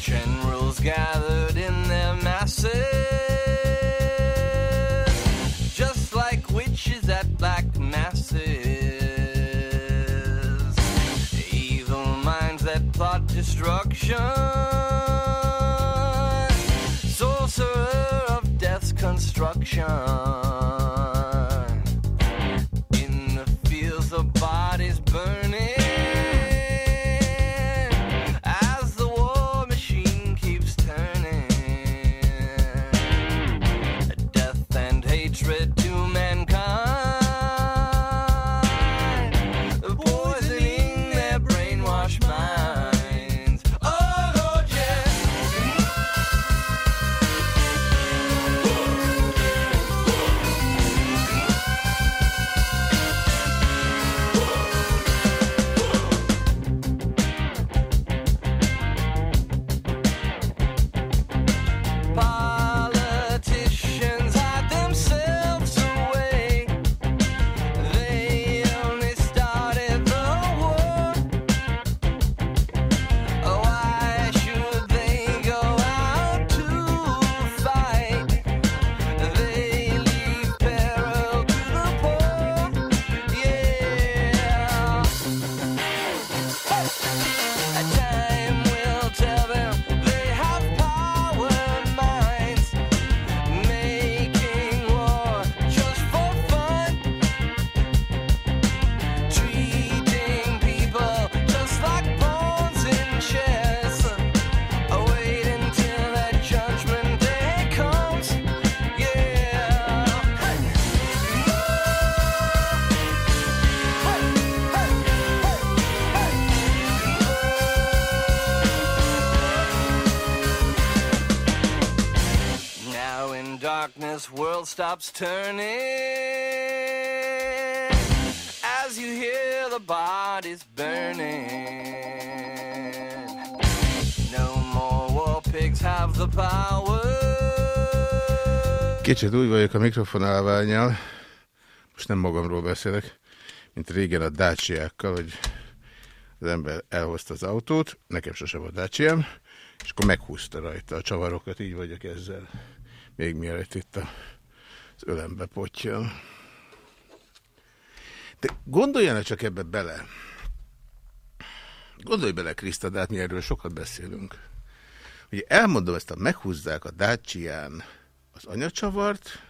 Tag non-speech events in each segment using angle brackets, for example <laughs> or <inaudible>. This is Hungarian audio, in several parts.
Generals gather. Darkness, world stops turning as you hear the bodies burning. No more war pigs have the power. Kicsit úgy vagyok a mikrofonálványjal, most nem magamról beszélek, mint régen a dácsiákkal, hogy az ember elhozta az autót, nekem sosem volt dácsiám, és akkor meghúzta rajta a csavarokat, így vagyok ezzel, még mielőtt itt az ölembe potyan. De gondoljanak csak ebbe bele. Gondolj bele, Kriszta, de hát mi erről sokat beszélünk. Ugye elmondom ezt, a meghúzzák a dácsián az anyacsavart,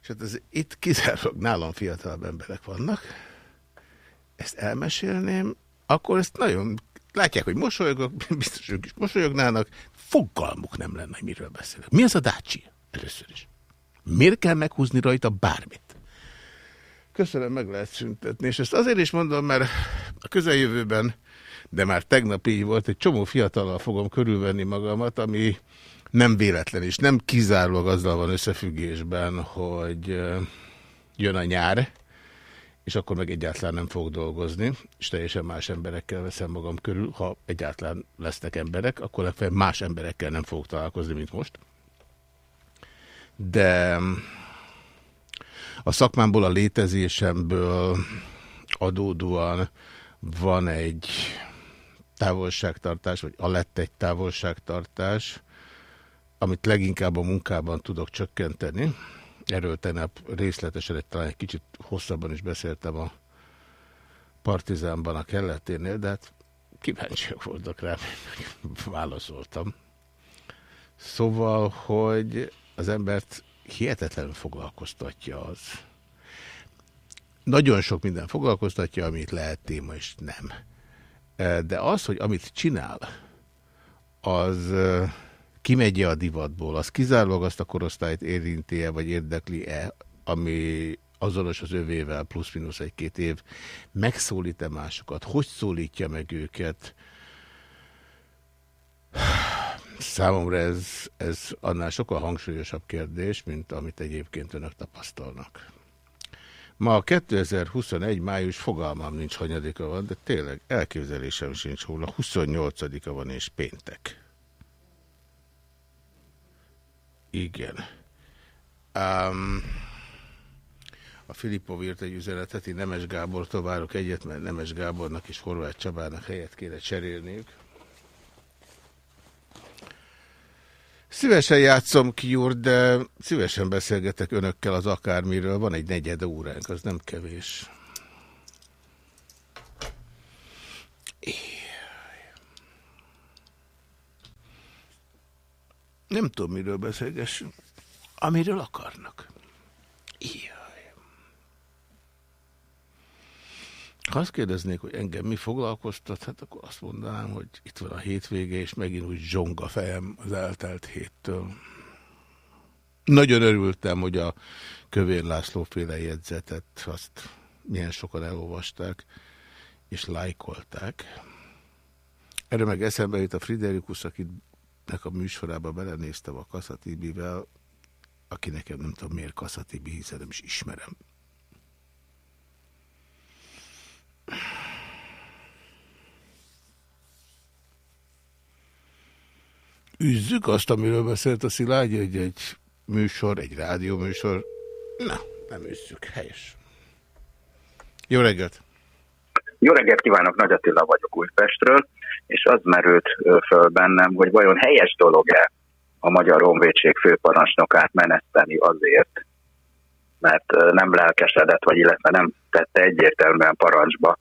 és hát ez, itt kizárólag nálam fiatalabb emberek vannak. Ezt elmesélném, akkor ezt nagyon látják, hogy mosolyogok, <laughs> biztos ők is mosolyognának, fogalmuk nem lenne, hogy miről beszélek. Mi az a dácsi? Először is. Miért kell meghúzni rajta bármit? Köszönöm, meg lehet szüntetni, és ezt azért is mondom, mert a közeljövőben, de már tegnap így volt, egy csomó fiatalal fogom körülvenni magamat, ami nem véletlen, és nem kizárólag azzal van összefüggésben, hogy jön a nyár, és akkor meg egyáltalán nem fog dolgozni, és teljesen más emberekkel veszem magam körül, ha egyáltalán lesznek emberek, akkor legfeljebb más emberekkel nem fogok találkozni, mint most. De a szakmámból, a létezésemből adódóan van egy távolságtartás, vagy alett egy távolságtartás, amit leginkább a munkában tudok csökkenteni. Erről tegnap részletesen, egy, talán egy kicsit hosszabban is beszéltem a Partizánban a kelleténél, de hát kíváncsiak voltak rá, <laughs> válaszoltam. Szóval, hogy az embert hihetetlenül foglalkoztatja az. Nagyon sok minden foglalkoztatja, amit lehet téma, és nem. De az, hogy amit csinál, az kimegy -e a divatból, az kizárólag azt a korosztályt érinti-e, vagy érdekli-e, ami azonos az övével, plusz-minusz egy-két év, megszólít-e másokat, hogy szólítja meg őket. Számomra ez, ez annál sokkal hangsúlyosabb kérdés, mint amit egyébként önök tapasztalnak. Ma a 2021. május fogalmam nincs, hanyadika van, de tényleg elképzelésem sincs róla. 28-a van és péntek. Igen. Um, A Filipov írt egy üzenetet, én Nemes Gábortól várok egyet, mert Nemes Gábornak és Horváth Csabának helyet kéne cserélniük. Szívesen játszom ki, úr, de szívesen beszélgetek önökkel az akármiről. Van egy negyed óránk, az nem kevés. Nem tudom, miről beszélgessünk. Amiről akarnak. Jaj. Ha azt kérdeznék, hogy engem mi foglalkoztat, hát akkor azt mondanám, hogy itt van a hétvége, és megint úgy zsong a fejem az eltelt héttől. Nagyon örültem, hogy a Kövér László féle jegyzetet, azt milyen sokan elolvasták, és lájkolták. Erre meg eszembe jut a Friderikus, akinek a műsorába belenéztem a Kaszatibivel, aki nekem nem tudom miért Kaszatibi, hiszen nem is ismerem. Üzzük azt, amiről beszélt a Szilágyi, hogy egy műsor, egy rádióműsor. Na, nem üzzük, helyes. Jó reggelt! Jó reggelt kívánok, Nagy Attila vagyok Újpestről, és az merült föl bennem, hogy vajon helyes dolog-e a Magyar Honvédség főparancsnokát meneszteni azért, mert nem lelkesedett, vagy illetve nem tette egyértelműen parancsba,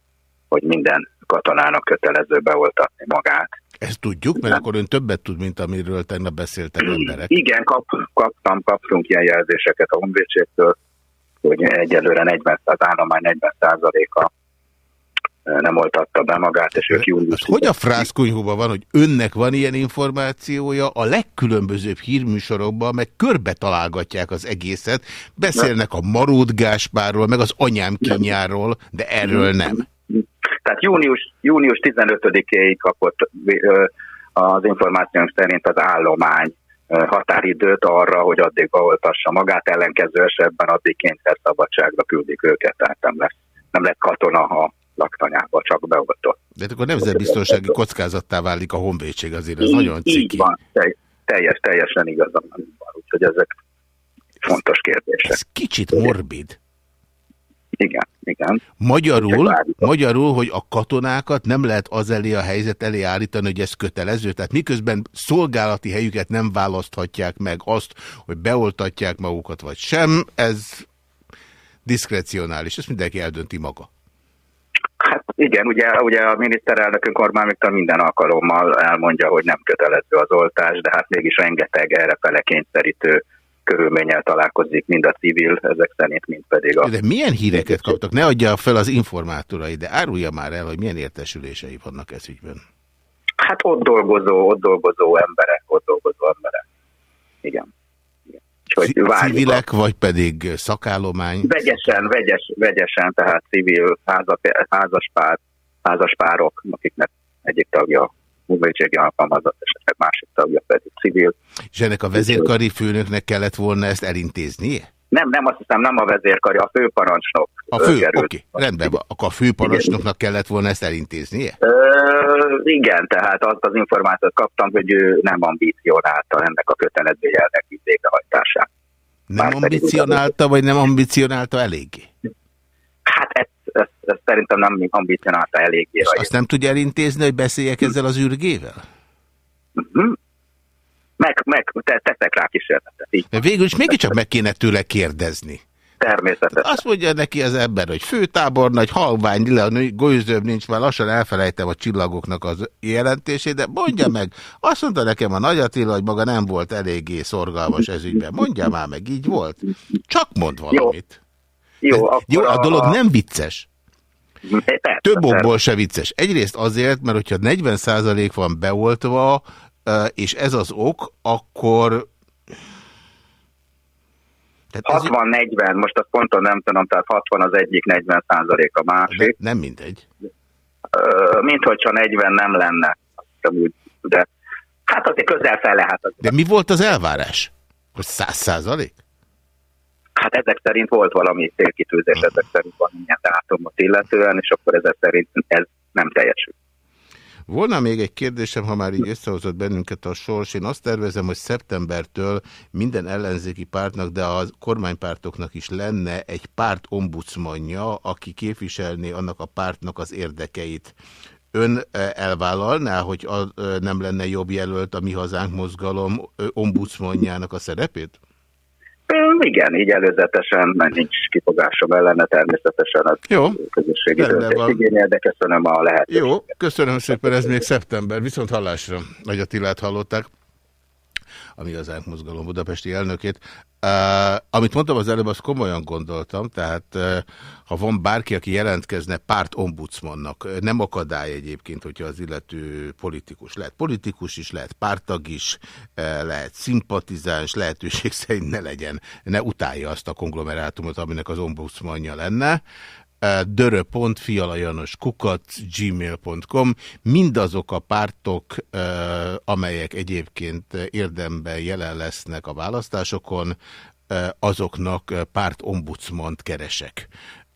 hogy minden katonának kötelező beoltatni magát. Ezt tudjuk, mert akkor ön többet tud, mint amiről tegnap beszéltek emberek. Igen, kap, kaptam, kaptunk ilyen jelzéseket a honvédségtől, hogy egyelőre 40, az állomány 40%-a nem oltatta be magát, és ők július... Hogy a frászkonyhóban van, hogy önnek van ilyen információja, a legkülönbözőbb hírműsorokban meg körbe találgatják az egészet, beszélnek a Marót Gáspárról, meg az anyám kinyáról, de erről nem. Tehát június, június 15-éig kapott az információnk szerint az állomány határidőt arra, hogy addig beoltassa magát, ellenkező esetben addig kényszerszabadságra küldik őket, tehát nem lesz, nem lett katona, ha laktanyába csak beoltott. De akkor nemzetbiztonsági kockázattá válik a honvédség, azért ez így, nagyon ciki. Így van, teljes, teljesen igazán van, úgyhogy ezek fontos kérdések. Ez kicsit morbid. Igen, igen. Magyarul, magyarul, hogy a katonákat nem lehet az elé a helyzet elé állítani, hogy ez kötelező. Tehát miközben szolgálati helyüket nem választhatják meg azt, hogy beoltatják magukat vagy sem, ez diszkrecionális. Ezt mindenki eldönti maga. Hát igen, ugye, ugye a miniszterelnökünk Orbán Viktor minden alkalommal elmondja, hogy nem kötelező az oltás, de hát mégis rengeteg errefele kényszerítő körülménnyel találkozik, mind a civil, ezek szerint, mind pedig a... De milyen híreket kaptak? Ne adja fel az informátorai, de árulja már el, hogy milyen értesülései vannak ez ügyben. Hát ott dolgozó, ott dolgozó emberek, ott dolgozó emberek. Igen. Civilek, vagy pedig szakállomány? Vegyesen, vegyes, vegyesen, tehát civil házaspár, házaspárok, akiknek egyik tagja műveltségi alkalmazott, esetleg másik tagja pedig civil. És ennek a vezérkari főnöknek kellett volna ezt elintéznie? Nem, nem, azt hiszem nem a vezérkari, a főparancsnok. A fő, oké, okay, rendben van. Akkor a főparancsnoknak kellett volna ezt elintéznie? Ö, igen, tehát azt az információt kaptam, hogy ő nem ambicionálta ennek a kötelező jellegű végrehajtását. Nem Már ambicionálta, vagy nem ambicionálta eléggé? Hát ezt, ezt, ezt szerintem nem ambicionálta eléggé. És azt nem tudja elintézni, hogy beszéljek ezzel az űrgével? Uh mhm. -huh meg, meg te, tettek rá kísérletet. Így. Végül is mégiscsak meg kéne tőle kérdezni. Természetesen. Azt mondja neki az ember, hogy főtábornagy, halvány, lila, golyzőbb nincs, már lassan elfelejtem a csillagoknak az jelentését, de mondja meg, azt mondta nekem a Nagy Attila, hogy maga nem volt eléggé szorgalmas ez ügyben. Mondja már meg, így volt. Csak mond valamit. Jó, jó, jó a, a dolog nem vicces. Persze, Több okból se vicces. Egyrészt azért, mert hogyha 40% van beoltva, és ez az ok, akkor... 60-40, most azt ponton nem tudom, tehát 60 az egyik, 40 százalék a másik. De nem mindegy. Mint hogyha 40 nem lenne. De hát azért közel fel lehet. Azért. De mi volt az elvárás? Hogy 100 százalék? Hát ezek szerint volt valami célkitűzés, ezek szerint van ilyen dátumot illetően, és akkor ezek szerint ez nem teljesül. Volna még egy kérdésem, ha már így összehozott bennünket a sors. Én azt tervezem, hogy szeptembertől minden ellenzéki pártnak, de a kormánypártoknak is lenne egy párt ombudsmanja, aki képviselné annak a pártnak az érdekeit. Ön eh, elvállalná, hogy a, eh, nem lenne jobb jelölt a Mi Hazánk mozgalom eh, ombudsmanjának a szerepét? Igen, így előzetesen nincs kifogásom ellene, természetesen az Jó. közösségi döntés igényel, de köszönöm a lehetőséget. Jó, köszönöm szépen, ez még szeptember. Viszont hallásra, Nagy Attilát hallották, ami az Ánk Mozgalom budapesti elnökét. Uh, amit mondtam az előbb, azt komolyan gondoltam, tehát uh, ha van bárki, aki jelentkezne párt ombudsmannak, uh, nem akadály egyébként, hogyha az illető politikus. Lehet politikus is, lehet pártag is, uh, lehet szimpatizáns, lehetőség <laughs> szerint ne legyen, ne utálja azt a konglomerátumot, aminek az ombudsmanja lenne dörö.fialajanoskukat gmail.com mindazok a pártok, amelyek egyébként érdemben jelen lesznek a választásokon, azoknak párt keresek.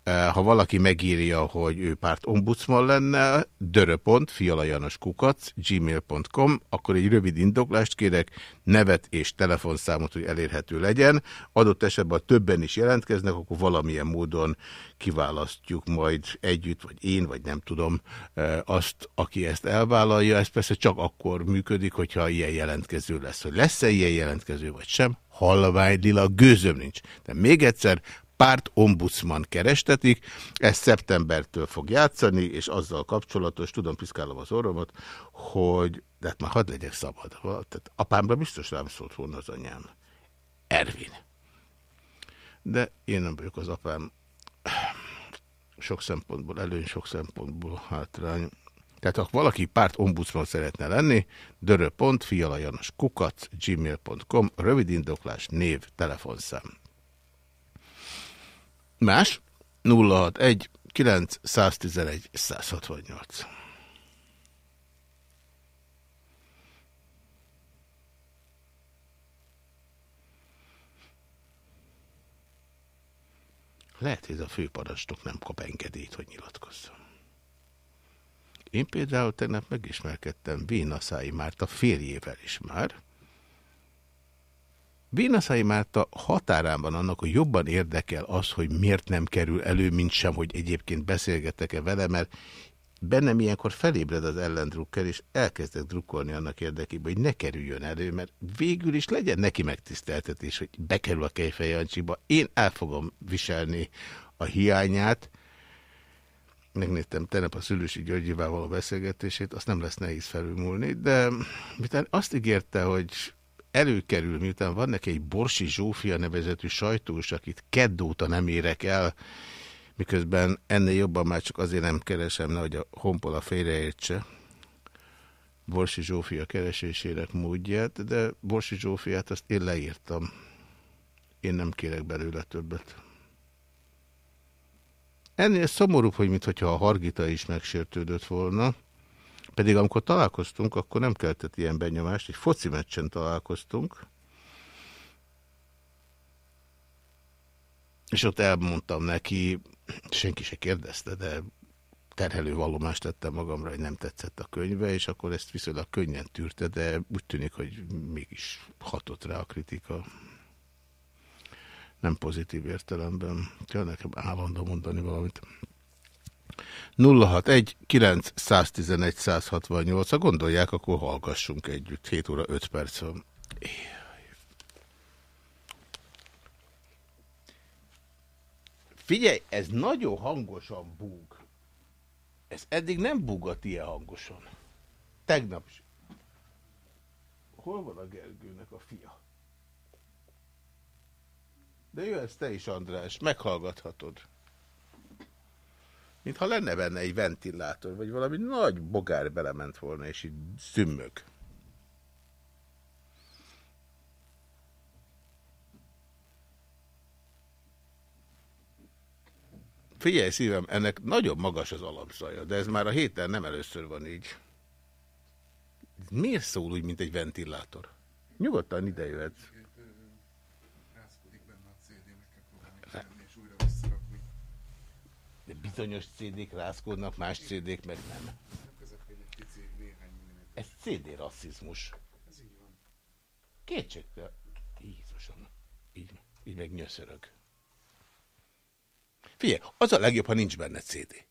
Ö, Ha valaki megírja, hogy ő párt ombudsman lenne, dörö.fialajanoskukac gmail.com, akkor egy rövid indoklást kérek, nevet és telefonszámot, hogy elérhető legyen. Adott esetben, ha többen is jelentkeznek, akkor valamilyen módon kiválasztjuk majd együtt, vagy én, vagy nem tudom, eh, azt, aki ezt elvállalja. Ez persze csak akkor működik, hogyha ilyen jelentkező lesz. Hogy lesz-e ilyen jelentkező, vagy sem, halványlila gőzöm nincs. De még egyszer, párt ombudsman kerestetik, ez szeptembertől fog játszani, és azzal kapcsolatos, tudom, piszkálom az orromat, hogy, de hát már hadd legyek szabad. Tehát apámra biztos rám szólt volna az anyám. Ervin. De én nem vagyok az apám sok szempontból előny, sok szempontból hátrány. Tehát ha valaki párt ombudsman szeretne lenni, dörö.fialajanos kukac gmail.com, rövid indoklás, név, telefonszám. Más? 061 911 168. Lehet, hogy ez a főparancsnok nem kap engedélyt, hogy nyilatkozzon. Én például tegnap megismerkedtem Vénaszái Márta férjével is már. Vénaszái Márta határán van annak, hogy jobban érdekel az, hogy miért nem kerül elő, mint sem, hogy egyébként beszélgetek-e vele, mert bennem ilyenkor felébred az ellendrukker, és elkezdek drukkolni annak érdekében, hogy ne kerüljön elő, mert végül is legyen neki megtiszteltetés, hogy bekerül a Kejfej Jancsiba. Én el fogom viselni a hiányát. Megnéztem tegnap a Szülősi Györgyivel való beszélgetését, azt nem lesz nehéz felülmúlni, de miután azt ígérte, hogy előkerül, miután van neki egy Borsi Zsófia nevezetű sajtós, akit kedd óta nem érek el, miközben ennél jobban már csak azért nem keresem, nehogy a honpola félreértse Borsi Zsófia keresésének módját, de Borsi Zsófiát azt én leírtam. Én nem kérek belőle többet. Ennél szomorúbb, hogy mintha a Hargita is megsértődött volna, pedig amikor találkoztunk, akkor nem keltett ilyen benyomást, egy foci meccsen találkoztunk, és ott elmondtam neki, senki se kérdezte, de terhelő vallomást tettem magamra, hogy nem tetszett a könyve, és akkor ezt viszonylag könnyen tűrte, de úgy tűnik, hogy mégis hatott rá a kritika. Nem pozitív értelemben. Kell nekem állandó mondani valamit. 061 911 168 Ha gondolják, akkor hallgassunk együtt. 7 óra 5 perc van. Figyelj, ez nagyon hangosan búg. Ez eddig nem búgott ilyen hangosan. Tegnap is. Hol van a Gergőnek a fia? De jöhetsz te is, András, meghallgathatod. Mintha lenne benne egy ventilátor, vagy valami nagy bogár belement volna, és így szümmög. Figyelj szívem, ennek nagyon magas az alapzaja, de ez már a héten nem először van így. Miért szól úgy, mint egy ventilátor? Nyugodtan ide jöhetsz. Bizonyos CD-k rázkódnak, más CD-k meg nem. CD rasszizmus. Kétségtelen. Jézusom. Így, így meg nyöszörög. Figyelj, az a legjobb, ha nincs benne CD.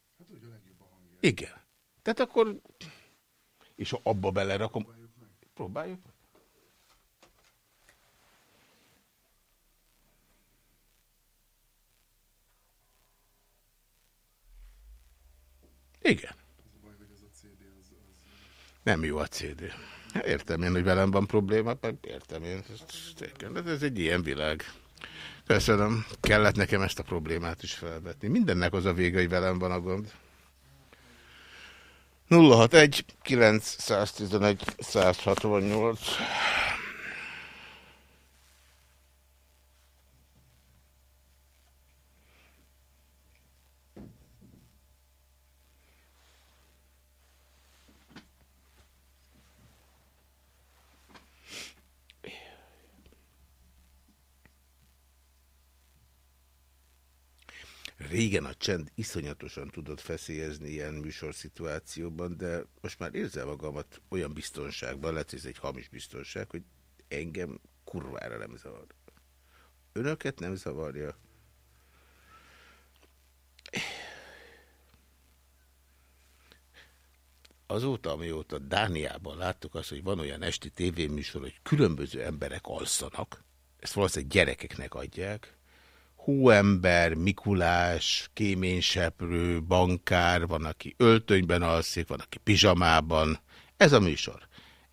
Igen. Tehát akkor... És ha abba belerakom... Próbáljuk meg. Igen. Nem jó a CD. Hát Értem én, hogy velem van probléma, értem én. Ez, ez egy ilyen világ. Köszönöm. Kellett nekem ezt a problémát is felvetni. Mindennek az a vége, hogy velem van a gond. 061 911 168 Régen a csend iszonyatosan tudott feszélyezni ilyen műsorszituációban, de most már érzem magamat olyan biztonságban, lehet, hogy ez egy hamis biztonság, hogy engem kurvára nem zavar. Önöket nem zavarja? Azóta, amióta Dániában láttuk azt, hogy van olyan esti tévéműsor, hogy különböző emberek alszanak, ezt valószínűleg gyerekeknek adják, hóember, Mikulás, kéményseprő, bankár, van, aki öltönyben alszik, van, aki pizsamában. Ez a műsor.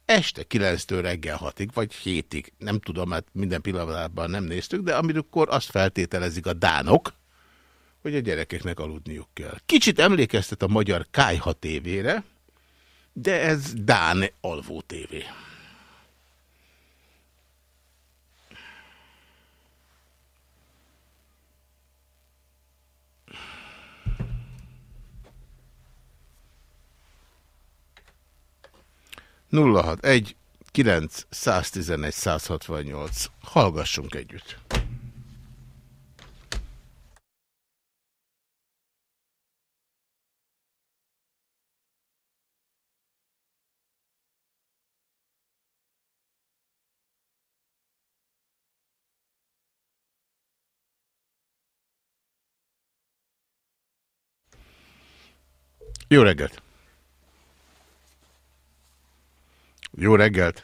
Este 9-től reggel 6-ig, vagy 7-ig, nem tudom, mert minden pillanatban nem néztük, de amikor azt feltételezik a dánok, hogy a gyerekeknek aludniuk kell. Kicsit emlékeztet a magyar Kájha tévére, de ez Dán alvó tévé. Nulla hat egy kilenc száztizenegy százhatvannyolc. Hallgassunk együtt. Jó reggelt! Jó reggelt!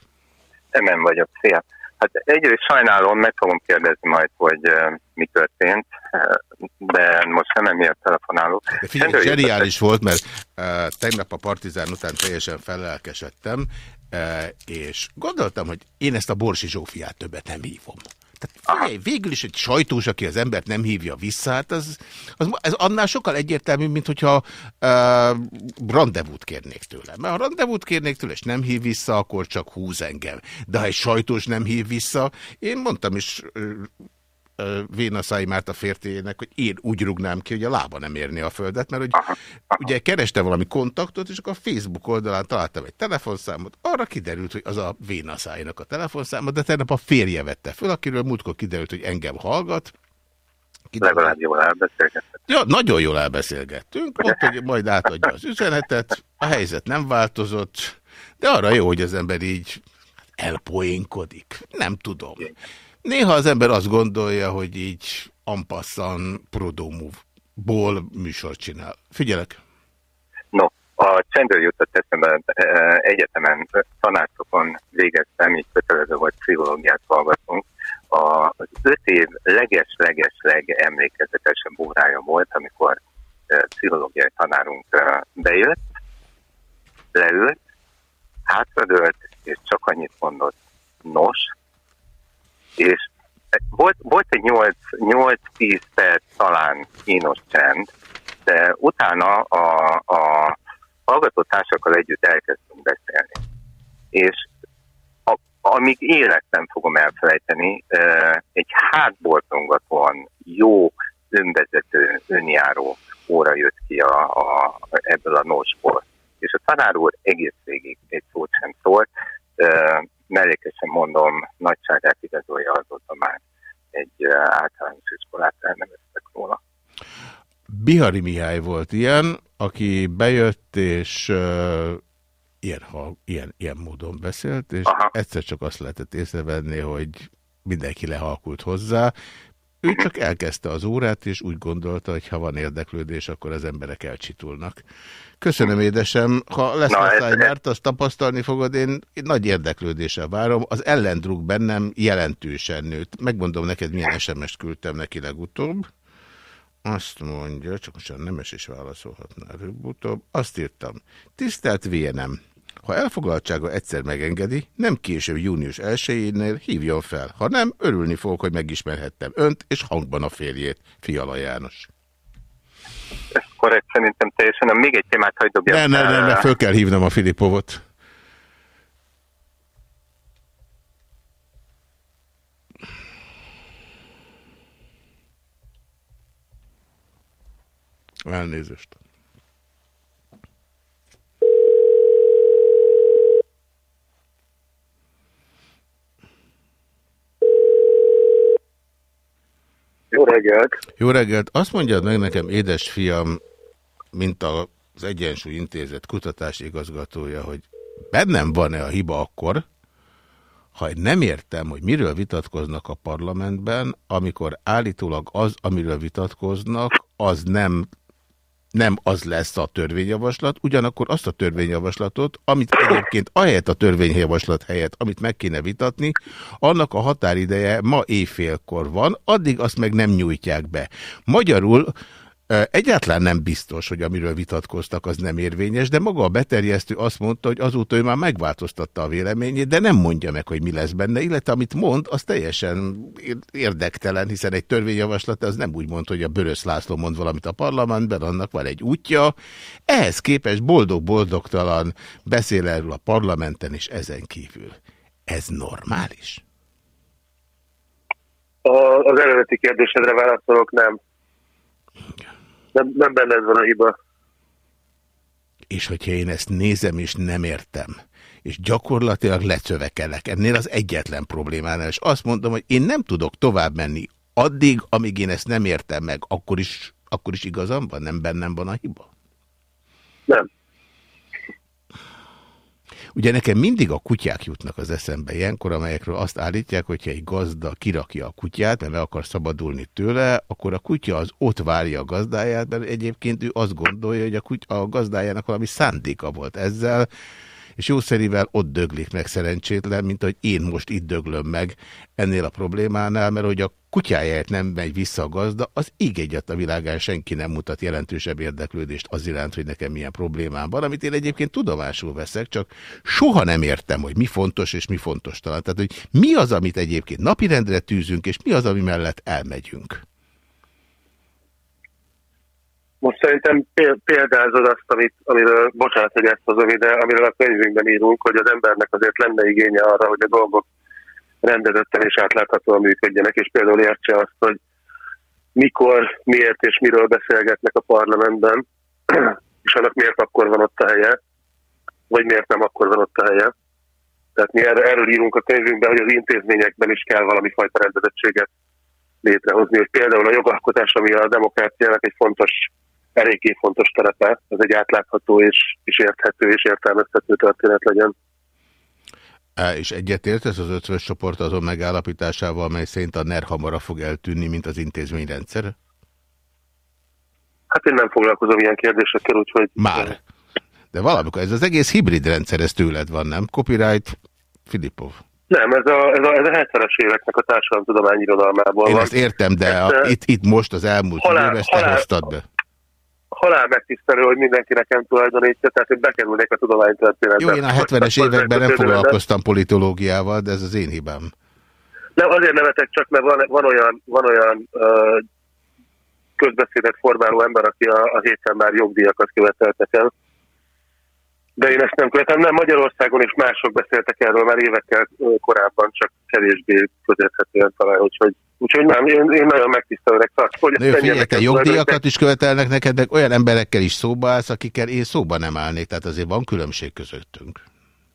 Nem vagyok, szia. Hát egyrészt sajnálom, meg fogom kérdezni majd, hogy uh, mi történt, uh, de most nem emiatt telefonálok. De figyelj, zseniális volt, mert uh, tegnap a Partizán után teljesen felelkesedtem, uh, és gondoltam, hogy én ezt a Borsi Zsófiát többet nem hívom. Tehát figyelj, végül is egy sajtós, aki az embert nem hívja vissza, hát az, az, ez annál sokkal egyértelműbb, mint hogyha uh, rendezvút kérnék tőle. Mert ha rendezvút kérnék tőle, és nem hív vissza, akkor csak húz engem. De ha egy sajtós nem hív vissza, én mondtam is Véna Szájmárt a fértéjének, hogy én úgy rugnám ki, hogy a lába nem érni a földet, mert hogy ugye kereste valami kontaktot, és akkor a Facebook oldalán találtam egy telefonszámot, arra kiderült, hogy az a Véna Szájnak a telefonszáma, de tegnap a férje vette föl, akiről múltkor kiderült, hogy engem hallgat. Kiderült. Legalább jól elbeszélgettünk. Ja, nagyon jól elbeszélgettünk, ott, hogy majd átadja az üzenetet, a helyzet nem változott, de arra jó, hogy az ember így elpoénkodik. Nem tudom. Néha az ember azt gondolja, hogy így ampasszan prodomove-ból műsort csinál. Figyelek! No, a csendről jutott eszembe, eh, egyetemen tanácsokon végeztem, így kötelező volt pszichológiát hallgatunk. Az öt év leges-leges-leg emlékezetesen bórája volt, amikor eh, pszichológiai tanárunk eh, bejött, leült, hátradőlt, és csak annyit mondott, nos, és volt, volt egy 8-10 perc talán kínos csend, de utána a, a hallgatótársakkal együtt elkezdtünk beszélni. És a, amíg életem fogom elfelejteni, egy hátborzongatóan jó önvezető, önjáró óra jött ki a, a, ebből a nosból. És a tanár úr egész végig egy szót sem szólt, mellékesen mondom, nagyságát igazolja azóta már egy általános iskolát elneveztek róla. Bihari Mihály volt ilyen, aki bejött és ilyen, ha, ilyen, ilyen módon beszélt, és Aha. egyszer csak azt lehetett észrevenni, hogy mindenki lehalkult hozzá. Ő csak elkezdte az órát, és úgy gondolta, hogy ha van érdeklődés, akkor az emberek elcsitulnak. Köszönöm, édesem. Ha lesz Alzheimer-t, azt tapasztalni fogod, én, én nagy érdeklődéssel várom. Az ellendruk bennem jelentősen nőtt. Megmondom neked, milyen SMS-t küldtem neki legutóbb. Azt mondja, csak most a nemes is válaszolhatná előbb-utóbb. Azt írtam. Tisztelt VNM, ha elfoglaltsága egyszer megengedi, nem később június 1-énél hívjon fel. Ha nem, örülni fogok, hogy megismerhettem önt és hangban a férjét. Fiala János. Ez korrekt szerintem teljesen. Nem, Még egy témát hagyd dobjam. Ne, ne, ne, ne, föl kell hívnom a Filipovot. Elnézést. Jó reggelt! Jó reggelt! Azt mondjad meg nekem, édes fiam, mint az Egyensúly Intézet kutatási igazgatója, hogy bennem van-e a hiba akkor, ha nem értem, hogy miről vitatkoznak a parlamentben, amikor állítólag az, amiről vitatkoznak, az nem nem az lesz a törvényjavaslat, ugyanakkor azt a törvényjavaslatot, amit egyébként ahelyett a törvényjavaslat helyett, amit meg kéne vitatni, annak a határideje ma éjfélkor van, addig azt meg nem nyújtják be. Magyarul egyáltalán nem biztos, hogy amiről vitatkoztak, az nem érvényes, de maga a beterjesztő azt mondta, hogy azóta ő már megváltoztatta a véleményét, de nem mondja meg, hogy mi lesz benne, illetve amit mond, az teljesen érdektelen, hiszen egy törvényjavaslat az nem úgy mond, hogy a Börös László mond valamit a parlamentben, annak van egy útja. Ehhez képest boldog-boldogtalan beszél erről a parlamenten, és ezen kívül. Ez normális? A, az eredeti kérdésedre válaszolok, nem. Nem, nem benned van a hiba. És hogyha én ezt nézem és nem értem, és gyakorlatilag lecövekelek ennél az egyetlen problémánál, és azt mondom, hogy én nem tudok tovább menni addig, amíg én ezt nem értem meg, akkor is, akkor is igazam van, nem bennem van a hiba? Nem. Ugye nekem mindig a kutyák jutnak az eszembe ilyenkor, amelyekről azt állítják, hogyha egy gazda kirakja a kutyát, mert meg akar szabadulni tőle, akkor a kutya az ott várja a gazdáját, mert egyébként ő azt gondolja, hogy a, kutya, a gazdájának valami szándéka volt ezzel, és jószerivel ott döglik meg szerencsétlen, mint hogy én most itt döglöm meg ennél a problémánál, mert hogy a kutyájáért nem megy vissza a gazda, az így egyet a világán senki nem mutat jelentősebb érdeklődést az iránt, hogy nekem milyen problémám van, amit én egyébként tudomásul veszek, csak soha nem értem, hogy mi fontos és mi fontos talán. Tehát, hogy mi az, amit egyébként napirendre tűzünk, és mi az, ami mellett elmegyünk. Most szerintem pél- példázod azt, amit, amiről, bocsánat, hogy ezt hozom ide, amiről a könyvünkben írunk, hogy az embernek azért lenne igénye arra, hogy a dolgok rendezetten és átláthatóan működjenek, és például értse azt, hogy mikor, miért és miről beszélgetnek a parlamentben, <clears throat> és annak miért akkor van ott a helye, vagy miért nem akkor van ott a helye. Tehát mi erről írunk a könyvünkben, hogy az intézményekben is kell valami fajta rendezettséget létrehozni, hogy például a jogalkotás, ami a demokráciának egy fontos, eléggé fontos terepe, az egy átlátható és, és érthető és értelmezhető történet legyen. Á, És egyetértesz az ötvös csoport azon megállapításával, mely szerint a NER hamarabb fog eltűnni, mint az intézményrendszer? Hát én nem foglalkozom ilyen kérdésekkel, úgyhogy... Már. De valamikor ez az egész hibrid rendszer, ez tőled van, nem? Copyright Filipov. Nem, ez a, ez a, ez a 70-es éveknek a társadalomtudomány irodalmából Én van. ezt értem, de Ezt, a, itt, itt most az elmúlt halál- éves te halál- hoztad be. Halál megtisztelő, hogy mindenki nekem tulajdonítja, tehát hogy bekerülnék a tudománytörténetbe. Jó, én a 70-es években nem foglalkoztam politológiával, de ez az én hibám. Nem, azért nevetek csak, mert van, van olyan, van olyan uh, közbeszédet formáló ember, aki a, a héten már jogdíjakat követelt nekem. De én ezt nem követem. Nem, Magyarországon is mások beszéltek erről már évekkel korábban, csak kevésbé közérthetően talán. Úgyhogy, úgyhogy nem, én, én nagyon megtisztelőnek tartom. hogy ezt figyelj, te jogdíjakat is követelnek neked, de olyan emberekkel is szóba állsz, akikkel én szóba nem állnék, tehát azért van különbség közöttünk.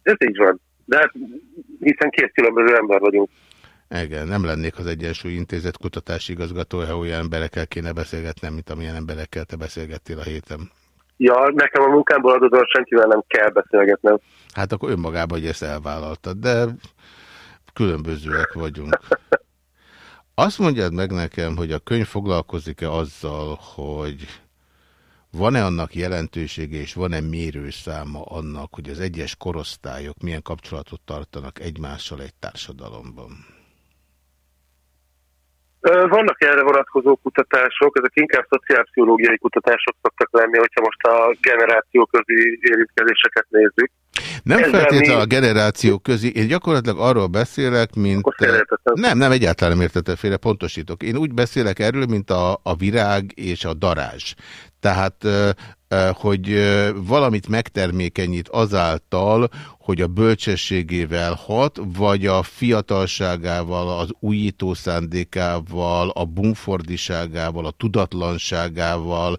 Ez így van. De hát, hiszen két különböző ember vagyunk. Igen, nem lennék az Egyensúly Intézet kutatási igazgatója, ha olyan emberekkel kéne beszélgetnem, mint amilyen emberekkel te beszélgettél a héten. Ja, nekem a munkámból adódóan senkivel nem kell beszélgetnem. Hát akkor önmagában, hogy ezt elvállaltad, de különbözőek vagyunk. <laughs> Azt mondjad meg nekem, hogy a könyv foglalkozik-e azzal, hogy van-e annak jelentősége, és van-e mérőszáma annak, hogy az egyes korosztályok milyen kapcsolatot tartanak egymással egy társadalomban? Vannak erre vonatkozó kutatások, ezek inkább szociálpszichológiai kutatások szoktak lenni, hogyha most a generáció közi érintkezéseket nézzük. Nem Ezzel feltétlenül mi- a generáció közé, én gyakorlatilag arról beszélek, mint... Nem, nem, egyáltalán nem értettem félre, pontosítok. Én úgy beszélek erről, mint a, a virág és a darázs. Tehát, hogy valamit megtermékenyít azáltal, hogy a bölcsességével hat, vagy a fiatalságával, az újító szándékával, a bumfordiságával, a tudatlanságával,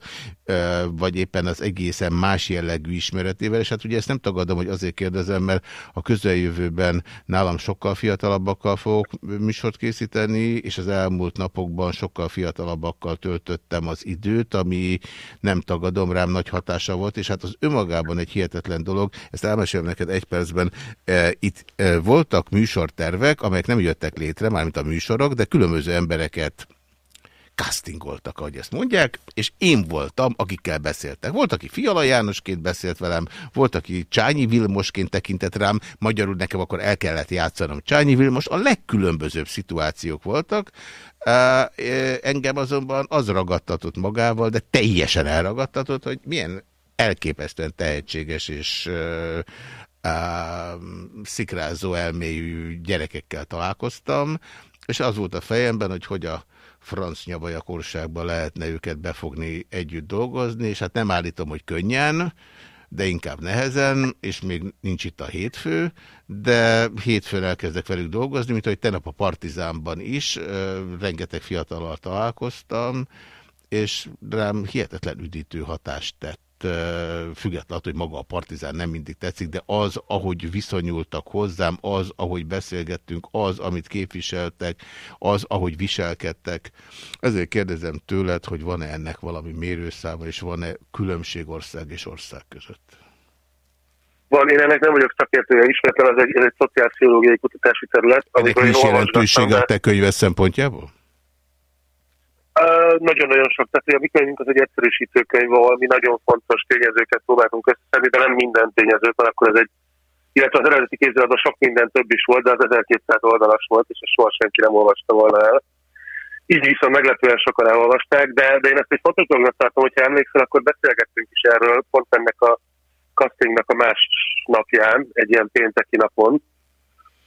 vagy éppen az egészen más jellegű ismeretével, és hát ugye ezt nem tagadom, hogy azért kérdezem, mert a közeljövőben nálam sokkal fiatalabbakkal fogok műsort készíteni, és az elmúlt napokban sokkal fiatalabbakkal töltöttem az időt, ami nem tagadom, rám nagy hatása volt, és hát az önmagában egy hihetetlen dolog, ezt elmesélem neked egy percben, e, itt e, voltak műsortervek, amelyek nem jöttek létre, mármint a műsorok, de különböző embereket castingoltak, ahogy ezt mondják, és én voltam, akikkel beszéltek. Volt, aki Fiala Jánosként beszélt velem, volt, aki Csányi Vilmosként tekintett rám, magyarul nekem akkor el kellett játszanom Csányi Vilmos, a legkülönbözőbb szituációk voltak, engem azonban az ragadtatott magával, de teljesen elragadtatott, hogy milyen elképesztően tehetséges és szikrázó elmélyű gyerekekkel találkoztam, és az volt a fejemben, hogy hogy a franc nyavajakorságban lehetne őket befogni, együtt dolgozni, és hát nem állítom, hogy könnyen, de inkább nehezen, és még nincs itt a hétfő, de hétfőn elkezdek velük dolgozni, mint hogy tegnap a Partizánban is, rengeteg fiatallal találkoztam, és rám hihetetlen üdítő hatást tett függetlenül, hogy maga a partizán nem mindig tetszik, de az, ahogy viszonyultak hozzám, az, ahogy beszélgettünk, az, amit képviseltek, az, ahogy viselkedtek. Ezért kérdezem tőled, hogy van-e ennek valami mérőszáma, és van-e különbség ország és ország között? Van, én ennek nem vagyok szakértője, ismertem, ez egy, ez egy szociálpszichológiai kutatási terület. Ennek nincs jelentősége a de- te könyved szempontjából? Nagyon-nagyon sok. Tehát a mi könyvünk az egy egyszerűsítő könyv, ahol mi nagyon fontos tényezőket próbáltunk összeszedni, de nem minden tényezőt, mert akkor ez egy, illetve az eredeti kéziraton sok minden több is volt, de az 1200 oldalas volt, és soha senki nem olvasta volna el. Így viszont meglepően sokan elolvasták, de, de én ezt egy fontos dolognak tartom, hogyha emlékszel, akkor beszélgettünk is erről, pont ennek a castingnak a más napján, egy ilyen pénteki napon,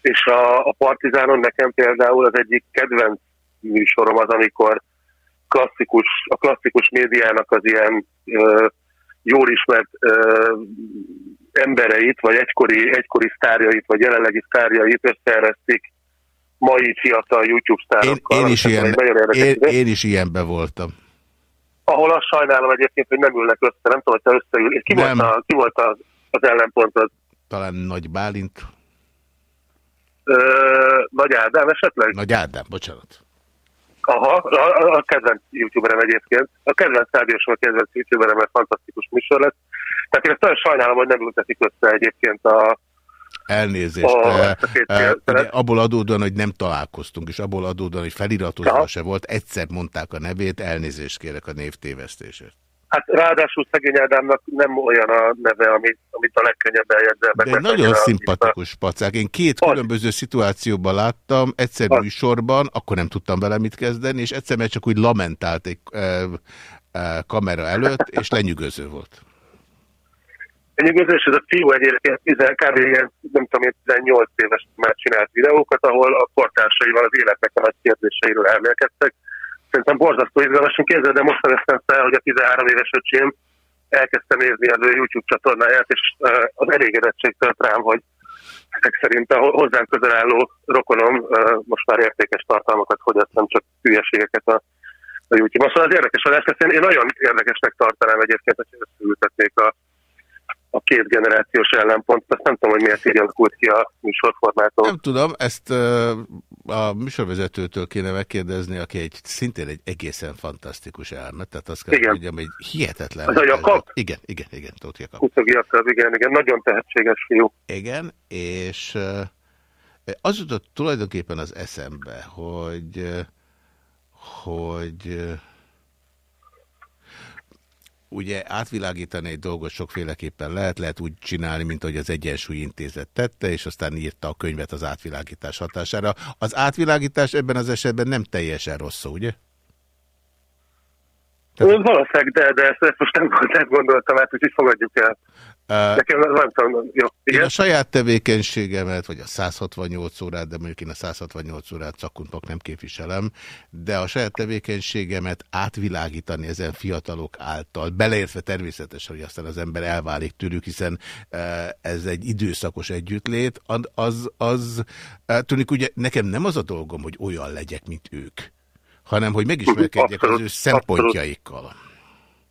és a, a Partizánon nekem például az egyik kedvenc műsorom az, amikor klasszikus, a klasszikus médiának az ilyen ö, jól ismert ö, embereit, vagy egykori, egykori sztárjait, vagy jelenlegi sztárjait összeeresztik mai fiatal YouTube Én, sztárokkal. én, is Ez egy ilyen, én, én is ilyenbe voltam. Ahol azt sajnálom egyébként, hogy nem ülnek össze, nem tudom, hogy te összeül. Ki Nem. volt, a, ki volt az, az ellenpontod? Talán Nagy Bálint, Ö, Nagy Ádám esetleg? Nagy Ádám, bocsánat. Aha, a, a, kedvenc youtuberem egyébként. A kedvenc tárgyalásom a kedvenc youtuberem, mert fantasztikus műsor lett. Tehát én ezt nagyon sajnálom, hogy nem ültetik össze egyébként a... Elnézést. Félteret. ugye abból adódóan, hogy nem találkoztunk, és abból adódóan, hogy feliratozva Aha. se volt, egyszer mondták a nevét, elnézést kérek a névtévesztésért. Hát ráadásul szegény Ádámnak nem olyan a neve, amit, amit a legkönnyebb eljegyzelmek. De nagyon szimpatikus pacák. Én két Az. különböző szituációban láttam, egyszer Az. műsorban, akkor nem tudtam vele mit kezdeni, és egyszer meg csak úgy lamentált egy e, e, kamera előtt, és lenyűgöző volt. Nyugodás, ez a fiú egyébként 10, kb. ilyen, nem tudom, én 18 éves már csinált videókat, ahol a kortársaival az életnek a nagy kérdéseiről elmélkedtek. Szerintem borzasztó izgalmas, képzeld, de most fedeztem fel, hogy a 13 éves öcsém elkezdte nézni az ő YouTube csatornáját, és az elégedettség tört rám, hogy ezek szerint a ho- hozzám közel álló rokonom most már értékes tartalmakat fogyaszt, nem csak hülyeségeket a, a YouTube-on. Szóval az érdekes adás lesz. Én, én nagyon érdekesnek tartanám egyébként, hogy összeültetnék a a két generációs ellenpont. Azt nem tudom, hogy miért így alakult ki a műsorformátum. Nem tudom, ezt a műsorvezetőtől kéne megkérdezni, aki egy szintén egy egészen fantasztikus elme, tehát azt kell Igen. mondjam, hogy hihetetlen. Az a Jakab? Igen, igen, igen, Tóth Jakab. Kutogi Jakab, igen, igen, nagyon tehetséges fiú. Igen, és az jutott tulajdonképpen az eszembe, hogy, hogy ugye átvilágítani egy dolgot sokféleképpen lehet, lehet úgy csinálni, mint ahogy az Egyensúly Intézet tette, és aztán írta a könyvet az átvilágítás hatására. Az átvilágítás ebben az esetben nem teljesen rossz ugye? Tehát... Valószínűleg, de, de ezt, ezt most nem, nem gondoltam át, úgyhogy fogadjuk el. Nekem nem tudom, jó. Én Igen? a saját tevékenységemet, vagy a 168 órát, de mondjuk én a 168 órát szakuntok nem képviselem, de a saját tevékenységemet átvilágítani ezen fiatalok által, beleértve természetesen, hogy aztán az ember elválik tőlük, hiszen ez egy időszakos együttlét, az, az, az tűnik ugye nekem nem az a dolgom, hogy olyan legyek, mint ők, hanem hogy megismerkedjek az Abszolút, ő szempontjaikkal.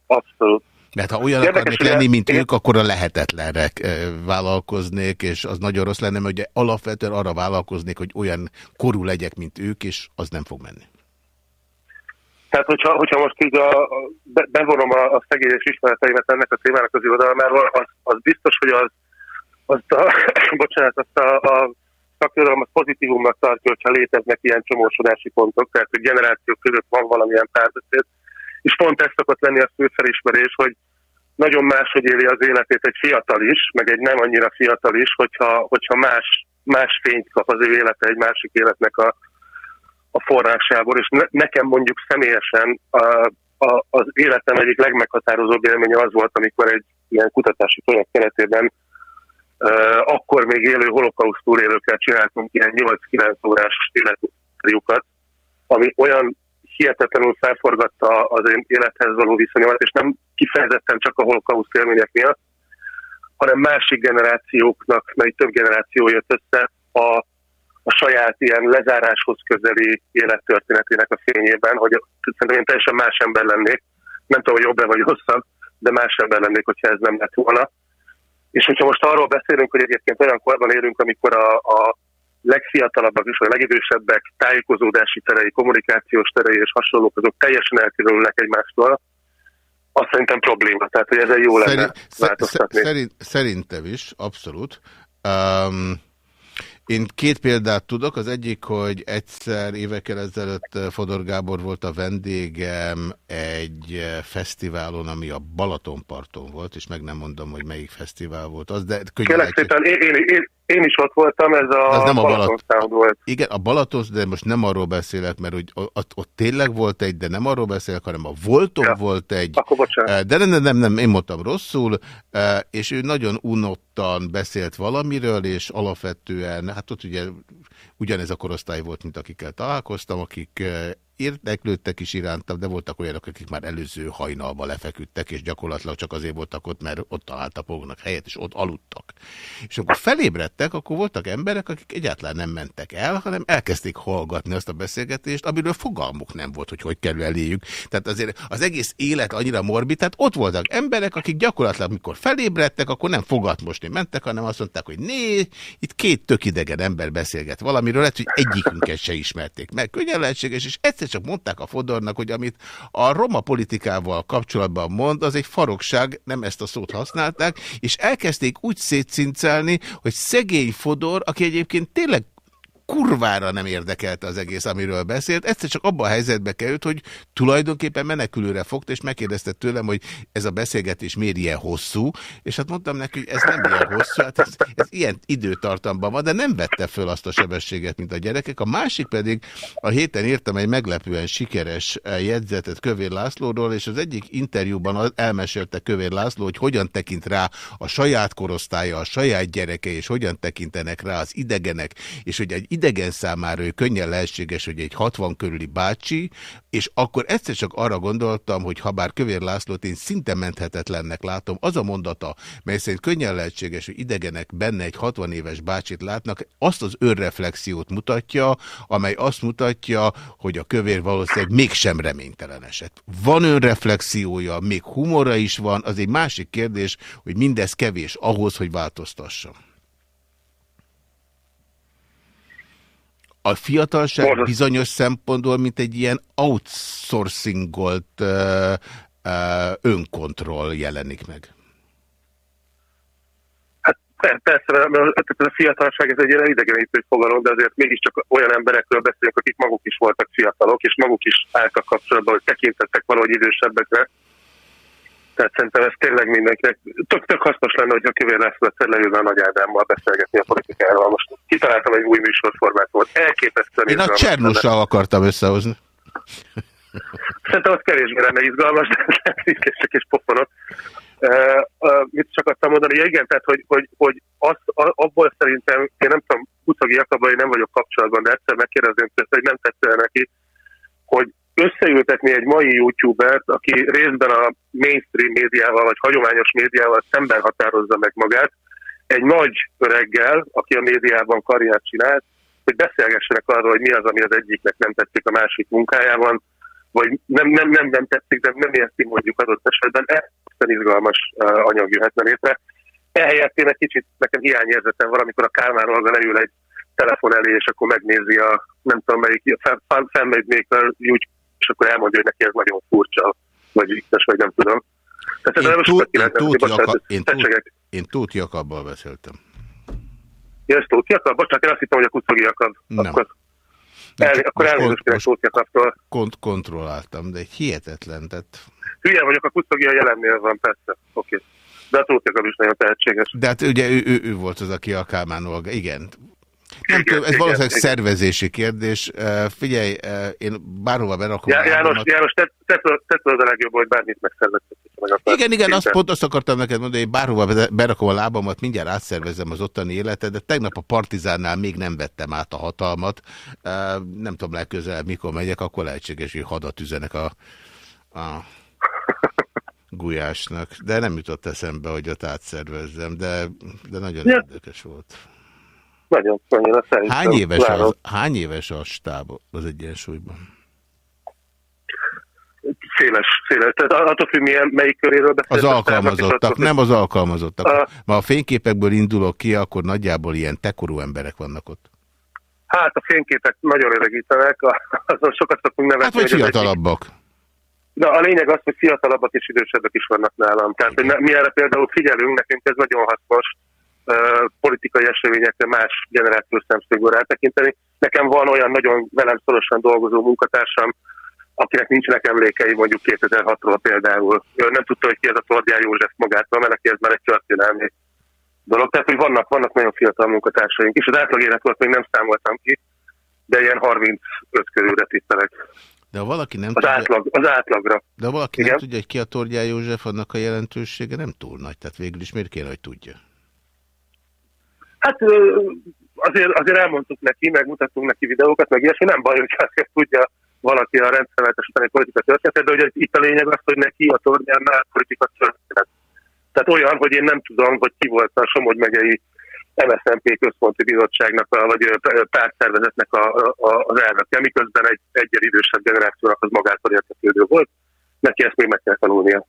Abszolút. Mert ha olyan Érdekes, akarnék lenni, mint én- ők, akkor a lehetetlenre eh, vállalkoznék, és az nagyon rossz lenne, mert ugye alapvetően arra vállalkoznék, hogy olyan korú legyek, mint ők, és az nem fog menni. Tehát, hogyha, hogyha most így a, a- be, bevonom a, a szegényes ismereteimet ennek a témának az irodalmáról, az, az biztos, hogy az, azt a, <coughs> bocsánat, azt a, a szakirodalmat pozitívumnak tartja, hogyha léteznek ilyen csomósodási pontok, tehát hogy generációk között van valamilyen párbeszéd. És pont ez szokott lenni a fő felismerés, hogy nagyon máshogy éli az életét egy fiatal is, meg egy nem annyira fiatal is, hogyha, hogyha más, más fényt kap az ő élete egy másik életnek a, a forrásából, és ne, nekem mondjuk személyesen a, a, az életem egyik legmeghatározóbb élménye az volt, amikor egy ilyen kutatási projekt keretében uh, akkor még élő holokauszt túlélőkkel csináltunk ilyen 8-9 órás életukat, ami olyan hihetetlenül felforgatta az én élethez való viszonyomat, és nem kifejezetten csak a holokauszt élmények miatt, hanem másik generációknak, mert több generáció jött össze a, a saját ilyen lezáráshoz közeli élettörténetének a fényében, hogy szerintem én teljesen más ember lennék, nem tudom, hogy jobb-e vagy rosszabb, de más ember lennék, hogyha ez nem lett volna. És hogyha most arról beszélünk, hogy egyébként olyan korban élünk, amikor a, a legfiatalabbak és a legidősebbek tájékozódási terei, kommunikációs terei és hasonlók, azok teljesen elkülönülnek egymástól, azt szerintem probléma. Tehát, hogy ezen jó lenne Szerint, sze- változtatni. szerint, szerintem is, abszolút. Um, én két példát tudok. Az egyik, hogy egyszer évekkel ezelőtt Fodor Gábor volt a vendégem egy fesztiválon, ami a Balatonparton volt, és meg nem mondom, hogy melyik fesztivál volt az, de könnyen Kérlek szépen, én, én, én, én is ott voltam, ez a, De az nem a Balaton. Sound volt. Igen, a Balaton, de most nem arról beszélek, mert úgy, ott, ott tényleg volt egy, de nem arról beszélek, hanem a Volton Ja. volt egy, Akkor bocsánat. Eh, De nem, nem, nem, nem, én mondtam rosszul, eh, és ő nagyon unottan beszélt valamiről, és alapvetően, hát ott ugye ugyanez a korosztály volt, mint akikkel találkoztam, akik eh, érdeklődtek is irántam, de voltak olyanok, akik már előző hajnalba lefeküdtek, és gyakorlatilag csak azért voltak ott, mert ott találtak maguknak helyet, és ott aludtak. És amikor felébredtek, akkor voltak emberek, akik egyáltalán nem mentek el, hanem elkezdték hallgatni azt a beszélgetést, amiről fogalmuk nem volt, hogy hogy kerül eléjük. Tehát azért az egész élet annyira morbid, tehát ott voltak emberek, akik gyakorlatilag, mikor felébredtek, akkor nem fogat mosni mentek, hanem azt mondták, hogy né, itt két tök idegen ember beszélget valamiről, lehet, hogy egyikünket se ismerték meg. Könnyen lehetséges, és egyszer csak mondták a Fodornak, hogy amit a roma politikával kapcsolatban mond, az egy farokság, nem ezt a szót használták, és elkezdték úgy szétszincelni, hogy szegény Fodor, aki egyébként tényleg kurvára nem érdekelte az egész, amiről beszélt. Egyszer csak abban a helyzetbe került, hogy tulajdonképpen menekülőre fogta, és megkérdezte tőlem, hogy ez a beszélgetés miért ilyen hosszú, és hát mondtam neki, hogy ez nem ilyen hosszú, hát ez, ez ilyen időtartamban van, de nem vette föl azt a sebességet, mint a gyerekek. A másik pedig, a héten írtam egy meglepően sikeres eh, jegyzetet Kövér Lászlóról, és az egyik interjúban elmesélte Kövér László, hogy hogyan tekint rá a saját korosztálya, a saját gyereke, és hogyan tekintenek rá az idegenek, és hogy egy idegen számára ő könnyen lehetséges, hogy egy 60 körüli bácsi, és akkor egyszer csak arra gondoltam, hogy ha bár Kövér Lászlót én szinte menthetetlennek látom, az a mondata, mely szerint könnyen lehetséges, hogy idegenek benne egy 60 éves bácsit látnak, azt az önreflexiót mutatja, amely azt mutatja, hogy a kövér valószínűleg mégsem reménytelen eset. Van önreflexiója, még humora is van, az egy másik kérdés, hogy mindez kevés ahhoz, hogy változtassam. A fiatalság Borzasztó. bizonyos szempontból, mint egy ilyen outsourcingolt uh, uh, önkontroll jelenik meg. Hát per- persze, mert a fiatalság ez egy ilyen idegenítő fogalom, de azért mégiscsak olyan emberekről beszélünk, akik maguk is voltak fiatalok, és maguk is álltak kapcsolatban, hogy tekintettek valahogy idősebbekre. Tehát szerintem ez tényleg mindenkinek tök, tök hasznos lenne, hogy a Kövér László egyszer leülne a Nagy Ádámmal beszélgetni a politikáról. Most kitaláltam egy új műsorformát volt. Elképesztően Én a. Csernussal akartam összehozni. Szerintem az kevésbé lenne izgalmas, de csak és pofonot. Uh, uh, mit csak akartam mondani, ja, igen, tehát hogy, hogy, hogy azt, a, abból szerintem, én nem tudom, Kucogi Jakabban én nem vagyok kapcsolatban, de egyszer megkérdezném tőle, hogy nem tetszene neki, hogy összeültetni egy mai youtubert, aki részben a mainstream médiával, vagy hagyományos médiával szemben határozza meg magát, egy nagy öreggel, aki a médiában karriert csinált, hogy beszélgessenek arról, hogy mi az, ami az egyiknek nem tetszik a másik munkájában, vagy nem, nem, nem, nem tetszik, de nem érti mondjuk adott esetben, elképesztően izgalmas uh, anyag jöhetne létre. Ehelyett én egy kicsit, nekem hiányérzetem valamikor a Kálmán Olga leül egy telefon elé, és akkor megnézi a, nem tudom melyik, felmegy még úgy, és akkor elmondja, hogy neki ez nagyon furcsa, vagy vicces, vagy nem tudom. Tehát Én Tóth- sokat ki lehetne én tudni, Tóth bocsánat, Jaka- én Tóth- tecsegek. Én Tóth Jakabbal beszéltem. Ja, ez Tóth Jakab? Bocsánat, én azt hittem, hogy a Kucogi Jakab. Nem. Akkor, Nem, el, akkor elnézést kérek Tóth Jakabtól. kont kontrolláltam, de egy hihetetlen, tehát... Hülye vagyok, a Kucogi a jelennél van, persze. Oké. De a Tóth Jakab is nagyon tehetséges. De hát ugye ő, ő, ő volt az, aki a Kálmán Olga, igen. Nem tudom, ez igen, valószínűleg igen. szervezési kérdés. Figyelj, én bárhova berakom Já, János. János te, te, te tudod a legjobb, hogy bármit megszerveztek. Meg akarsz. Igen, igen, azt pont azt akartam neked mondani, hogy bárhova be- berakom a lábamat, mindjárt átszervezem az ottani életet, de tegnap a Partizánnál még nem vettem át a hatalmat. Nem tudom legközelebb, mikor megyek, akkor lehetséges, hogy hadat üzenek a, a gulyásnak. De nem jutott eszembe, hogy ott átszervezzem, de, de nagyon Ja. érdekes volt. Nagyon, nagyon, szerintem. Hány éves, várom. az, hány éves a stáb az egyensúlyban? Széles, széles. Tehát attól függ, milyen, melyik köréről Az beszélsz. alkalmazottak, nem az alkalmazottak. A- Ma a fényképekből indulok ki, akkor nagyjából ilyen tekorú emberek vannak ott. Hát a fényképek nagyon öregítenek, azon sokat szoktunk nevetni. Hát vagy az fiatalabbak. De a lényeg az, hogy fiatalabbak és idősebbek is vannak nálam. Tehát, hogy mi erre például figyelünk, nekünk ez nagyon hasznos politikai eseményekre más generációs szemszögből rátekinteni. Nekem van olyan nagyon velem szorosan dolgozó munkatársam, akinek nincsenek emlékei mondjuk 2006-ról például. Ő nem tudta, hogy ki ez a Tordján József magától, mert neki ez már egy történelmi dolog. Tehát, hogy vannak, vannak nagyon fiatal munkatársaink, és az átlag életkort még nem számoltam ki, de ilyen 35 körülre tippelek. De ha valaki nem Az, tudja, átlag, az átlagra. de ha valaki nem Igen. tudja, hogy ki a Tordján József, annak a jelentősége nem túl nagy. Tehát végül is miért kéne, hogy tudja? Hát azért, azért elmondtuk neki, megmutattunk neki videókat, meg ilyesmi, nem baj, hogyha ezt tudja valaki a rendszerváltás utáni politika történetet, de ugye itt a lényeg az, hogy neki a tornyánál politika történet. Tehát olyan, hogy én nem tudom, hogy ki volt a Somogy megyei MSZNP központi bizottságnak, vagy pártszervezetnek a, a, az elnöke, miközben egy egyel idősebb generációnak az magától értetődő volt. Neki ezt még meg kell tanulnia.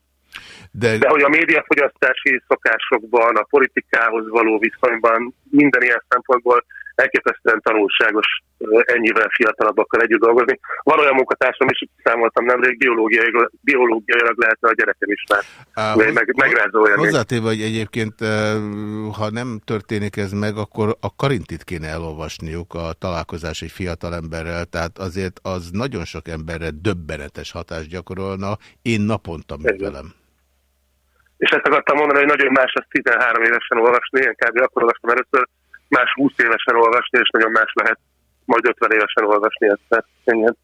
De, De hogy a médiafogyasztási szokásokban, a politikához való viszonyban, minden ilyen szempontból elképesztően tanulságos ennyivel fiatalabbakkal együtt dolgozni. Van olyan munkatársam is, számoltam nemrég, biológiailag, biológiailag lehetne a gyerekem is már. Á, meg, meg, megrázó élmény. Hozzátéve, hogy egyébként, ha nem történik ez meg, akkor a Karintit kéne elolvasniuk a találkozás egy fiatal emberrel, tehát azért az nagyon sok emberre döbbenetes hatást gyakorolna. Én naponta művelem. És ezt akartam mondani, hogy nagyon más az 13 évesen olvasni, én kb. akkor olvastam először, más 20 évesen olvasni, és nagyon más lehet majd 50 évesen olvasni ezt. Igen.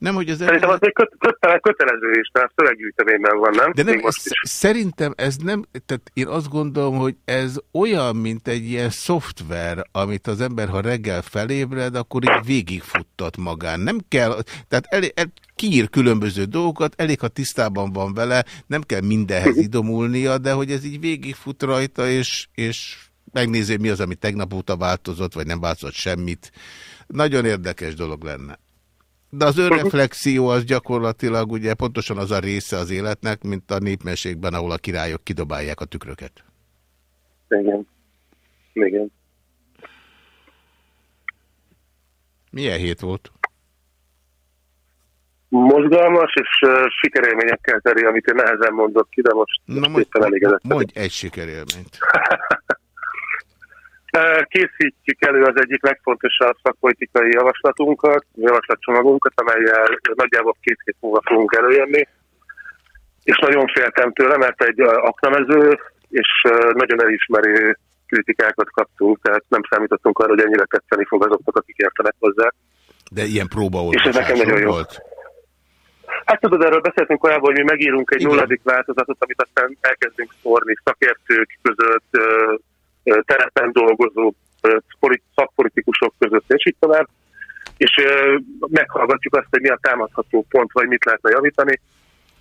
Nem, hogy az Szerintem az még köt, köt, kötelező is, mert szöveggyűjteményben van, nem? De nem, Még most ez, is. szerintem ez nem, tehát én azt gondolom, hogy ez olyan, mint egy ilyen szoftver, amit az ember, ha reggel felébred, akkor így végigfuttat magán. Nem kell, tehát el, el, kiír különböző dolgokat, elég, ha tisztában van vele, nem kell mindenhez idomulnia, de hogy ez így végigfut rajta, és, és megnézi, mi az, ami tegnap óta változott, vagy nem változott semmit. Nagyon érdekes dolog lenne. De az önreflexió az gyakorlatilag ugye pontosan az a része az életnek, mint a népmeségben, ahol a királyok kidobálják a tükröket. Igen. Igen. Milyen hét volt? Mozgalmas és uh, sikerélményekkel teri, amit én nehezen mondok ki, de most, Na, most éppen elégedett. mondj egy sikerélményt. <laughs> Készítjük elő az egyik legfontosabb szakpolitikai javaslatunkat, javaslatcsomagunkat, amelyel nagyjából két hét múlva fogunk előjönni. És nagyon féltem tőle, mert egy aknamező és nagyon elismerő kritikákat kaptunk, tehát nem számítottunk arra, hogy ennyire tetszeni fog azoknak, akik értenek hozzá. De ilyen És ez nekem nagyon jó. volt. Hát tudod, erről beszéltünk korábban, hogy mi megírunk egy Igen. nulladik változatot, amit aztán elkezdünk szórni szakértők között, terepen dolgozó szakpolitikusok között, és így tovább. És meghallgatjuk azt, hogy mi a támadható pont, vagy mit lehetne javítani.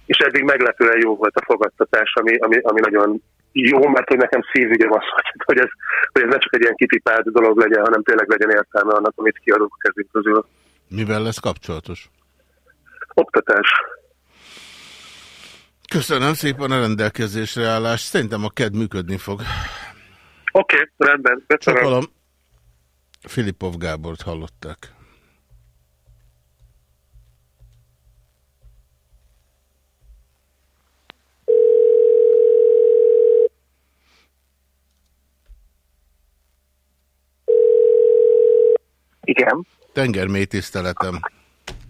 És eddig meglepően jó volt a fogadtatás, ami, ami, ami nagyon jó, mert hogy nekem szívügyem az, hogy- hogy ez, hogy ez ne csak egy ilyen kitipált dolog legyen, hanem tényleg legyen értelme annak, amit kiadunk a kezünk közül. Mivel lesz kapcsolatos? Oktatás. Köszönöm szépen a rendelkezésre állást. Szerintem a KED működni fog. Oké, okay, rendben. Köszönöm. Csapalom. Filipov Gábort hallották. Igen. Tengermély tiszteletem.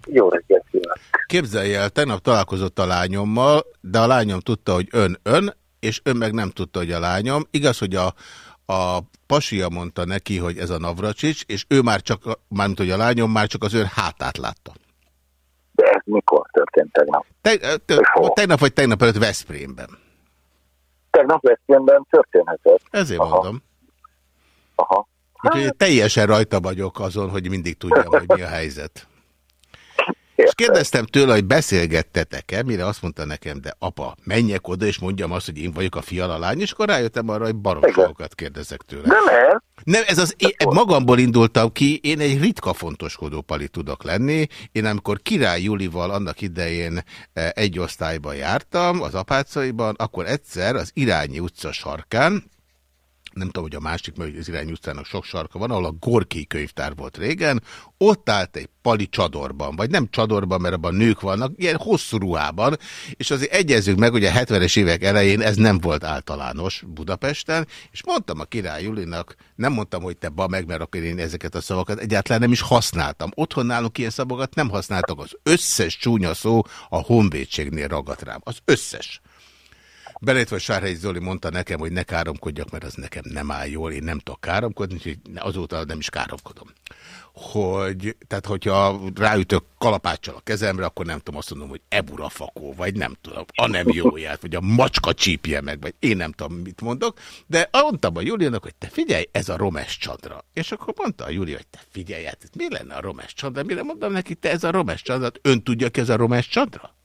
Jó reggelt kívánok. Képzelj el, tegnap találkozott a lányommal, de a lányom tudta, hogy ön ön, és ön meg nem tudta, hogy a lányom. Igaz, hogy a, a pasia mondta neki, hogy ez a Navracsics, és ő már csak, mármint hogy a lányom már csak az ön hátát látta. De ez mikor történt tegnap? Te, te, tegnap vagy tegnap előtt Veszprémben. Tegnap Veszprémben történhetett. Ezért Aha. mondom. Aha. Úgyhogy teljesen rajta vagyok azon, hogy mindig tudjam, hogy mi a helyzet. És kérdeztem tőle, hogy beszélgettetek-e, mire azt mondta nekem, de apa, menjek oda, és mondjam azt, hogy én vagyok a fiala lány, és akkor rájöttem arra, hogy baromságokat kérdezek tőle. Nem ez? Nem, ez az, én magamból indultam ki, én egy ritka fontoskodó pali tudok lenni. Én amikor Király Julival annak idején eh, egy osztályban jártam, az apácaiban, akkor egyszer az Irányi utca sarkán, nem tudom, hogy a másik, mert az Irányi utcának sok sarka van, ahol a Gorki könyvtár volt régen, ott állt egy pali csadorban, vagy nem csadorban, mert abban nők vannak, ilyen hosszú ruhában, és azért egyezzük meg, hogy a 70-es évek elején ez nem volt általános Budapesten, és mondtam a király Julinak, nem mondtam, hogy te ba meg, mert akkor én ezeket a szavakat egyáltalán nem is használtam. Otthon nálunk ilyen szavakat nem használtak, az összes csúnya szó a honvédségnél ragadt rám. Az összes. Belétve, Sárhelyi Zoli mondta nekem, hogy ne káromkodjak, mert az nekem nem áll jól, én nem tudok káromkodni, úgyhogy azóta nem is káromkodom. Hogy, tehát hogyha ráütök kalapáccsal a kezemre, akkor nem tudom azt mondom, hogy eburafakó, vagy nem tudom, a nem jóját, vagy a macska csípje meg, vagy én nem tudom, mit mondok, de mondtam a Juliának, hogy te figyelj, ez a Romes Csandra. És akkor mondta a Júlia, hogy te figyelj, hát mi lenne a Romes Csandra? Mire mondom neki, te ez a Romes Csandra, ön tudja ki ez a Romes Csandra?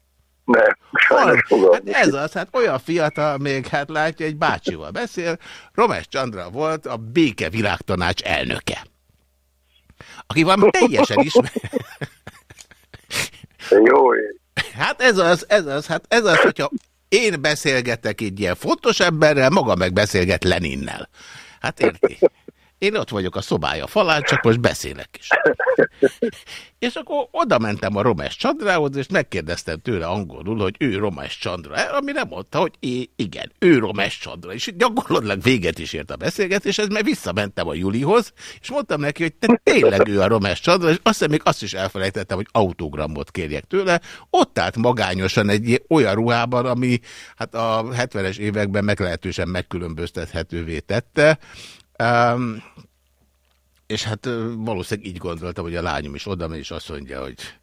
Nem, sajnos Hát ez az, hát olyan fiatal még, hát látja, egy bácsival beszél. Romes Csandra volt a Béke Világtanács elnöke. Aki van teljesen ismer. <laughs> Jó, Hát ez az, ez az, hát ez az, hogyha én beszélgetek egy ilyen fontos emberrel, maga meg beszélget Leninnel. Hát érti? Én ott vagyok a szobája falán, csak most beszélek is. <laughs> És akkor oda mentem a Romes Csandrához, és megkérdeztem tőle angolul, hogy ő Romes Csandra, amire mondta, hogy é, igen, ő Romes Csandra. És gyakorlatilag véget is ért a beszélgetés, ez mert visszamentem a Julihoz, és mondtam neki, hogy te tényleg ő a Romes Csandra, és azt hiszem még azt is elfelejtettem, hogy autogramot kérjek tőle. Ott állt magányosan egy olyan ruhában, ami hát a 70-es években meglehetősen megkülönböztethetővé tette. Um, és hát valószínűleg így gondoltam, hogy a lányom is oda megy, és azt mondja, hogy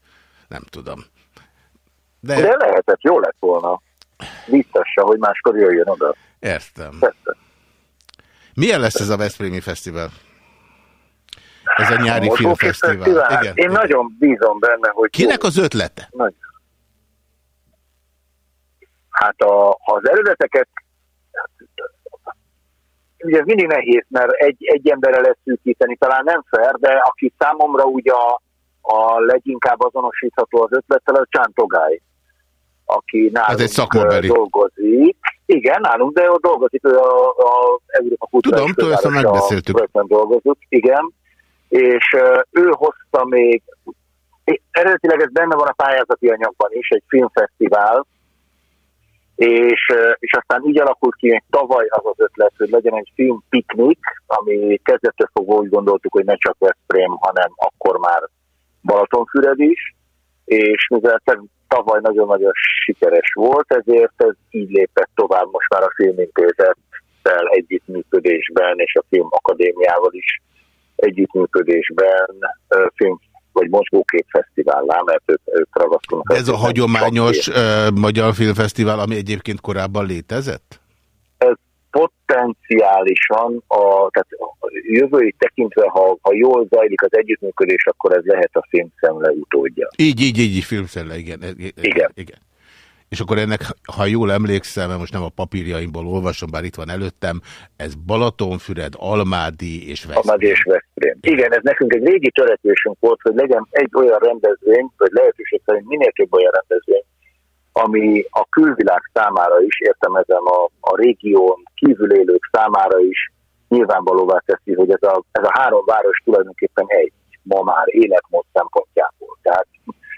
Nem tudom. De De lehetett, jó lett volna. Biztassa, hogy máskor jöjjön oda. értem. Persze. Milyen lesz ez a Veszprémi Fesztivál? Ez a nyári Mozgókép filmfesztivál. Igen. Én igen. nagyon bízom benne, hogy... Kinek az ötlete? Nagy. Hát a, ha az eredeteket, ugye ez mindig nehéz, mert egy, egy emberre lesz szűkíteni, talán nem fair, de aki számomra ugye a, a leginkább azonosítható az ötlettel, az Csán Togály, aki nálunk egy szakmabeli. ö, dolgozik. Igen, nálunk, de ott dolgozik, a, a Európa Kulturális Tudom, ezt megbeszéltük. dolgozik, igen, és ő hozta még eredetileg ez benne van a pályázati anyagban is, egy filmfesztivál, és, és aztán így alakult ki, tavaly az az ötlet, hogy legyen egy filmpiknik, ami kezdettől fogva úgy gondoltuk, hogy ne csak Veszprém, hanem akkor már Balatonfüred is, és mivel tavaly nagyon-nagyon sikeres volt, ezért ez így lépett tovább most már a filmintézettel együttműködésben, és a Filmakadémiával is együttműködésben film vagy mozgókép fesztivállá, mert ők, ők ragaszkodnak. Ez a hagyományos uh, magyar filmfesztivál, ami egyébként korábban létezett? Ez potenciálisan, a, tehát a jövőit tekintve, ha, ha jól zajlik az együttműködés, akkor ez lehet a filmszemle utódja. Így, így, így, így filmszelle, igen. Igen. igen. És akkor ennek, ha jól emlékszem, mert most nem a papírjaimból olvasom, bár itt van előttem, ez Balatonfüred, Almádi és Veszprém. Nagy és Veszprém. Igen, ez nekünk egy régi törekvésünk volt, hogy legyen egy olyan rendezvény, vagy lehetőség szerint minél több olyan rendezvény, ami a külvilág számára is, értelmezem a, a régión kívül élők számára is nyilvánvalóvá teszi, hogy ez a, ez a három város tulajdonképpen egy ma már életmód szempontjából. Tehát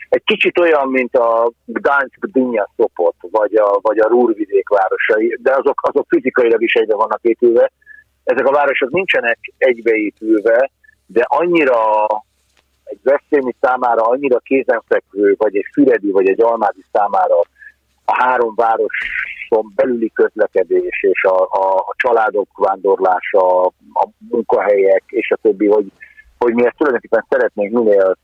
egy kicsit olyan, mint a Gdansk, Gdynia, Sopot, vagy a, vagy a Rúrvidék városai, de azok, azok fizikailag is egybe vannak épülve. Ezek a városok nincsenek egybeépülve, de annyira egy veszélymi számára annyira kézenfekvő, vagy egy füredi, vagy egy almádi számára a három városon belüli közlekedés és a, a, a családok vándorlása, a munkahelyek és a többi, hogy, hogy mi ezt tulajdonképpen szeretnénk minél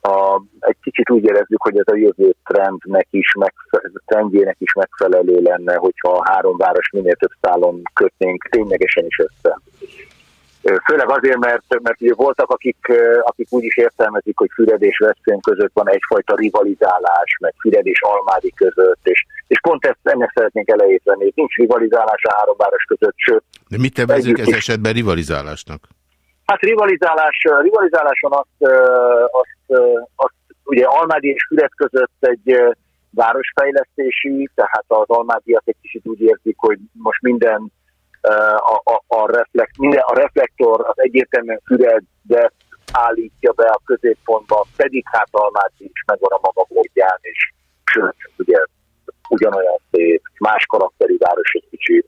a, egy kicsit úgy érezzük, hogy ez a jövő trendnek is megfe- trendjének is megfelelő lenne, hogyha a három város minél több szálon kötnénk ténylegesen is össze. Főleg azért, mert, mert ugye voltak, akik, akik úgy is értelmezik, hogy Füred és Veszprém között van egyfajta rivalizálás, meg Füred és Almádi között, és, és pont ezt ennek szeretnénk elejét venni. Nincs rivalizálás a három város között, sőt, De mit nevezünk ez esetben rivalizálásnak? Hát rivalizálás, rivalizáláson azt, azt, azt ugye Almádi és Füred között egy városfejlesztési, tehát az Almádiak egy kicsit úgy érzik, hogy most minden a, a, a, reflekt, minden, a reflektor az egyértelműen Füredet állítja be a középpontba, pedig hát Almádi is megvan a maga módján, és sőt, ugye ugyanolyan szép, más karakterű város egy kicsit.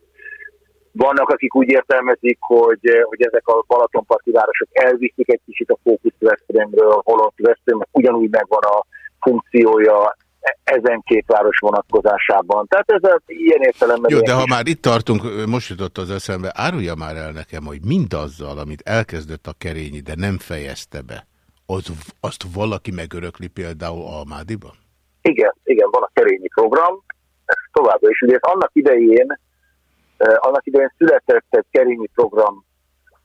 Vannak, akik úgy értelmezik, hogy, hogy ezek a Balatonparti városok elviszik egy kicsit a fókusz Veszprémről, holott Veszprém ugyanúgy megvan a funkciója ezen két város vonatkozásában. Tehát ez a, ilyen értelemben... Jó, de ha kis- már itt tartunk, most jutott az eszembe, árulja már el nekem, hogy mindazzal, amit elkezdett a Kerényi, de nem fejezte be, az, azt valaki megörökli például Almádiban? Igen, igen, van a kerényi program, ez továbbra is. Ugye annak idején, annak idején született egy kerényi program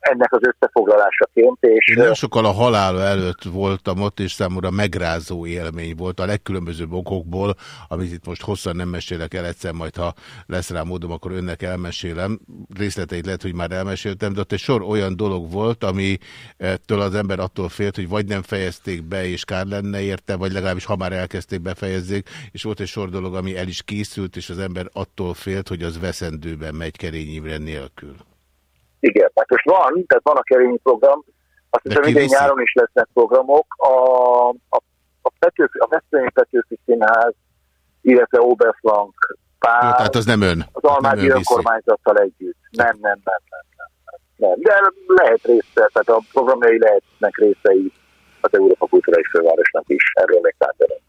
ennek az összefoglalásaként, és Én nagyon sokkal a halál előtt voltam ott, és számomra megrázó élmény volt a legkülönbözőbb okokból, amit itt most hosszan nem mesélek el, egyszer majd, ha lesz rá módom, akkor önnek elmesélem. Részleteit lehet, hogy már elmeséltem, de ott egy sor olyan dolog volt, amitől az ember attól félt, hogy vagy nem fejezték be, és kár lenne érte, vagy legalábbis ha már elkezdték, befejezzék, és volt egy sor dolog, ami el is készült, és az ember attól félt, hogy az veszendőben megy Kerény Imre nélkül. Igen, hát most van, tehát van a kerényi program, azt hiszem idén nyáron is lesznek programok. A, a, a, Petőfi, a Veszprémi Petőfi Színház, illetve Oberflank Jó, pár, tehát az nem ön. az Almádi önkormányzattal együtt. Nem, nem, nem, nem, nem, nem. De lehet része, tehát a programjai lehetnek részei az Európa Kulturális Fővárosnak is, erről még tárgyalunk.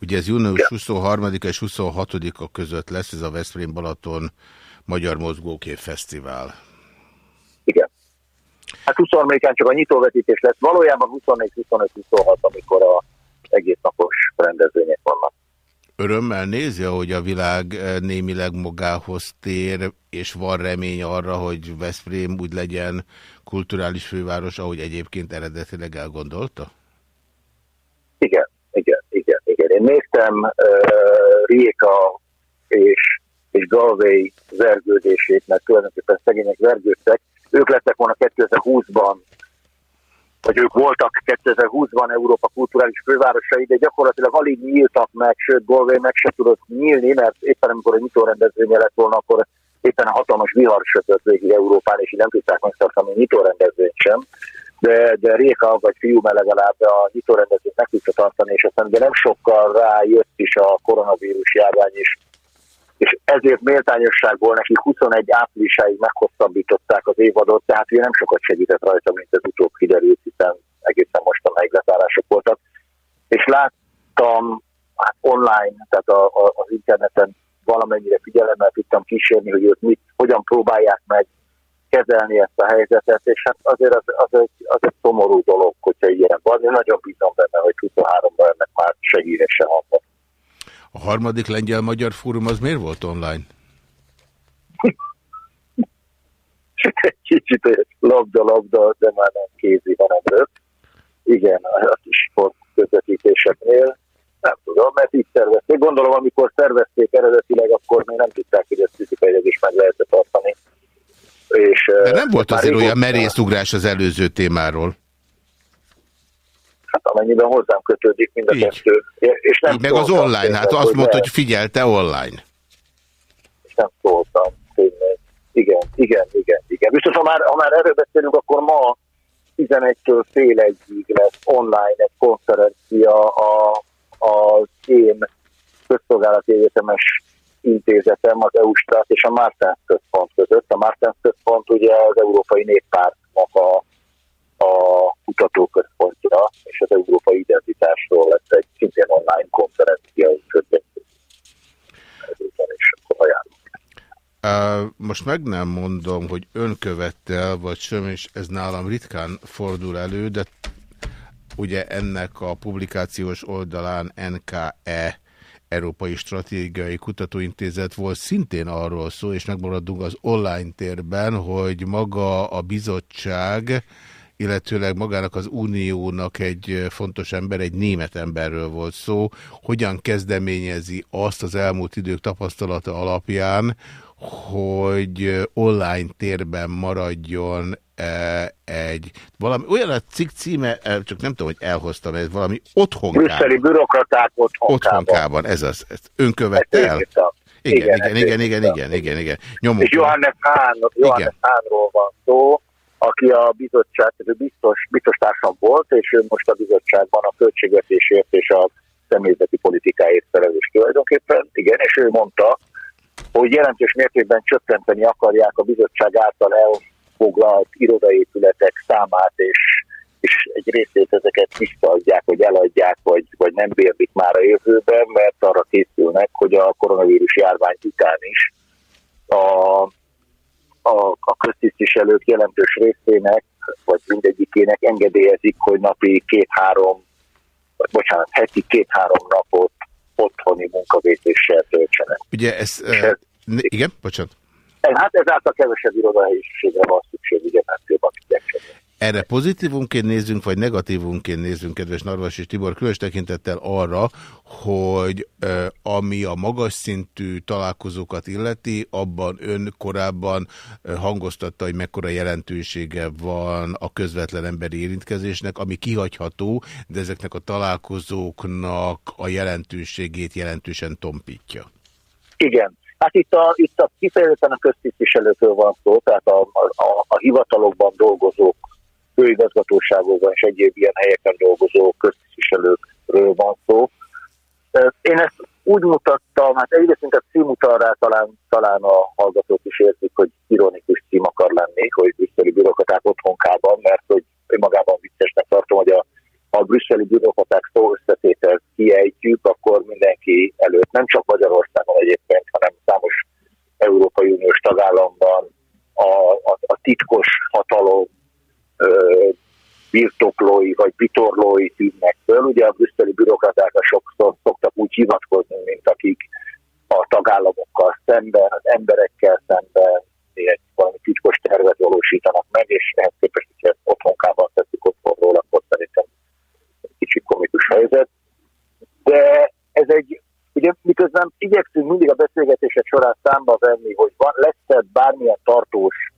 Ugye ez június 23 és 26-a között lesz ez a Veszprém Balaton Magyar Mozgókép Fesztivál. Hát 23-án csak a nyitóvetítés lesz, valójában 24, 25, 26, amikor a egész napos rendezvények vannak. Örömmel nézi, hogy a világ eh, némileg magához tér, és van remény arra, hogy Veszprém úgy legyen kulturális főváros, ahogy egyébként eredetileg elgondolta? Igen, igen, igen, igen. Én néztem uh, Rieka és, és Galway vergődését, mert tulajdonképpen szegények vergődtek. Ők lettek volna 2020-ban vagy ők voltak 2020-ban Európa kulturális fővárosai, de gyakorlatilag alig nyíltak meg, sőt Galway meg se tudott nyílni, mert éppen amikor a nyitórendezvénye lett volna, akkor éppen a hatalmas vihar sötört végig Európán, és így nem tudták megtartani a nyitórendezvényt sem. De, de Réka vagy fiú legalább a nyitórendezvényt meg tudta tartani, és aztán ugye nem sokkal rájött is a koronavírus járvány is, és ezért méltányosságból nekik 21 áprilisáig meghosszabbították az évadot, tehát ugye nem sokat segített rajta, mint az utóbb kiderült, hiszen egészen most a megletárások voltak. És láttam hát online, tehát a, a, az interneten valamennyire figyelemmel tudtam kísérni, hogy ők mit, hogyan próbálják meg kezelni ezt a helyzetet, és hát azért az, az, egy, az egy szomorú dolog, hogyha ilyen van. Én nagyon bízom benne, hogy 23-ban ennek már se híre se hangban. A harmadik lengyel-magyar fórum az miért volt online? <laughs> Egy kicsit labda-labda, de már nem kézi, hanem röp. Igen, a kis sport közvetítéseknél. Nem tudom, mert így szervezték. Gondolom, amikor szervezték eredetileg, akkor még nem tudták, hogy ezt fizikailag is meg lehet tartani. És, De nem volt azért olyan régóta- merész ugrás az előző témáról. Hát amennyiben hozzám kötődik mind a Így. kettő. És nem Így meg az online, tényleg, hát azt mondta, hogy figyelte online. és nem szóltam. Tényleg. Igen, igen, igen, igen. Viszont ha már, ha már erről beszélünk, akkor ma 11-től fél egyig lesz online egy konferencia a, az én közszolgálati egyetemes intézetem, az EU-stát és a Mártens központ között. A Mártens központ ugye az Európai Néppártnak a, a kutatóközpontja, és az európai identitásról lesz egy szintén online konferencia, úgyhogy ezután is ajánlom. Most meg nem mondom, hogy ön követte el, vagy sem, és ez nálam ritkán fordul elő, de ugye ennek a publikációs oldalán NKE Európai Stratégiai Kutatóintézet volt szintén arról szó, és megmaradunk az online térben, hogy maga a bizottság, illetőleg magának az uniónak egy fontos ember, egy német emberről volt szó, hogyan kezdeményezi azt az elmúlt idők tapasztalata alapján, hogy online térben maradjon egy valami olyan a cikk címe, csak nem tudom, hogy elhoztam, ez valami Brüsszeli otthonkában. bürokraták otthonkában. Otthonkában, ez az. Ezt ön Ezt követte én el? Igen, igen, igen, igen, írtam. igen, igen, igen. Nyomok. És Johannes Hahn, Johannes Hahnról van szó, aki a bizottság, ő biztos, biztos társam volt, és ő most a bizottságban a költségvetésért és a személyzeti politikáért felelős tulajdonképpen. Igen, és ő mondta, hogy jelentős mértékben csökkenteni akarják a bizottság által elfoglalt irodaépületek számát, és, és egy részét ezeket visszaadják, vagy eladják, vagy, vagy nem bérlik már a jövőben, mert arra készülnek, hogy a koronavírus járvány után is a, a, a köztisztviselők jelentős részének, vagy mindegyikének engedélyezik, hogy napi két-három, vagy bocsánat, heti két-három napot otthoni munkavégzéssel töltsenek. Ugye ez... eh, ne- Igen, bocsánat. Hát ezáltal kevesebb irodahelyiségre van szükség, ugye, mert jobban csinálni. Erre pozitívunként nézzünk, vagy negatívunként nézzünk, kedves Narvas és Tibor, különös tekintettel arra, hogy ami a magas szintű találkozókat illeti, abban ön korábban ö, hangoztatta, hogy mekkora jelentősége van a közvetlen emberi érintkezésnek, ami kihagyható, de ezeknek a találkozóknak a jelentőségét jelentősen tompítja. Igen. Hát itt a, itt a kifejezetten a köztisztviselőkről van szó, tehát a, a, a hivatalokban dolgozók, főigazgatóságokban és egyéb ilyen helyeken dolgozó köztisztviselőkről van szó. Én ezt úgy mutattam, hát egyrészt, mint a cím utal rá, talán, talán a hallgatók is érzik, hogy ironikus cím akar lenni, hogy brüsszeli bürokraták otthonkában, mert hogy önmagában viccesnek tartom, hogy a, a brüsszeli bürokraták szó összetételt kiejtjük, akkor mindenki előtt, nem csak Magyarországon egyébként, hanem számos Európai Uniós tagállamban a, a, a titkos hatalom birtoklói vagy vitorlói tűnnek föl. Ugye a brüsszeli bürokratákra sokszor szoktak úgy hivatkozni, mint akik a tagállamokkal szemben, az emberekkel szemben egy valami titkos tervet valósítanak meg, és ehhez képest, hogyha otthonkában teszik otthonról, akkor szerintem egy kicsit komikus helyzet. De ez egy, ugye miközben igyekszünk mindig a beszélgetések során számba venni, hogy van, lesz-e bármilyen tartós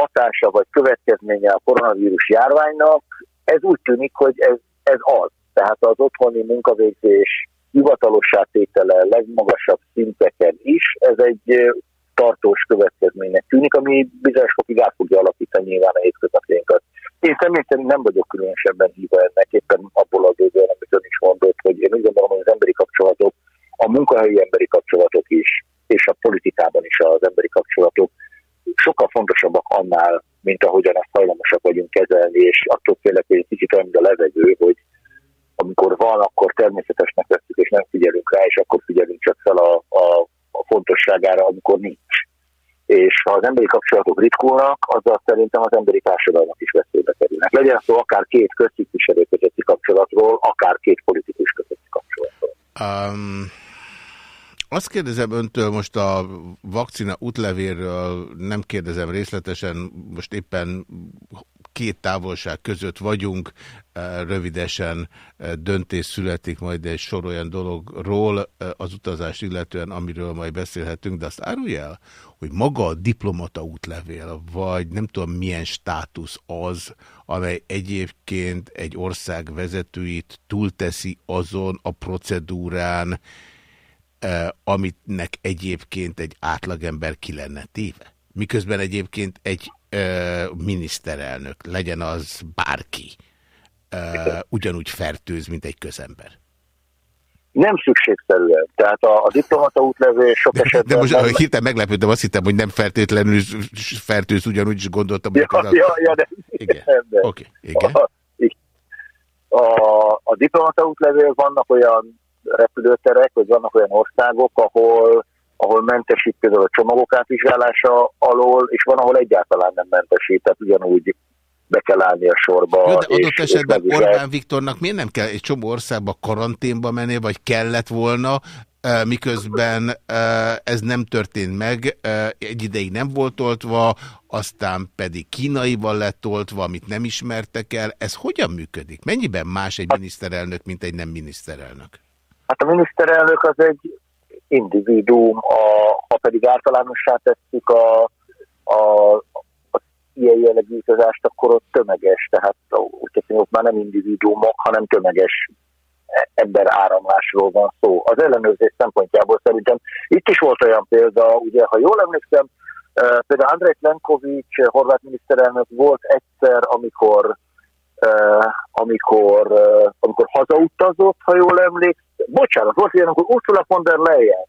hatása vagy következménye a koronavírus járványnak, ez úgy tűnik, hogy ez, ez az. Tehát az otthoni munkavégzés hivatalossá tétele legmagasabb szinteken is, ez egy tartós következménynek tűnik, ami bizonyos fokig át fogja alakítani nyilván a hétköznapjainkat. Én személy szerint nem vagyok különösebben híva ennek, éppen abból a időből, amit ön is mondott, hogy én úgy gondolom, hogy az emberi kapcsolatok, a munkahelyi emberi kapcsolatok is, és a politikában is az emberi kapcsolatok sokkal fontosabbak annál, mint ahogyan azt hajlamosak vagyunk kezelni, és attól félek, hogy egy kicsit olyan, mint a levegő, hogy amikor van, akkor természetesnek veszük, és nem figyelünk rá, és akkor figyelünk csak fel a, a, a fontosságára, amikor nincs. És ha az emberi kapcsolatok ritkulnak, azzal szerintem az emberi társadalmak is veszélybe kerülnek. Legyen szó akár két köztisztviselő közötti kapcsolatról, akár két politikus közötti kapcsolatról. Um, azt kérdezem öntől most a vakcina útlevérről, nem kérdezem részletesen, most éppen két távolság között vagyunk, eh, rövidesen eh, döntés születik majd egy sor olyan dologról eh, az utazást illetően, amiről majd beszélhetünk, de azt árulj el, hogy maga a diplomata útlevél, vagy nem tudom milyen státusz az, amely egyébként egy ország vezetőit túlteszi azon a procedúrán, amitnek egyébként egy átlagember ki lenne téve. Miközben egyébként egy ö, miniszterelnök, legyen az bárki, ö, ugyanúgy fertőz, mint egy közember. Nem szükségszerűen. Tehát a, a diplomata útlevél sok De, esetben... de most nem- hirtelen meglepődtem, azt hittem, hogy nem feltétlenül fertőz, ugyanúgy is gondoltam. hogy Ja, a- ja, ja, de, Igen. <laughs> de- Oké, igen. A, a, a diplomata útlevél vannak olyan repülőterek, vagy vannak olyan országok, ahol, ahol mentesít például a csomagok átvizsgálása alól, és van, ahol egyáltalán nem mentesít, tehát ugyanúgy be kell állni a sorba. Jó, de adott és, esetben és Orbán Viktornak miért nem kell egy csomó országba karanténba menni, vagy kellett volna, miközben ez nem történt meg, egy ideig nem volt oltva, aztán pedig kínaival lett oltva, amit nem ismertek el. Ez hogyan működik? Mennyiben más egy miniszterelnök, mint egy nem miniszterelnök? Hát a miniszterelnök az egy individuum, a, ha pedig általánossá tesszük a, a, a ilyen jellegű utazást, akkor ott tömeges, tehát úgy teszem, ott már nem individuumok, hanem tömeges ember áramlásról van szó. Az ellenőrzés szempontjából szerintem itt is volt olyan példa, ugye, ha jól emlékszem, eh, például Andrej Plenkovics, horvát miniszterelnök volt egyszer, amikor eh, amikor, amikor hazautazott, ha jól emlékszem, bocsánat, volt ilyen, amikor Ursula von der Leyen,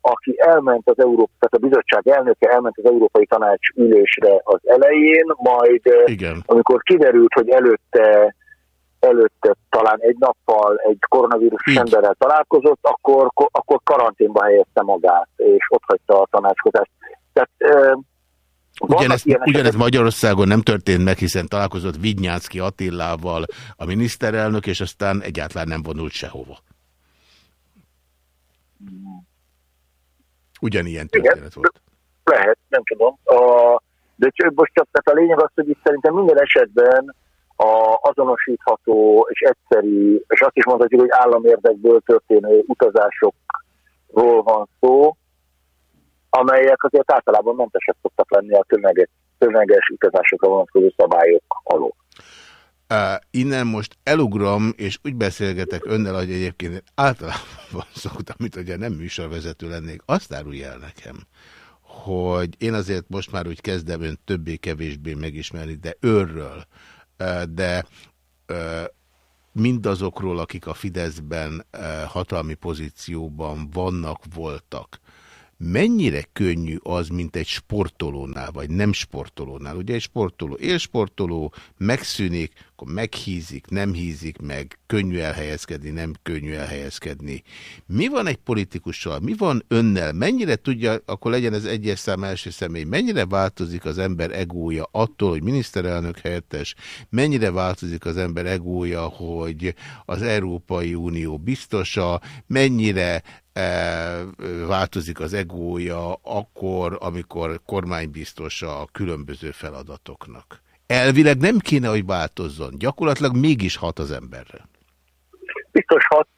aki elment az Európa, tehát a bizottság elnöke elment az Európai Tanács ülésre az elején, majd Igen. amikor kiderült, hogy előtte előtte talán egy nappal egy koronavírus emberrel találkozott, akkor, akkor karanténba helyezte magát, és ott hagyta a tanácskozást. Tehát Ugyanez, ugyanez Magyarországon nem történt meg, hiszen találkozott Vignyánszki Attillával a miniszterelnök, és aztán egyáltalán nem vonult sehova. Ugyanilyen történet volt. Lehet, nem tudom. A, de csak, most csak tehát a lényeg az, hogy itt szerintem minden esetben a azonosítható és egyszerű, és azt is mondhatjuk, hogy államérdekből történő utazásokról van szó, amelyek azért általában mentesek szoktak lenni a tömeges, tömeges utazásokra vonatkozó szabályok alól. Uh, innen most elugrom, és úgy beszélgetek önnel, hogy egyébként általában <laughs> szoktam, mint hogyha nem műsorvezető lennék. Azt árulj el nekem, hogy én azért most már úgy kezdem ön többé-kevésbé megismerni, de őrről, de mindazokról, akik a Fideszben hatalmi pozícióban vannak, voltak, mennyire könnyű az, mint egy sportolónál, vagy nem sportolónál. Ugye egy sportoló, élsportoló, megszűnik, akkor meghízik, nem hízik meg, könnyű elhelyezkedni, nem könnyű elhelyezkedni. Mi van egy politikussal, mi van önnel, mennyire tudja, akkor legyen ez egyes szám első személy, mennyire változik az ember egója attól, hogy miniszterelnök helyettes, mennyire változik az ember egója, hogy az Európai Unió biztosa, mennyire eh, változik az egója akkor, amikor kormánybiztosa a különböző feladatoknak. Elvileg nem kéne, hogy változzon. Gyakorlatilag mégis hat az emberre. biztos hat,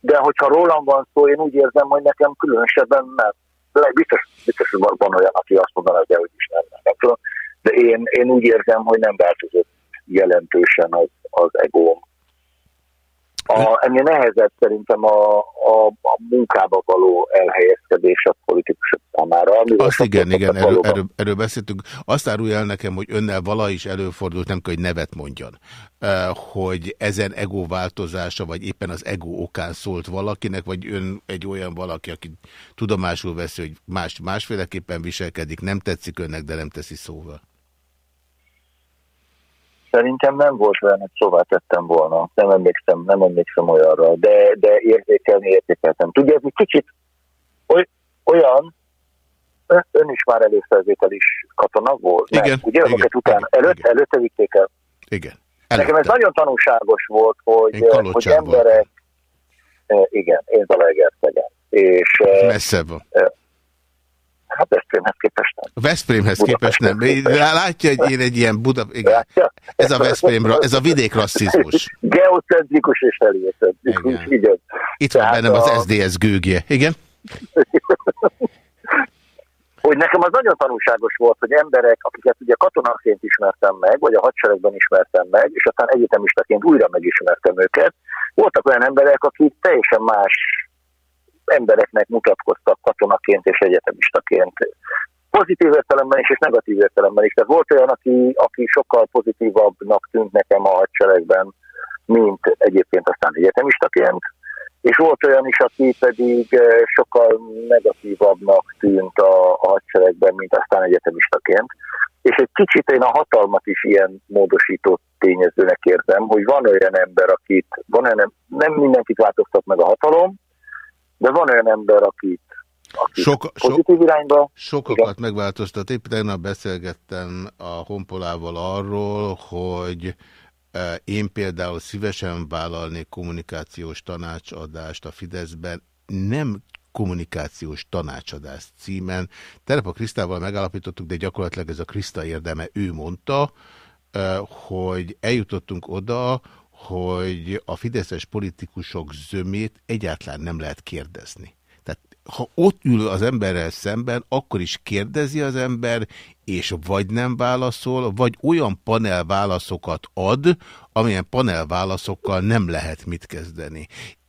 de hogyha rólam van szó, én úgy érzem, hogy nekem különösebben nem. De biztos, biztos hogy van olyan, aki azt mondaná, hogy hogy is nem, nem tudom. De én, én úgy érzem, hogy nem változott jelentősen az, az egóm. A, ennél nehezebb szerintem a, a, a munkába való elhelyezkedés a politikusok számára. Azt igen, igen, erről, erről, erről beszéltünk. Azt árulja el nekem, hogy önnel vala is előfordult, nem kell, hogy nevet mondjon, eh, hogy ezen ego változása, vagy éppen az ego okán szólt valakinek, vagy ön egy olyan valaki, aki tudomásul veszi, hogy más, másféleképpen viselkedik, nem tetszik önnek, de nem teszi szóval. Szerintem nem volt olyan, hogy szóvá tettem volna. Nem emlékszem, nem emlékszem olyanra, de, de érzékelni értékeltem. Tudja, ez egy kicsit oly, olyan, ön, is már előfelvétel is katona volt. Igen, nem, ugye? igen, Roket után előtt, igen. előtte vitték el. Igen. Nekem ez Előtte. nagyon tanulságos volt, hogy, Én hogy emberek, eh, igen, én Zalaegerszegen. És eh, Messzebb van. Hát Veszprémhez képest nem. Veszprémhez képest nem. Látja, hogy én egy ilyen Buda... Igen. Látja? Ez a Veszprém, ez a vidék rasszizmus. <laughs> Geocentrikus és heliocentrikus, Igen. igen. Itt van Tehát bennem az SDS gőgje. Igen? <laughs> hogy nekem az nagyon tanulságos volt, hogy emberek, akiket ugye katonaként ismertem meg, vagy a hadseregben ismertem meg, és aztán egyetemistaként újra megismertem őket, voltak olyan emberek, akik teljesen más embereknek mutatkoztak katonaként és egyetemistaként. Pozitív értelemben is, és negatív értelemben is. Tehát volt olyan, aki, aki sokkal pozitívabbnak tűnt nekem a hadseregben, mint egyébként aztán egyetemistaként, és volt olyan is, aki pedig eh, sokkal negatívabbnak tűnt a, a hadseregben, mint aztán egyetemistaként. És egy kicsit én a hatalmat is ilyen módosító tényezőnek érzem, hogy van olyan ember, akit, van olyan, nem mindenkit változtat meg a hatalom, de van olyan ember, akit, akit Sok- sok- pozitív irányba, Sokakat megváltoztat. Épp tegnap beszélgettem a honpolával arról, hogy eh, én például szívesen vállalnék kommunikációs tanácsadást a Fideszben, nem kommunikációs tanácsadás címen. Tegnap a Krisztával megállapítottuk, de gyakorlatilag ez a Kriszta érdeme, ő mondta, eh, hogy eljutottunk oda, hogy a fideszes politikusok zömét egyáltalán nem lehet kérdezni. Tehát ha ott ül az emberrel szemben, akkor is kérdezi az ember, és vagy nem válaszol, vagy olyan panel válaszokat ad, amilyen panel válaszokkal nem lehet mit kezdeni.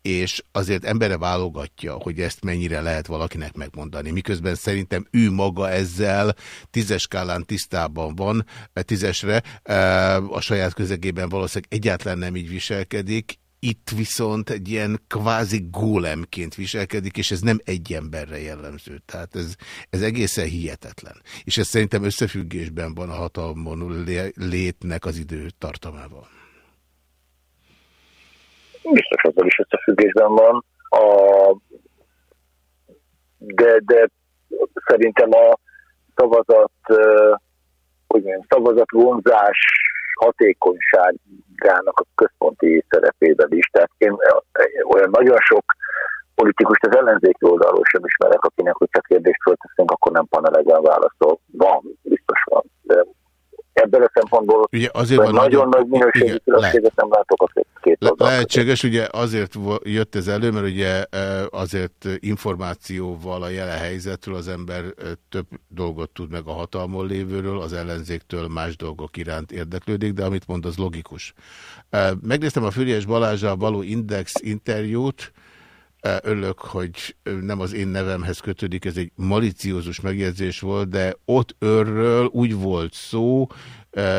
És azért embere válogatja, hogy ezt mennyire lehet valakinek megmondani. Miközben szerintem ő maga ezzel tízes skálán tisztában van, eh, tízesre, eh, a saját közegében valószínűleg egyáltalán nem így viselkedik, itt viszont egy ilyen kvázi gólemként viselkedik, és ez nem egy emberre jellemző. Tehát ez, ez egészen hihetetlen. És ez szerintem összefüggésben van a hatalmon lé- létnek az időtartamával. Biztos azzal is összefüggésben van. A, de, de szerintem a szavazat, hogy mondjam, szavazat vonzás hatékonyságának a központi szerepében is. Tehát én olyan nagyon sok politikust az ellenzéki oldalról sem ismerek, akinek, hogyha kérdést fölteszünk, akkor nem panelegen válaszol. Van, biztos van. Ebből a szempontból Ugye azért van nagyon nagy minőségi igen, különbséget nem látok a két, Le-. Lehetséges, ugye azért jött ez elő, mert ugye e, azért információval a jelen helyzetről az ember e, több dolgot tud meg a hatalmon lévőről, az ellenzéktől más dolgok iránt érdeklődik, de amit mond, az logikus. E, Megnéztem a Füriás Balázsral való Index interjút, Örülök, hogy nem az én nevemhez kötődik, ez egy maliciózus megjegyzés volt, de ott örről úgy volt szó,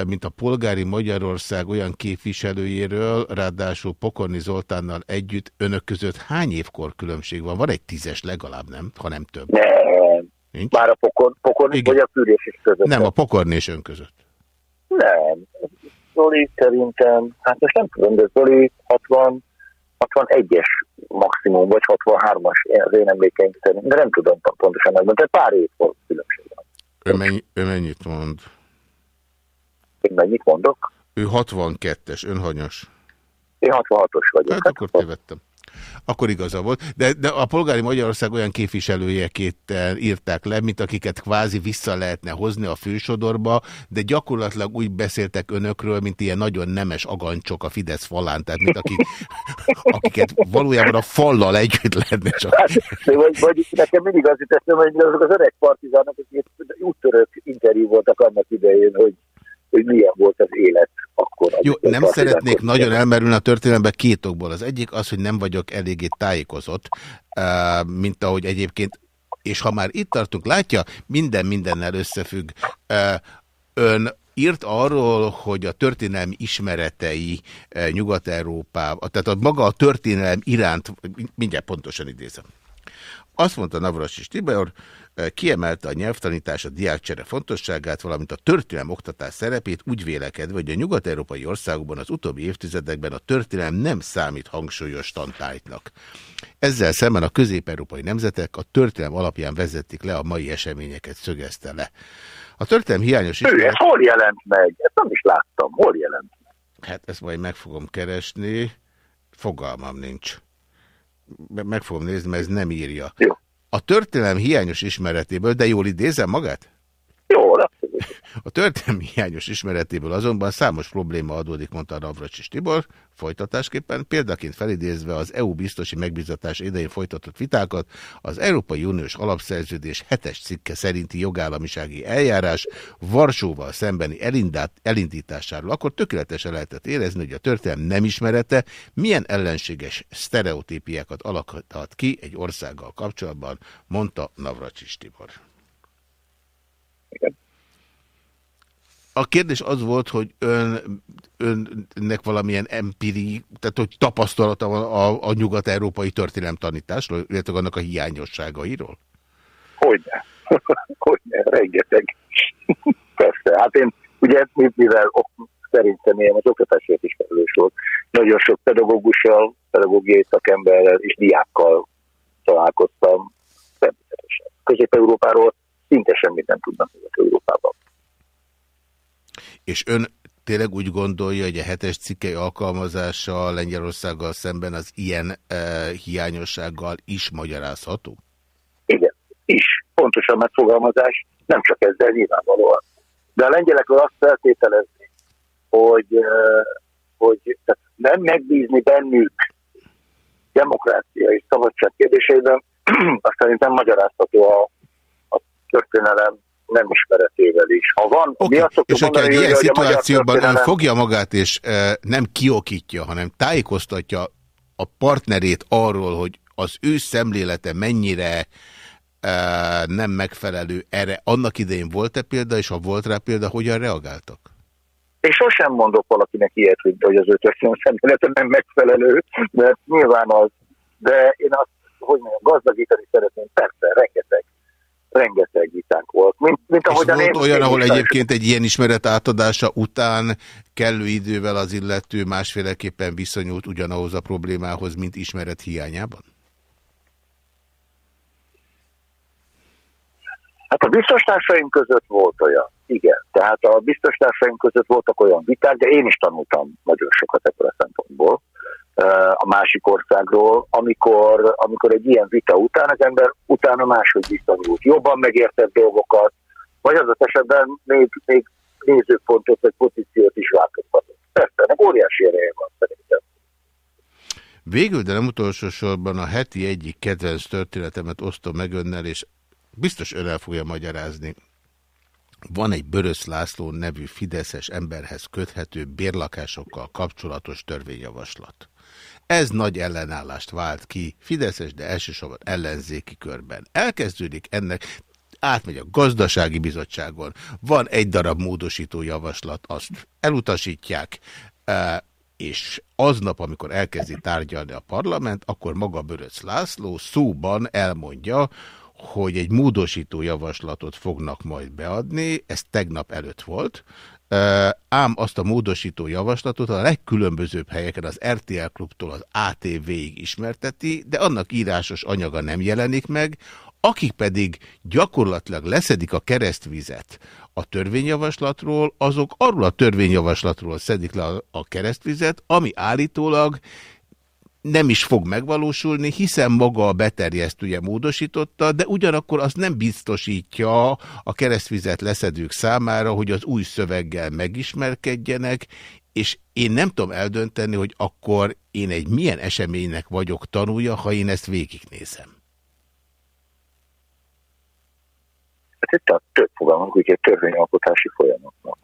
mint a polgári Magyarország olyan képviselőjéről, ráadásul Pokorni Zoltánnal együtt önök között hány évkor különbség van? Van egy tízes legalább, nem? Ha nem több. Nem, Nincs? már a pokor, pokor Igen. vagy a fűrés is között. Nem, a Pokorni és ön között. Nem. Zoli szerintem, hát most nem tudom, de Zoli 60, 61-es maximum, vagy 63-as az én emlékeim szerint, de nem tudom pontosan megmondani, tehát pár év volt különbség. Ő, mennyi, ő mennyit mond? Én mennyit mondok? Ő 62-es, ön hanyas. Én 66-os vagyok. Hát akkor tévedtem. Akkor igaza volt. De, de a polgári Magyarország olyan képviselőjekét írták le, mint akiket kvázi vissza lehetne hozni a fősodorba, de gyakorlatilag úgy beszéltek önökről, mint ilyen nagyon nemes agancsok a Fidesz falán, tehát mint akik, <laughs> akiket valójában a fallal együtt lehetne csak. Hát, vagy, vagy nekem mindig az jut eszembe, hogy azok az öreg partizánok, akik úttörők interjú voltak annak idején, hogy, hogy milyen volt az élet akkor. Jó, nem szeretnék nagyon elmerülni a történelembe két okból. Az egyik az, hogy nem vagyok eléggé tájékozott, mint ahogy egyébként, és ha már itt tartunk, látja, minden mindennel összefügg. Ön írt arról, hogy a történelmi ismeretei Nyugat-Európában, tehát a maga a történelem iránt, mindjárt pontosan idézem. Azt mondta Navracsis Tibor, eh, kiemelte a nyelvtanítás, a diákcsere fontosságát, valamint a történelem oktatás szerepét úgy vélekedve, hogy a nyugat-európai országokban az utóbbi évtizedekben a történelem nem számít hangsúlyos tantárgynak. Ezzel szemben a közép-európai nemzetek a történelem alapján vezették le a mai eseményeket, szögezte le. A történelem hiányos Ő, ismeret... hol jelent meg? Ezt nem is láttam. Hol jelent? Hát ezt majd meg fogom keresni. Fogalmam nincs. Me- Meg fogom nézni, mert ez nem írja. Jó. A történelem hiányos ismeretéből, de jól idézem magát? A történelmi hiányos ismeretéből azonban számos probléma adódik, mondta Navracsis Tibor, folytatásképpen példaként felidézve az EU biztosi megbizatás idején folytatott vitákat, az Európai Uniós Alapszerződés hetes cikke szerinti jogállamisági eljárás Varsóval szembeni elindát, elindításáról, akkor tökéletesen lehetett érezni, hogy a történelem nem ismerete milyen ellenséges sztereotípiákat alakíthat ki egy országgal kapcsolatban, mondta Navracsis Tibor. Igen. A kérdés az volt, hogy ön, önnek valamilyen empiri, tehát hogy tapasztalata van a, a nyugat-európai történelem tanításról, illetve annak a hiányosságairól? Hogyne. <laughs> Hogyne, rengeteg. <laughs> Persze, hát én ugye, mivel szerintem én az oktatásért is felelős volt, nagyon sok pedagógussal, pedagógiai szakemberrel és diákkal találkoztam. Természetesen. Közép-Európáról szinte semmit nem tudnak Nyugat-Európában. És ön tényleg úgy gondolja, hogy a hetes cikkei alkalmazása Lengyelországgal szemben az ilyen e, hiányossággal is magyarázható? Igen, is. Pontos a megfogalmazás, nem csak ezzel nyilvánvalóan. De a lengyelekről azt feltételezni, hogy, eh, hogy nem megbízni bennük demokrácia és szabadság kérdéseiben, <clears throat> azt szerintem magyarázható a, a történelem nem ismeretével is. Ha van, Oké, mi azt és hogyha egy ilyen hogy szituációban ön történelem- fogja magát és e, nem kiokítja, hanem tájékoztatja a partnerét arról, hogy az ő szemlélete mennyire e, nem megfelelő erre. Annak idején volt-e példa, és ha volt rá példa, hogyan reagáltak? És sosem mondok valakinek ilyet, hogy, hogy az ő történelmi szemlélete nem megfelelő, mert nyilván az, de én azt, hogy mondjam, gazdagítani szeretném, persze, rengeteg, rengeteg vitánk volt. Mint, mint És ahogyan volt én, olyan, én ahol egyébként egy ilyen ismeret átadása után kellő idővel az illető másféleképpen viszonyult ugyanahoz a problémához, mint ismeret hiányában? Hát a biztostársaim között volt olyan, igen. Tehát a biztostársaim között voltak olyan viták, de én is tanultam nagyon sokat ebből a szempontból a másik országról, amikor, amikor egy ilyen vita után az ember utána máshogy viszonyult. Jobban megértett dolgokat, vagy az esetben még, még nézőpontot vagy pozíciót is változtatott. Persze, ennek óriási ereje van szerintem. Végül, de nem utolsó sorban a heti egyik kedvenc történetemet osztom meg önnel, és biztos ön fogja magyarázni. Van egy Börös László nevű fideszes emberhez köthető bérlakásokkal kapcsolatos törvényjavaslat. Ez nagy ellenállást vált ki, fideszes, de elsősorban ellenzéki körben. Elkezdődik ennek, átmegy a gazdasági bizottságon, van egy darab módosító javaslat, azt elutasítják, eh, és aznap, amikor elkezdi tárgyalni a parlament, akkor maga Böröc László szóban elmondja, hogy egy módosító javaslatot fognak majd beadni, ez tegnap előtt volt, ám azt a módosító javaslatot a legkülönbözőbb helyeken az RTL klubtól az ATV-ig ismerteti, de annak írásos anyaga nem jelenik meg, akik pedig gyakorlatilag leszedik a keresztvizet a törvényjavaslatról, azok arról a törvényjavaslatról szedik le a, keresztvizet, ami állítólag nem is fog megvalósulni, hiszen maga a beterjesztője módosította, de ugyanakkor az nem biztosítja a keresztvizet leszedők számára, hogy az új szöveggel megismerkedjenek, és én nem tudom eldönteni, hogy akkor én egy milyen eseménynek vagyok tanulja, ha én ezt végignézem. Hát itt több fogalmunk, ugye törvényalkotási folyamatnak.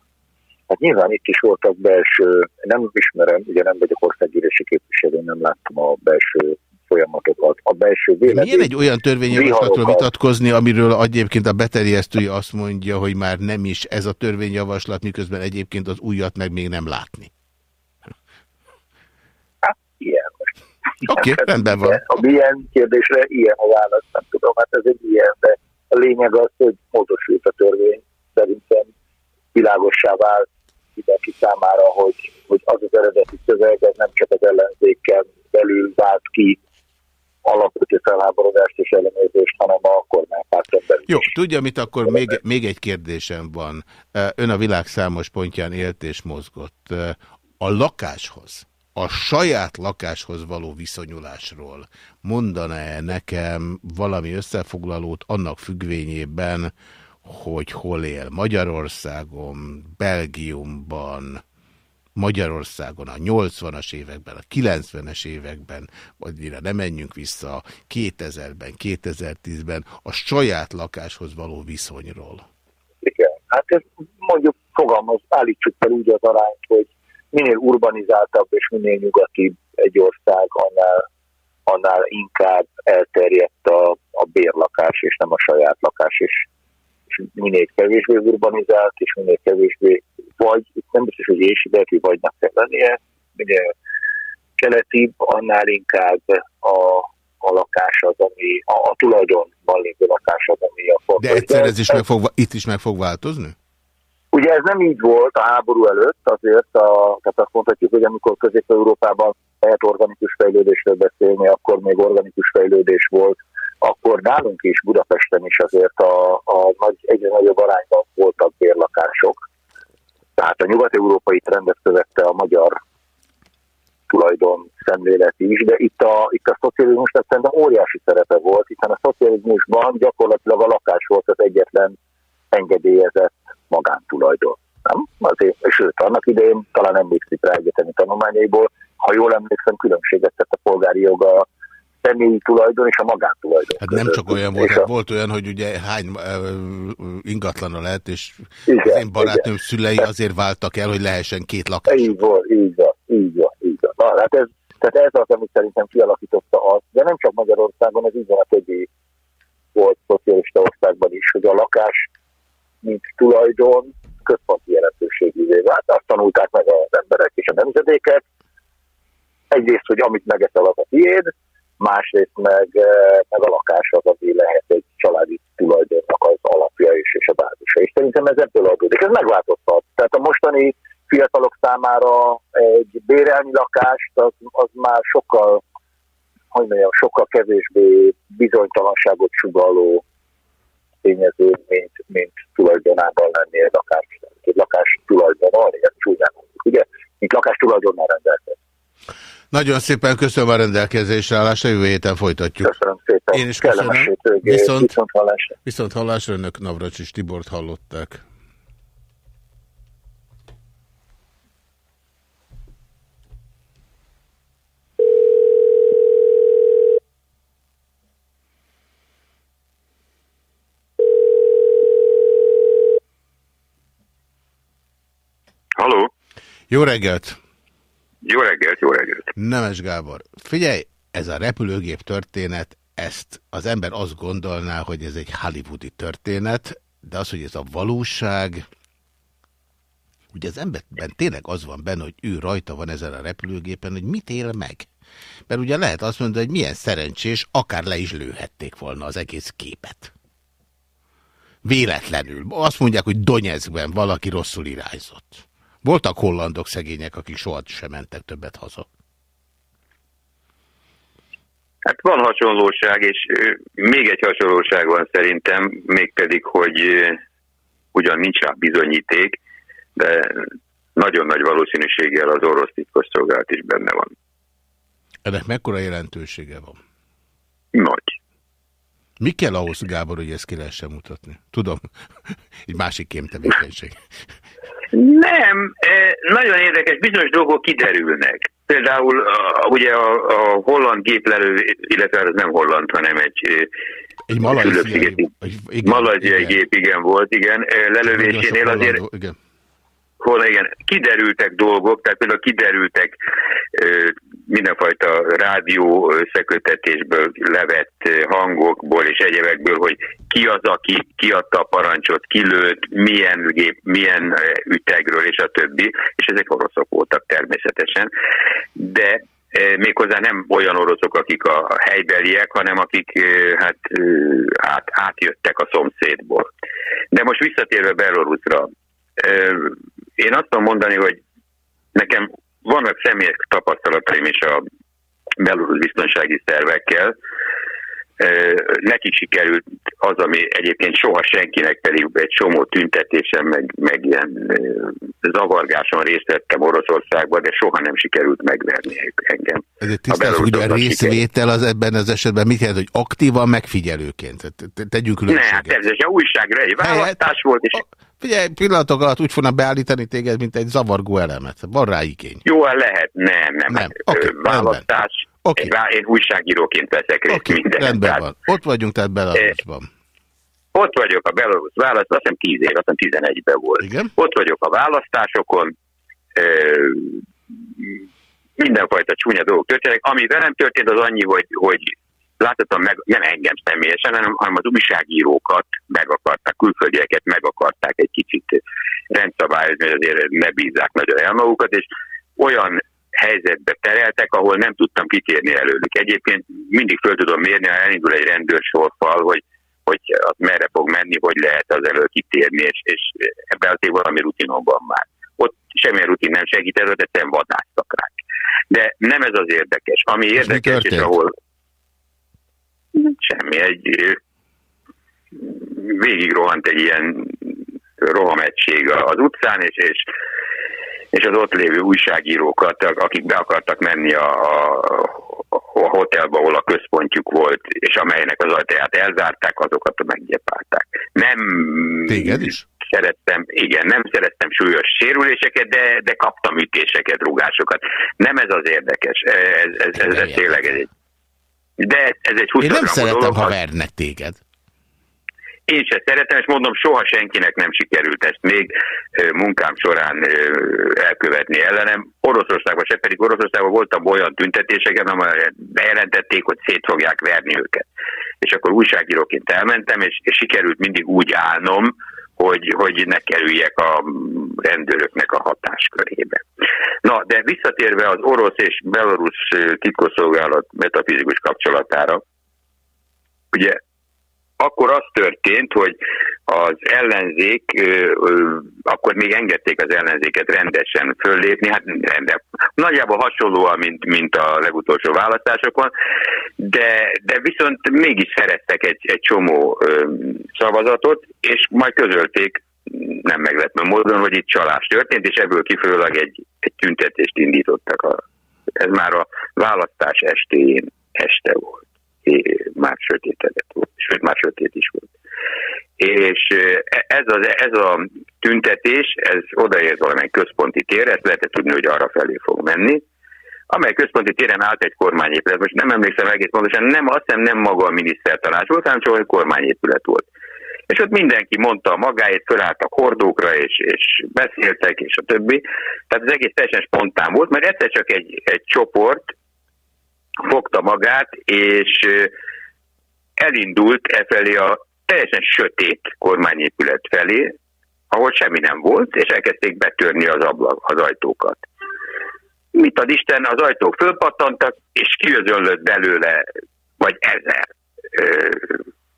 Hát nyilván itt is voltak belső, nem ismerem, ugye nem vagyok országgyűlési képviselő, nem láttam a belső folyamatokat. A belső vélemény... milyen egy olyan törvényjavaslatról vitatkozni, amiről egyébként a beterjesztője azt mondja, hogy már nem is ez a törvényjavaslat, miközben egyébként az újat meg még nem látni. Hát, ilyen. Oké, Hát, rendben van. A milyen kérdésre ilyen a válasz, nem tudom, hát ez egy ilyen, de a lényeg az, hogy módosult a törvény, szerintem világossá vált mindenki számára, hogy, hogy az az eredeti szöveg, ez nem csak az ellenzékkel belül vált ki alapvető felháborodást és ellenőrzést, hanem a kormánypárton belül Jó, tudja mit, akkor még, még egy kérdésem van. Ön a világ számos pontján élt és mozgott. A lakáshoz, a saját lakáshoz való viszonyulásról mondaná-e nekem valami összefoglalót annak függvényében, hogy hol él Magyarországon, Belgiumban, Magyarországon a 80-as években, a 90-es években, vagy mire nem menjünk vissza, 2000-ben, 2010-ben a saját lakáshoz való viszonyról. Igen. Hát ez mondjuk fogalmaz, állítsuk fel úgy az arányt, hogy minél urbanizáltabb és minél nyugatibb egy ország, annál, annál inkább elterjedt a, a bérlakás, és nem a saját lakás, és, minél kevésbé urbanizált, és minél kevésbé, vagy itt nem biztos, hogy ésideltű vagynak kell lennie, minél keletibb, annál inkább a, a lakás az, ami a, a tulajdonban lévő lakás az, ami a fontos. De egyszer ez is meg fog, itt is meg fog változni? Ugye ez nem így volt a háború előtt, azért, a, tehát azt mondhatjuk, hogy amikor Közép-Európában lehet organikus fejlődésről beszélni, akkor még organikus fejlődés volt, akkor nálunk is, Budapesten is azért a, a nagy, egyre nagyobb arányban voltak bérlakások. Tehát a nyugat-európai trendet követte a magyar tulajdon szemlélet is, de itt a, itt a szocializmusnak szerintem óriási szerepe volt, hiszen a szocializmusban gyakorlatilag a lakás volt az egyetlen engedélyezett magántulajdon. Nem? Azért, sőt, annak idején talán emlékszik rá egyetemi tanulmányaiból, ha jól emlékszem, különbséget tett a polgári joga személyi tulajdon és a magántulajdon. Hát nem csak olyan volt, hát a- volt olyan, hogy ugye hány ingatlana lehet, és Igen, az én barátnőm szülei azért váltak el, hogy lehessen két lakás. Így volt, így van, így van, így van. Na, hát ez, tehát ez az, amit szerintem kialakította azt, de nem csak Magyarországon, ez így van a többi volt szocialista országban is, hogy a lakás, mint tulajdon, központi jelentőségűvé vált. Azt tanulták meg az emberek és a nemzedékek. Egyrészt, hogy amit megeszel, az a tiéd, másrészt meg, eh, meg a lakás az, ami lehet egy családi tulajdonnak az alapja is, és a bázisa. És szerintem ez ebből adódik. Ez megváltoztat. Tehát a mostani fiatalok számára egy bérelmi lakást, az, az már sokkal, hogy mondjam, sokkal kevésbé bizonytalanságot sugalló tényező, mint, mint tulajdonában lenni egy lakás, egy lakás tulajdonban, ilyen csúnyán ugye, mint lakás tulajdonnal rendelkezik. Nagyon szépen köszönöm a rendelkezésre állásra, jövő héten folytatjuk. Köszönöm szépen. Én is Kellemes köszönöm. hétvégét, Viszont- viszont hallásra. Viszont hallásra önök Navracsis Tibort hallották. Haló? Jó reggelt! Jó reggelt, jó reggelt. Nemes Gábor, figyelj, ez a repülőgép történet, ezt az ember azt gondolná, hogy ez egy hollywoodi történet, de az, hogy ez a valóság, ugye az emberben tényleg az van benne, hogy ő rajta van ezen a repülőgépen, hogy mit él meg. Mert ugye lehet azt mondani, hogy milyen szerencsés, akár le is lőhették volna az egész képet. Véletlenül. Azt mondják, hogy Donetskben valaki rosszul irányzott. Voltak hollandok szegények, akik soha sem mentek többet haza. Hát van hasonlóság, és még egy hasonlóság van szerintem, mégpedig, hogy ugyan nincs rá bizonyíték, de nagyon nagy valószínűséggel az orosz titkosszolgálat is benne van. Ennek mekkora jelentősége van? Nagy. Mi kell ahhoz, Gábor, hogy ezt ki lehessen mutatni? Tudom, <laughs> egy másik kémtevékenység. Nem, eh, nagyon érdekes, bizonyos dolgok kiderülnek. Például a, ugye a, a holland géplelő, illetve az nem holland, hanem egy eh, Egy malajziai... Gép, igen, volt, igen, Nagyon lelövésénél azért Igen. hol igen, kiderültek dolgok, tehát például kiderültek ö, mindenfajta rádió összekötetésből levett hangokból és egyebekből, hogy ki az, aki kiadta a parancsot, ki lőtt, milyen gép, milyen ö, ütegről és a többi, és ezek oroszok voltak természetesen, de ö, méghozzá nem olyan oroszok, akik a helybeliek, hanem akik ö, hát át, átjöttek a szomszédból. De most visszatérve Belarusra, én azt tudom mondani, hogy nekem vannak személyes tapasztalataim is a belorusz biztonsági szervekkel. Neki sikerült az, ami egyébként soha senkinek pedig egy csomó tüntetésen, meg, meg ilyen zavargáson részt vettem Oroszországban, de soha nem sikerült megverni engem. Ezért A tisztázzuk, hogy a részvétel az ebben az esetben mit jelent, hogy aktívan megfigyelőként? Te- te- Tegyünk Ne, hát különbséget. természetesen újságra egy választás volt, és Figyelj, pillanatok alatt úgy fognak beállítani téged, mint egy zavargó elemet. Van rá igény. jó lehet, nem, nem. Nem. hát, Oké, ö, választás. Oké. Vá- Én újságíróként veszek részt Oké, minden. rendben Tehát van. Ott vagyunk, tehát Belarusban. Ott vagyok a belorusz választ, azt hiszem 10 év, azt hiszem 11-ben volt. Igen? Ott vagyok a választásokon, ö, mindenfajta csúnya dolgok történnek. Ami velem történt, az annyi, hogy, hogy láthatom meg, nem engem személyesen, hanem, hanem az újságírókat meg akarták, külföldieket meg akarták egy kicsit rendszabályozni, hogy azért ne bízzák nagyon el magukat, és olyan helyzetbe tereltek, ahol nem tudtam kitérni előlük. Egyébként mindig föl tudom mérni, ha elindul egy rendőrsorfal, hogy hogy az merre fog menni, hogy lehet az elől kitérni, és, és ebben azért valami rutinom van már. Ott semmilyen rutin nem segített, ott egyszerűen vadásztak rá. De nem ez az érdekes. Ami érdekes, és történt? ahol semmi, egy végig rohant egy ilyen rohamegység az utcán, és, és, és az ott lévő újságírókat, akik be akartak menni a, a, a hotelba, ahol a központjuk volt, és amelynek az ajtaját elzárták, azokat meggyepálták. Nem Téged is? szerettem, igen, nem szerettem súlyos sérüléseket, de, de kaptam ütéseket, rugásokat. Nem ez az érdekes. Ez, ez, ez, ez tényleg egy de ez egy 20 Én nem szeretem, dolog, ha vernek téged. Én se szeretem, és mondom, soha senkinek nem sikerült ezt még munkám során elkövetni ellenem. Oroszországban se, pedig Oroszországban voltam olyan tüntetéseken, amelyek bejelentették, hogy szét fogják verni őket. És akkor újságíróként elmentem, és, és sikerült mindig úgy állnom, hogy, hogy ne kerüljek a rendőröknek a hatáskörébe. Na, de visszatérve az orosz és belorusz titkosszolgálat metafizikus kapcsolatára, ugye akkor az történt, hogy az ellenzék, akkor még engedték az ellenzéket rendesen föllépni, hát rende, nagyjából hasonlóan, mint, mint a legutolsó választásokon, de, de viszont mégis szereztek egy, egy csomó szavazatot, és majd közölték nem meglepő módon, hogy itt csalás történt, és ebből kifolyólag egy, egy tüntetést indítottak. A, ez már a választás estéjén este volt már sötétedett volt, sőt már sötét is volt. És e- ez, az, ez a tüntetés, ez odaért valamely központi térre, ezt lehetett tudni, hogy arra felé fog menni, amely központi téren állt egy kormányépület. Most nem emlékszem egész pontosan, nem, azt hiszem nem maga a minisztertanács volt, hanem csak egy kormányépület volt. És ott mindenki mondta a magáét, fölálltak hordókra, és, és beszéltek, és a többi. Tehát az egész teljesen spontán volt, mert egyszer csak egy, egy csoport fogta magát, és elindult e felé a teljesen sötét kormányépület felé, ahol semmi nem volt, és elkezdték betörni az ablak, az ajtókat. Mit ad Isten, az ajtók fölpattantak, és kiözönlött belőle vagy ezer ö,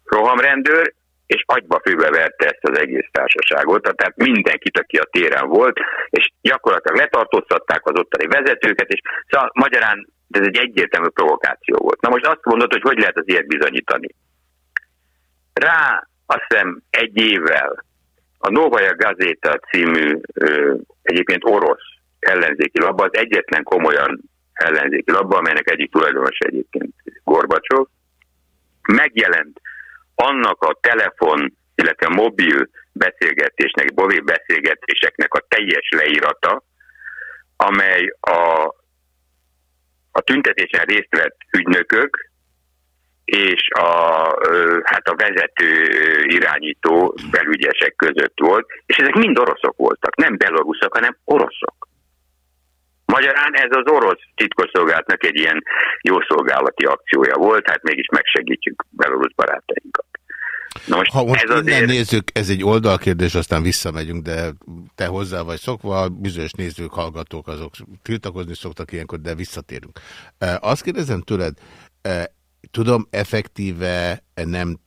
rohamrendőr, és agyba főbe verte ezt az egész társaságot, tehát mindenkit, aki a téren volt, és gyakorlatilag letartóztatták az ottani vezetőket, és szóval magyarán ez egy egyértelmű provokáció volt. Na most azt mondod, hogy hogy lehet az ilyet bizonyítani. Rá azt hiszem egy évvel a Novaja Gazeta című ö, egyébként orosz ellenzéki labba az egyetlen komolyan ellenzéki labba, amelynek egyik tulajdonos egyébként Gorbacsov, megjelent annak a telefon, illetve mobil beszélgetésnek, mobil beszélgetéseknek a teljes leírata, amely a, a tüntetésen részt vett ügynökök és a, hát a vezető irányító belügyesek között volt, és ezek mind oroszok voltak, nem beloruszok, hanem oroszok. Magyarán ez az orosz titkosszolgálatnak egy ilyen jószolgálati akciója volt, hát mégis megsegítjük belorusz barátainkat. Na most ha most ez innen azért... nézzük, ez egy oldalkérdés, aztán visszamegyünk, de te hozzá vagy szokva, bizonyos nézők, hallgatók, azok tiltakozni szoktak ilyenkor, de visszatérünk. Azt kérdezem tőled, tudom, effektíve nem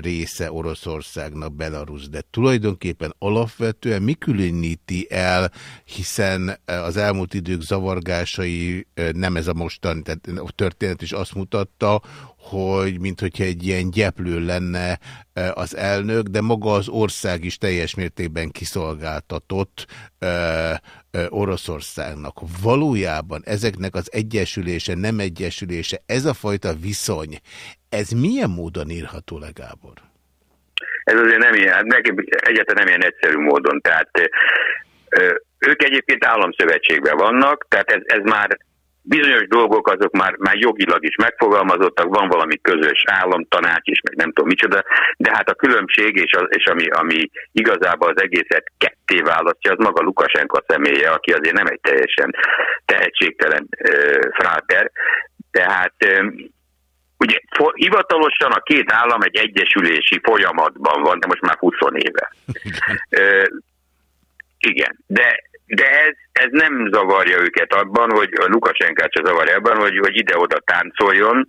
része Oroszországnak Belarus, de tulajdonképpen alapvetően mi különíti el, hiszen az elmúlt idők zavargásai nem ez a mostan, tehát a történet is azt mutatta, hogy mint hogyha egy ilyen gyeplő lenne az elnök, de maga az ország is teljes mértékben kiszolgáltatott Oroszországnak. Valójában ezeknek az egyesülése, nem egyesülése, ez a fajta viszony, ez milyen módon írható le, Gábor? Ez azért nem ilyen, hát egyáltalán nem ilyen egyszerű módon. Tehát ők egyébként államszövetségben vannak, tehát ez, ez már bizonyos dolgok azok már, már jogilag is megfogalmazottak, van valami közös államtanács is, meg nem tudom micsoda, de hát a különbség és, az, és ami, ami igazából az egészet ketté választja, az maga Lukasenko személye, aki azért nem egy teljesen tehetségtelen ö, fráter. Tehát ugye hivatalosan a két állam egy egyesülési folyamatban van, de most már 20 éve. ö, igen, de de ez, ez nem zavarja őket abban, hogy Lukasenkát se zavarja abban, hogy, hogy ide-oda táncoljon,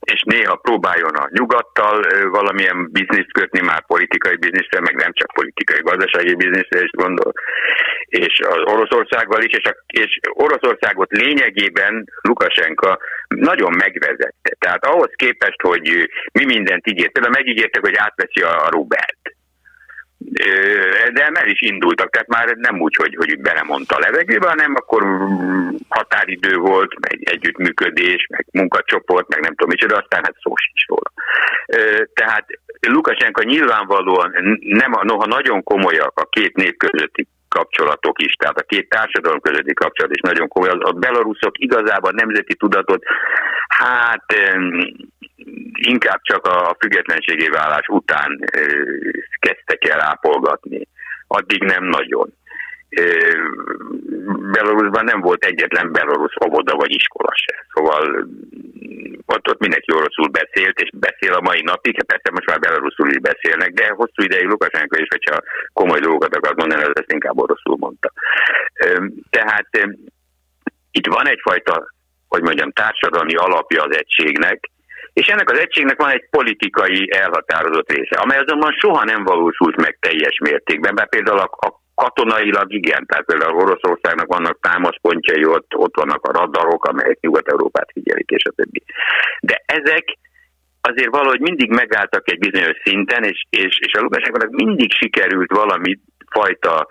és néha próbáljon a nyugattal valamilyen bizniszt kötni, már politikai bizniszre, meg nem csak politikai, gazdasági bizniszre is gondol, és az Oroszországgal is, és, a, és Oroszországot lényegében Lukasenka nagyon megvezette. Tehát ahhoz képest, hogy mi mindent ígért, például megígértek, hogy átveszi a, a rubelt de el is indultak, tehát már nem úgy, hogy, hogy belemondta a levegőbe, hanem akkor határidő volt, meg együttműködés, meg munkacsoport, meg nem tudom micsoda, aztán hát szó sincs róla. Tehát Lukasenka nyilvánvalóan, nem, noha nagyon komolyak a két nép közötti kapcsolatok is, tehát a két társadalom közötti kapcsolat is nagyon komoly. A belaruszok igazából nemzeti tudatot, hát inkább csak a függetlenségi vállás után kezdtek el ápolgatni. Addig nem nagyon. Belarusban nem volt egyetlen belorusz óvoda vagy iskola se. Szóval ott, ott mindenki oroszul beszélt, és beszél a mai napig, hát persze most már belaruszul is beszélnek, de hosszú ideig Lukasenko is, hogyha komoly dolgokat akar mondani, az ezt inkább oroszul mondta. Tehát itt van egyfajta, hogy mondjam, társadalmi alapja az egységnek, és ennek az egységnek van egy politikai elhatározott része, amely azonban soha nem valósult meg teljes mértékben, mert például a, a katonailag igen, tehát például Oroszországnak vannak támaszpontjai, ott, ott vannak a radarok, amelyek Nyugat-Európát figyelik, és a többi. De ezek azért valahogy mindig megálltak egy bizonyos szinten, és, és, és a Lukasenkonak mindig sikerült valami fajta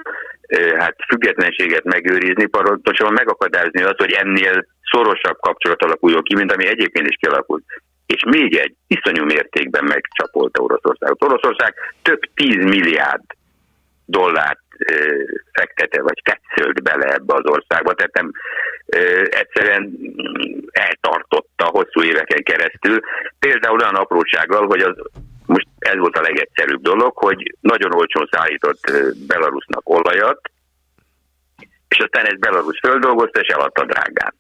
hát függetlenséget megőrizni, pontosan megakadályozni azt, hogy ennél szorosabb kapcsolat alakuljon ki, mint ami egyébként is kialakult és még egy iszonyú mértékben megcsapolta Oroszországot. Oroszország több tíz milliárd dollárt fektete, vagy tetszölt bele ebbe az országba, tehát nem e, egyszerűen eltartotta hosszú éveken keresztül. Például olyan aprósággal, hogy az most ez volt a legegyszerűbb dolog, hogy nagyon olcsón szállított Belarusnak olajat, és aztán ez Belarus földolgozta, és eladta drágán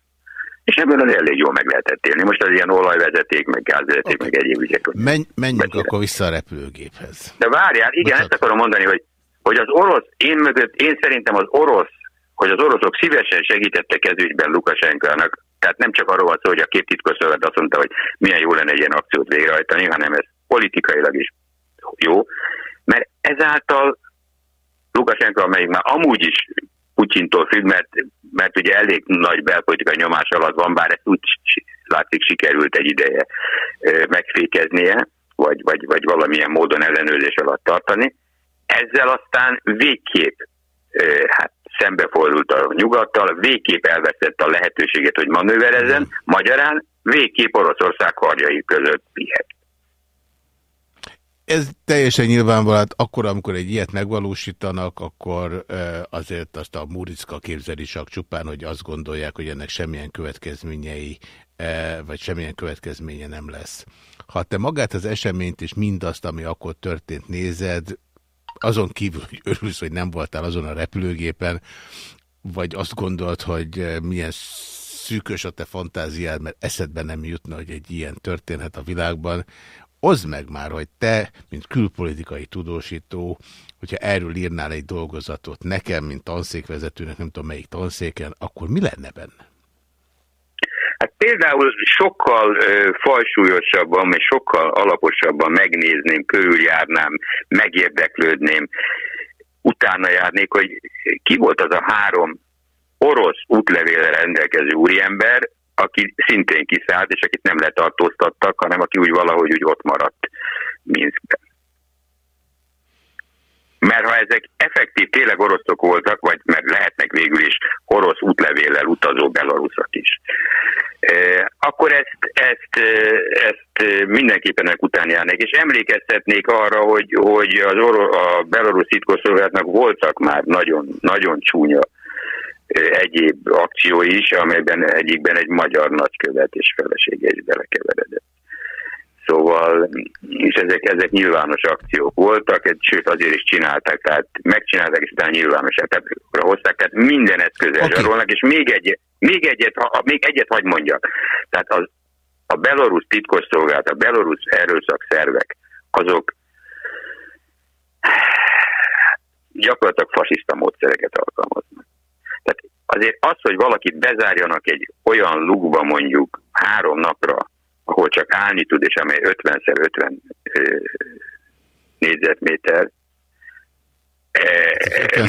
és ebből az elég jól meg lehetett élni. Most az ilyen olajvezeték, meg gázvezeték, okay. meg egyéb ügyek. Menj, menjünk beszélek. akkor vissza a repülőgéphez. De várjál, igen, Bocsánat. ezt akarom mondani, hogy, hogy az orosz, én mögött, én szerintem az orosz, hogy az oroszok szívesen segítettek ez ügyben Lukasenkának, tehát nem csak arról van szó, hogy a két titkosszolgálat azt mondta, hogy milyen jó lenne egy ilyen akciót végrehajtani, hanem ez politikailag is jó, mert ezáltal Lukasenka, amelyik már amúgy is Putyintól függ, mert, mert ugye elég nagy belpolitikai nyomás alatt van, bár ezt úgy látszik sikerült egy ideje megfékeznie, vagy, vagy, vagy valamilyen módon ellenőrzés alatt tartani. Ezzel aztán végképp hát szembefordult a nyugattal, végképp elvesztette a lehetőséget, hogy manőverezzen, magyarán végképp Oroszország karjai között pihet. Ez teljesen nyilvánvaló, hát akkor, amikor egy ilyet megvalósítanak, akkor azért azt a Muricka képzeli csak csupán, hogy azt gondolják, hogy ennek semmilyen következményei, vagy semmilyen következménye nem lesz. Ha te magát az eseményt és mindazt, ami akkor történt nézed, azon kívül, hogy örülsz, hogy nem voltál azon a repülőgépen, vagy azt gondolt, hogy milyen szűkös a te fantáziád, mert eszedbe nem jutna, hogy egy ilyen történhet a világban, oszd meg már, hogy te, mint külpolitikai tudósító, hogyha erről írnál egy dolgozatot nekem, mint tanszékvezetőnek, nem tudom melyik tanszéken, akkor mi lenne benne? Hát például sokkal ö, és sokkal alaposabban megnézném, körüljárnám, megérdeklődném, utána járnék, hogy ki volt az a három orosz útlevélre rendelkező úriember, aki szintén kiszállt, és akit nem letartóztattak, hanem aki úgy valahogy úgy ott maradt Minskben. Mert ha ezek effektív tényleg oroszok voltak, vagy mert lehetnek végül is orosz útlevéllel utazó belaruszak is, akkor ezt, ezt, ezt mindenképpen után járnék. És emlékeztetnék arra, hogy, hogy az oro, a belarusz titkosszolgálatnak voltak már nagyon, nagyon csúnya egyéb akció is, amelyben egyikben egy magyar nagykövet és felesége is belekeveredett. Szóval, és ezek, ezek nyilvános akciók voltak, sőt azért is csinálták, tehát megcsinálták, és utána nyilvános hozták, tehát minden eszközzel okay. zsarolnak, és még, egy, még, egyet, ha, még egyet hagy mondjak. Tehát az, a belorusz titkosszolgálat, a belorusz erőszak szervek, azok gyakorlatilag fasiszta módszereket alkalmaznak. Tehát azért az, hogy valakit bezárjanak egy olyan lukba mondjuk három napra, ahol csak állni tud, és amely 50x50 négyzetméter,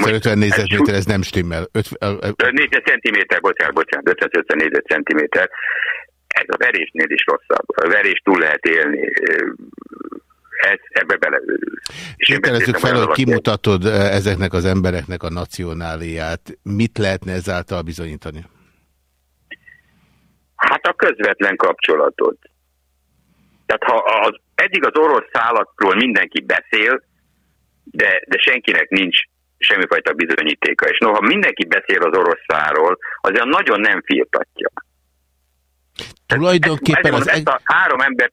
50 négyzetméter, ez nem stimmel. 4 centiméter, bocsánat, bocsánat, 550 négyzetcentiméter. Ez a verésnél is rosszabb. A verés túl lehet élni ebbe beleőrül. Kérdezzük fel, hogy kimutatod ezeknek az embereknek a nacionáliát. Mit lehetne ezáltal bizonyítani? Hát a közvetlen kapcsolatot. Tehát ha az, eddig az orosz szállatról mindenki beszél, de, de senkinek nincs semmifajta bizonyítéka. És noha mindenki beszél az orosz száról, azért nagyon nem firtatja. Tulajdonképpen ez, ez, az... Ezt a három ember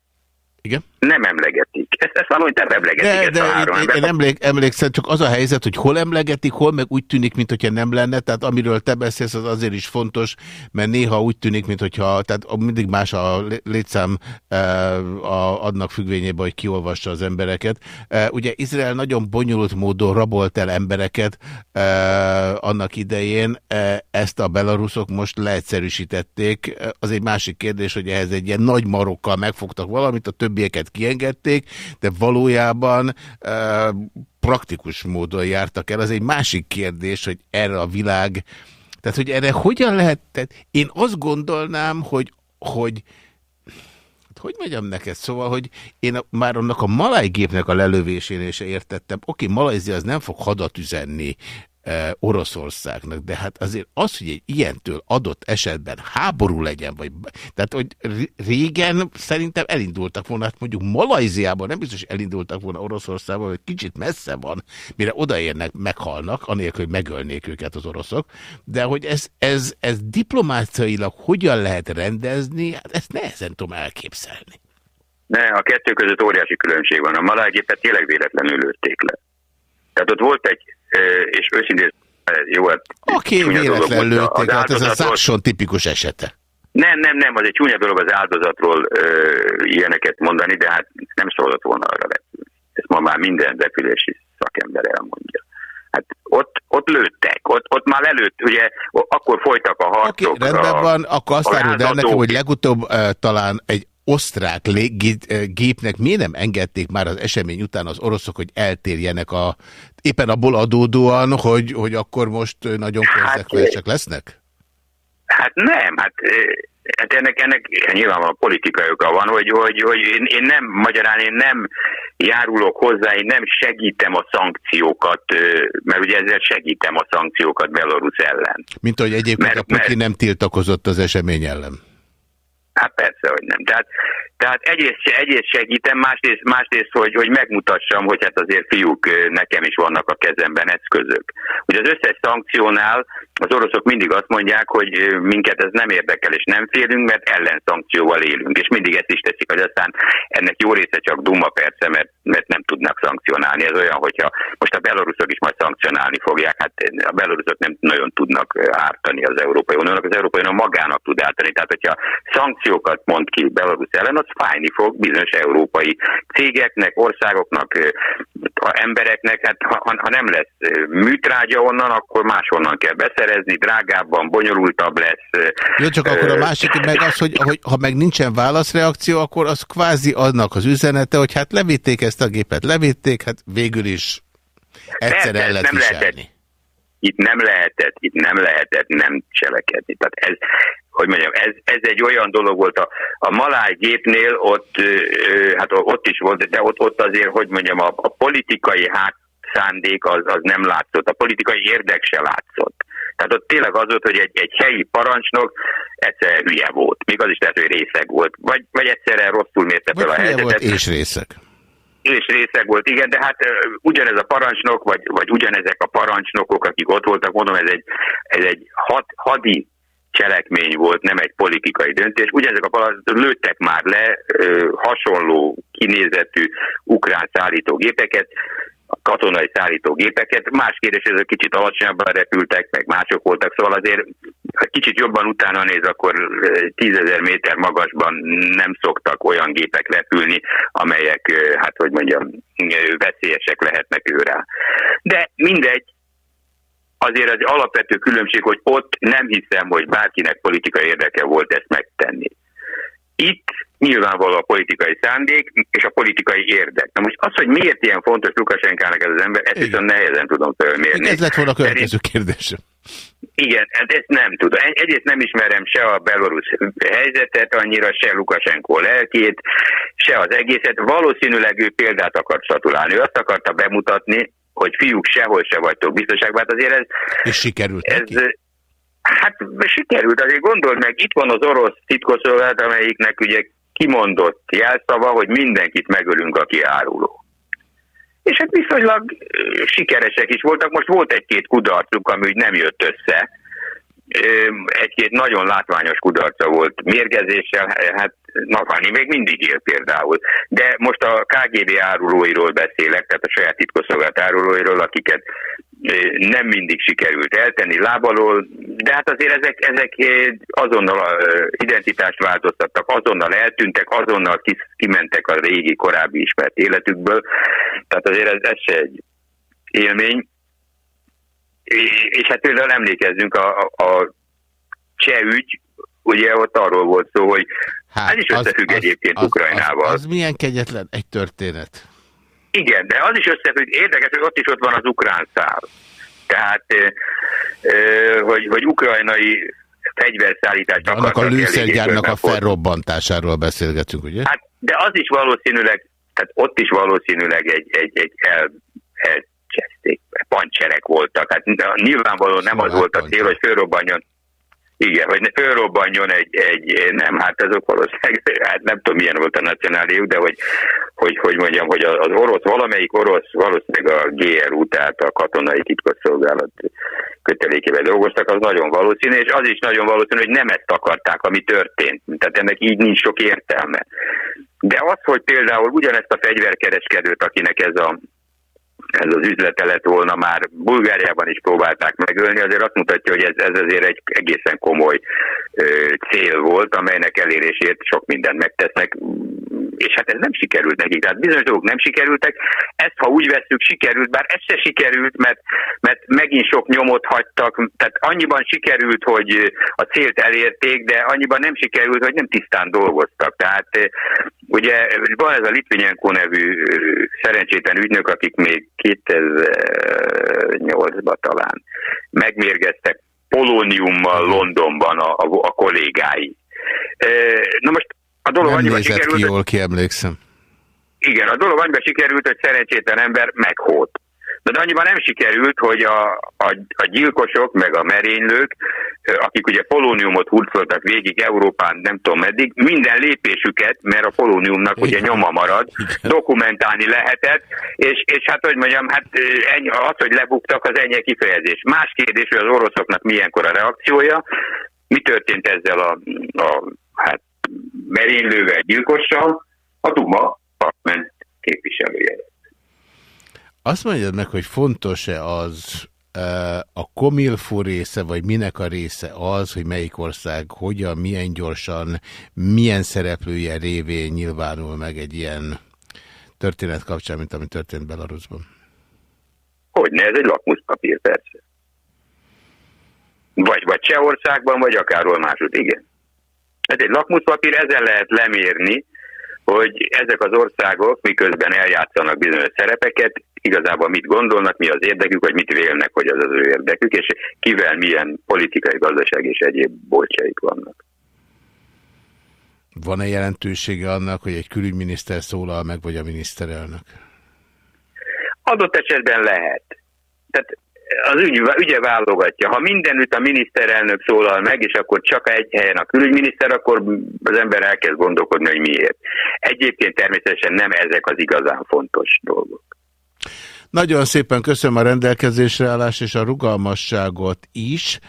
igen? Nem emlegetik. Ezt, ezt valahogy nem emlegetik. De, de én, én emlék, emlékszem, csak az a helyzet, hogy hol emlegetik, hol meg úgy tűnik, mintha nem lenne, tehát amiről te beszélsz, az azért is fontos, mert néha úgy tűnik, mintha, tehát mindig más a létszám e, a, adnak függvényében, hogy kiolvassa az embereket. E, ugye Izrael nagyon bonyolult módon rabolt el embereket e, annak idején, e, ezt a belaruszok most leegyszerűsítették. Az egy másik kérdés, hogy ehhez egy ilyen nagy marokkal megfogtak valamit, a többieket kiengedték, de valójában e, praktikus módon jártak el. Az egy másik kérdés, hogy erre a világ, tehát hogy erre hogyan lehet, tehát én azt gondolnám, hogy, hogy hogy mondjam neked, szóval, hogy én már annak a malajgépnek a lelövésénél is értettem, oké, Malajzia az nem fog hadat üzenni Oroszországnak, de hát azért az, hogy egy ilyentől adott esetben háború legyen, vagy, tehát hogy régen szerintem elindultak volna, hát mondjuk Malajziában nem biztos elindultak volna Oroszországban, hogy kicsit messze van, mire odaérnek, meghalnak, anélkül, hogy megölnék őket az oroszok, de hogy ez, ez, ez diplomáciailag hogyan lehet rendezni, hát ezt nehezen tudom elképzelni. Ne, a kettő között óriási különbség van. A malágépet tényleg véletlenül lőtték le. Tehát ott volt egy és őszintén jó, hát... Oké, okay, véletlen lőtték, hát ez a Saxon tipikus esete. Nem, nem, nem, az egy csúnya dolog az áldozatról ö, ilyeneket mondani, de hát nem szólott volna arra repülni. Ezt ma már minden repülési szakember elmondja. Hát ott, ott lőttek, ott, ott már előtt, ugye, akkor folytak a harcok. Oké, okay, rendben a, van, akkor azt áruld el nekem, hogy legutóbb uh, talán egy osztrák gépnek miért nem engedték már az esemény után az oroszok, hogy eltérjenek a, éppen abból adódóan, hogy, hogy akkor most nagyon konzekvensek hát, lesznek? Hát nem, hát Hát ennek, ennek nyilvánvalóan politikai oka van, hogy, hogy, hogy én, én nem, magyarán én nem járulok hozzá, én nem segítem a szankciókat, mert ugye ezzel segítem a szankciókat Belarus ellen. Mint ahogy egyébként Mert- a Putyin mert- nem tiltakozott az esemény ellen. Hát persze, hogy nem. Tehát, egyrészt, egyrészt segítem, másrészt, másrészt hogy, hogy megmutassam, hogy hát azért fiúk, nekem is vannak a kezemben eszközök. Ugye az összes szankciónál az oroszok mindig azt mondják, hogy minket ez nem érdekel és nem félünk, mert ellenszankcióval élünk. És mindig ezt is teszik, hogy aztán ennek jó része csak duma persze, mert, mert nem tudnak szankcionálni. Ez olyan, hogyha most a beloruszok is majd szankcionálni fogják, hát a beloruszok nem nagyon tudnak ártani az Európai Uniónak, az Európai Unió magának tud ártani. Tehát, hogyha szankciókat mond ki Belarus ellen, az fájni fog bizonyos európai cégeknek, országoknak, embereknek, hát ha, ha- nem lesz műtrágya onnan, akkor máshonnan kell beszerezni, drágábban, bonyolultabb lesz. Jó, csak akkor a másik meg az, hogy, hogy ha meg nincsen válaszreakció, akkor az kvázi annak az üzenete, hogy hát levitték ezt a gépet, levitték, hát végül is egyszer Persze, el lehet nem lehetett. viselni. itt nem lehetett, itt nem lehetett nem cselekedni. Tehát ez, hogy mondjam, ez, ez egy olyan dolog volt a, a maláj gépnél, ott, hát ott is volt, de ott, ott azért, hogy mondjam, a, a politikai hát szándék az, az nem látszott, a politikai érdek se látszott. Tehát ott tényleg az volt, hogy egy, egy helyi parancsnok egyszer hülye volt, még az is lehet, hogy részeg volt, vagy, vagy egyszerre rosszul mérte fel a helyzetet volt és részek. és részeg volt, igen, de hát ugyanez a parancsnok, vagy, vagy ugyanezek a parancsnokok, akik ott voltak, mondom, ez egy, ez egy had, hadi cselekmény volt, nem egy politikai döntés. Ugyanezek a parancsnokok lőttek már le ö, hasonló kinézetű ukrán szállítógépeket, katonai szállítógépeket. Más kérdés, ezek kicsit alacsonyabban repültek, meg mások voltak, szóval azért ha kicsit jobban utána néz, akkor tízezer méter magasban nem szoktak olyan gépek repülni, amelyek, hát hogy mondjam, veszélyesek lehetnek őrá. De mindegy, azért az alapvető különbség, hogy ott nem hiszem, hogy bárkinek politikai érdeke volt ezt megtenni. Itt nyilvánvaló a politikai szándék és a politikai érdek. Na most az, hogy miért ilyen fontos Lukasenkának ez az ember, ezt Igen. viszont nehezen tudom fölmérni. Ez lett volna a következő kérdésem. igen, hát ezt nem tudom. Egy- Egyrészt nem ismerem se a belorusz helyzetet annyira, se Lukasenko lelkét, se az egészet. Valószínűleg ő példát akart statulálni. Ő azt akarta bemutatni, hogy fiúk sehol se vagytok biztonságban. Hát azért ez, És sikerült ez neki? hát sikerült. Azért gondold meg, itt van az orosz titkosszolgálat, amelyiknek ugye kimondott jelszava, hogy mindenkit megölünk, aki áruló. És hát viszonylag sikeresek is voltak. Most volt egy-két kudarcuk, ami úgy nem jött össze. Egy-két nagyon látványos kudarca volt mérgezéssel, hát Navalnyi még mindig él például. De most a KGB árulóiról beszélek, tehát a saját titkosszolgálat árulóiról, akiket nem mindig sikerült eltenni lábalól, de hát azért ezek, ezek azonnal identitást változtattak, azonnal eltűntek, azonnal kimentek a régi, korábbi ismert életükből. Tehát azért ez, ez se egy élmény. És, és hát például emlékezzünk a, a, a cseh ügy, ugye ott arról volt szó, hogy Hát, ez is összefügg egyébként Ukrajnával. Az, az milyen kegyetlen egy történet. Igen, de az is összefügg, érdekes, hogy ott is ott van az ukrán szál. Tehát, hogy, hogy ukrajnai fegyverszállítást Annak a lőszergyárnak a felrobbantásáról beszélgetünk, ugye? Hát, de az is valószínűleg, tehát ott is valószínűleg egy, egy, egy el, elcseszték, pancserek voltak. Hát nyilvánvalóan nem az volt a cél, hogy fölrobbanjon igen, hogy fölrobbanjon egy, egy, nem, hát azok valószínűleg, hát nem tudom milyen volt a nacionáliuk, de hogy, hogy, hogy mondjam, hogy az orosz, valamelyik orosz, valószínűleg a GRU, tehát a katonai titkosszolgálat kötelékével dolgoztak, az nagyon valószínű, és az is nagyon valószínű, hogy nem ezt akarták, ami történt. Tehát ennek így nincs sok értelme. De az, hogy például ugyanezt a fegyverkereskedőt, akinek ez a ez az üzlete lett volna, már. Bulgáriában is próbálták megölni, azért azt mutatja, hogy ez, ez azért egy egészen komoly ö, cél volt, amelynek elérésért sok mindent megtesznek, és hát ez nem sikerült nekik. Tehát bizonyos dolgok nem sikerültek, ezt ha úgy veszük, sikerült, bár ez se sikerült, mert, mert megint sok nyomot hagytak, tehát annyiban sikerült, hogy a célt elérték, de annyiban nem sikerült, hogy nem tisztán dolgoztak. Tehát ugye van ez a Litvinenko nevű szerencsétlen ügynök, akik még 2008-ban talán megmérgeztek polóniummal Londonban a, a, a kollégái. Na most a dolog Nem nézett ki sikerült, hogy- jól, ki emlékszem. igen, a dolog annyiba sikerült, hogy szerencsétlen ember meghót. De, annyiban nem sikerült, hogy a, a, a gyilkosok, meg a merénylők, akik ugye polóniumot hurcoltak végig Európán, nem tudom meddig, minden lépésüket, mert a polóniumnak ugye nyoma marad, dokumentálni lehetett, és, és hát, hogy mondjam, hát ennyi, az, hogy lebuktak, az ennyi kifejezés. Más kérdés, hogy az oroszoknak milyenkor a reakciója, mi történt ezzel a, a hát, merénylővel, gyilkossal, a Duma parlament képviselője. Azt mondjad meg, hogy fontos-e az e, a komilfó része, vagy minek a része az, hogy melyik ország hogyan, milyen gyorsan, milyen szereplője révén nyilvánul meg egy ilyen történet kapcsán, mint ami történt Belarusban. Hogyne, ez egy lakmuszpapír, persze. Vagy, vagy Csehországban, vagy akárhol másod, igen. Ez egy lakmuszpapír, ezzel lehet lemérni, hogy ezek az országok miközben eljátszanak bizonyos szerepeket, igazából mit gondolnak, mi az érdekük, vagy mit vélnek, hogy az az ő érdekük, és kivel milyen politikai, gazdaság és egyéb boltjaik vannak. Van-e jelentősége annak, hogy egy külügyminiszter szólal meg, vagy a miniszterelnök? Adott esetben lehet. Tehát az ügy, ügye válogatja. Ha mindenütt a miniszterelnök szólal meg, és akkor csak egy helyen a külügyminiszter, akkor az ember elkezd gondolkodni, hogy miért. Egyébként természetesen nem ezek az igazán fontos dolgok. Nagyon szépen köszönöm a rendelkezésre állást és a rugalmasságot is.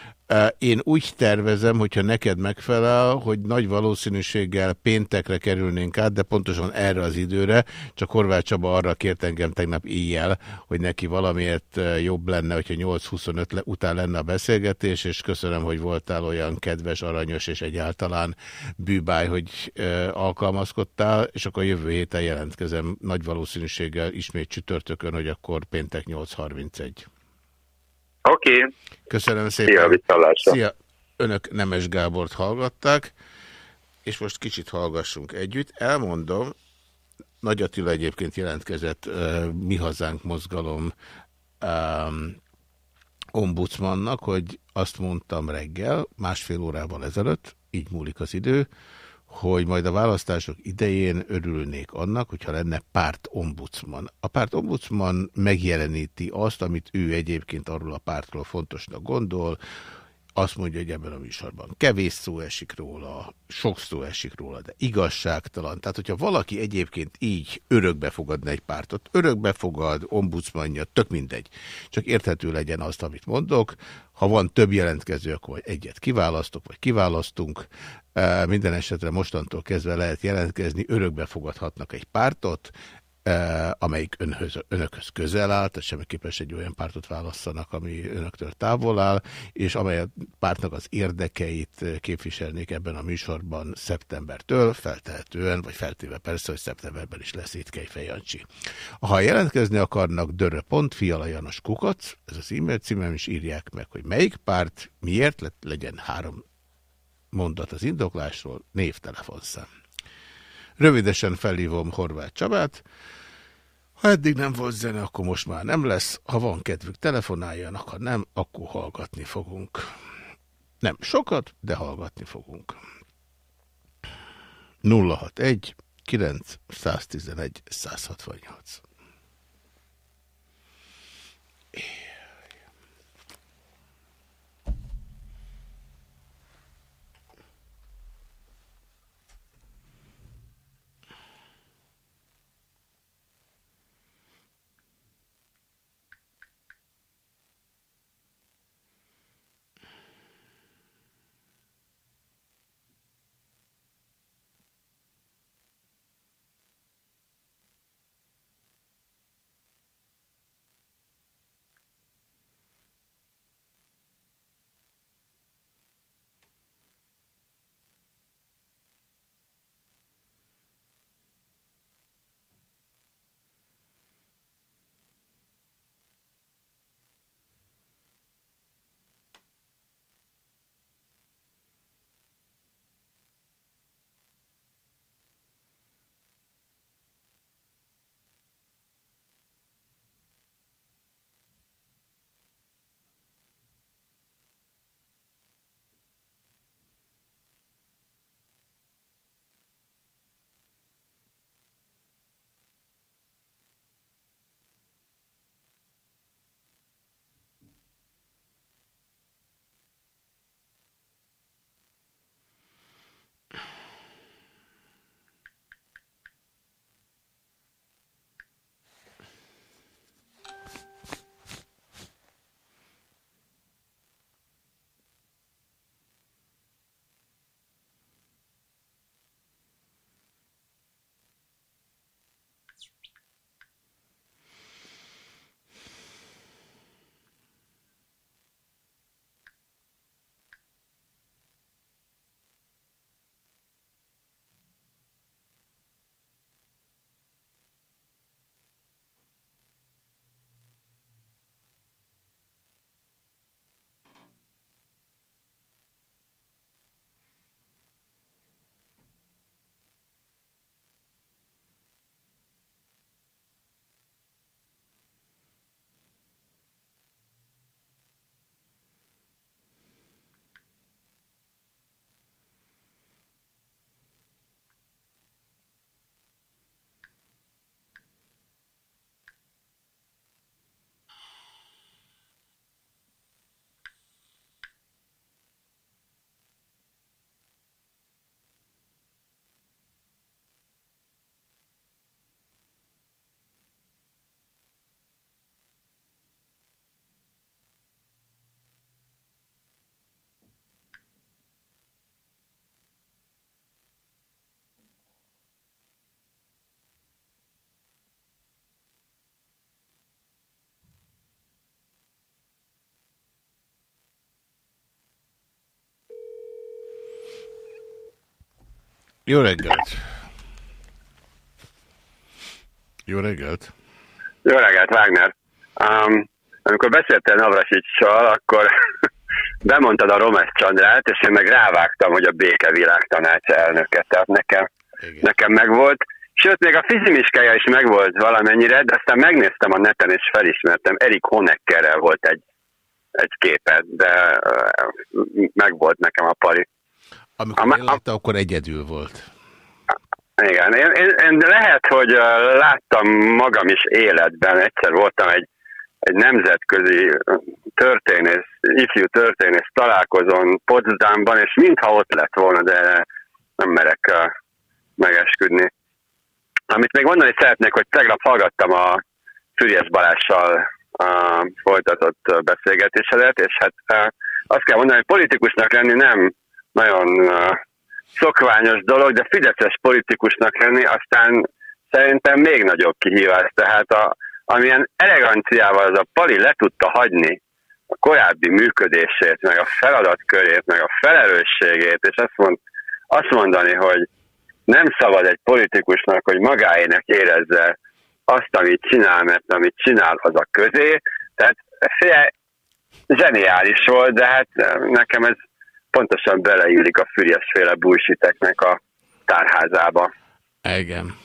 Én úgy tervezem, hogyha neked megfelel, hogy nagy valószínűséggel péntekre kerülnénk át, de pontosan erre az időre, csak Horváth Csaba arra kért engem tegnap éjjel, hogy neki valamiért jobb lenne, hogyha 8.25 le- után lenne a beszélgetés, és köszönöm, hogy voltál olyan kedves, aranyos és egyáltalán bűbáj, hogy alkalmazkodtál, és akkor jövő héten jelentkezem nagy valószínűséggel ismét csütörtökön, hogy akkor péntek 8.31. Oké, okay. Köszönöm szépen. szia, viszallásra. Szia! Önök Nemes Gábort hallgatták, és most kicsit hallgassunk együtt. Elmondom, Nagy Attila egyébként jelentkezett uh, Mi Hazánk mozgalom um, ombudsmannak, hogy azt mondtam reggel, másfél órával ezelőtt, így múlik az idő, hogy majd a választások idején örülnék annak, hogyha lenne párt ombudsman. A párt ombudsman megjeleníti azt, amit ő egyébként arról a pártról fontosnak gondol, azt mondja, hogy ebben a műsorban kevés szó esik róla, sok szó esik róla, de igazságtalan. Tehát, hogyha valaki egyébként így örökbe fogadna egy pártot, örökbe fogad, ombudsmanja, tök mindegy. Csak érthető legyen azt, amit mondok. Ha van több jelentkező, akkor egyet kiválasztok, vagy kiválasztunk. Minden esetre mostantól kezdve lehet jelentkezni, örökbe fogadhatnak egy pártot, amelyik önhöz, önökhöz közel áll, tehát semmiképpen se egy olyan pártot válasszanak, ami önöktől távol áll, és amely a pártnak az érdekeit eh, képviselnék ebben a műsorban szeptembertől, feltehetően, vagy feltéve persze, hogy szeptemberben is lesz itt Kejfej. Ha jelentkezni akarnak, dörö.fialajanos kukac, ez az e-mail címem, is írják meg, hogy melyik párt, miért, le- legyen három mondat az indoklásról, név, telefonszám. Rövidesen felhívom Horváth Csabát. Ha eddig nem volt zene, akkor most már nem lesz. Ha van kedvük, telefonáljanak, ha nem, akkor hallgatni fogunk. Nem sokat, de hallgatni fogunk. 061 911 168 Jó reggelt! Jó reggelt! Jó reggelt, Wagner! Um, amikor beszéltél Navrasicsal, akkor <laughs> bemondtad a Romes Csandrát, és én meg rávágtam, hogy a Békevilág tanács elnöke. Tehát nekem, Igen. nekem megvolt. Sőt, még a fizimiskája is megvolt valamennyire, de aztán megnéztem a neten, és felismertem. Erik Honeckerrel volt egy, egy képed, de megvolt nekem a pari. Amikor A- én láttam, akkor egyedül volt. Igen, én, én, én lehet, hogy láttam magam is életben, egyszer voltam egy, egy nemzetközi történész, ifjú történész találkozón Potsdamban, és mintha ott lett volna, de nem merek megesküdni. Amit még mondani szeretnék, hogy tegnap hallgattam a Füriyes Balással folytatott beszélgetésedet, és hát azt kell mondani, hogy politikusnak lenni nem nagyon szokványos dolog, de fideszes politikusnak lenni aztán szerintem még nagyobb kihívás. Tehát a, amilyen eleganciával az a Pali le tudta hagyni a korábbi működését, meg a feladatkörét, meg a felelősségét, és azt, mond, azt mondani, hogy nem szabad egy politikusnak, hogy magáének érezze azt, amit csinál, mert amit csinál, az a közé. Tehát fél, zseniális volt, de hát nekem ez pontosan beleillik a füriyesféle bullshiteknek a tárházába. Igen.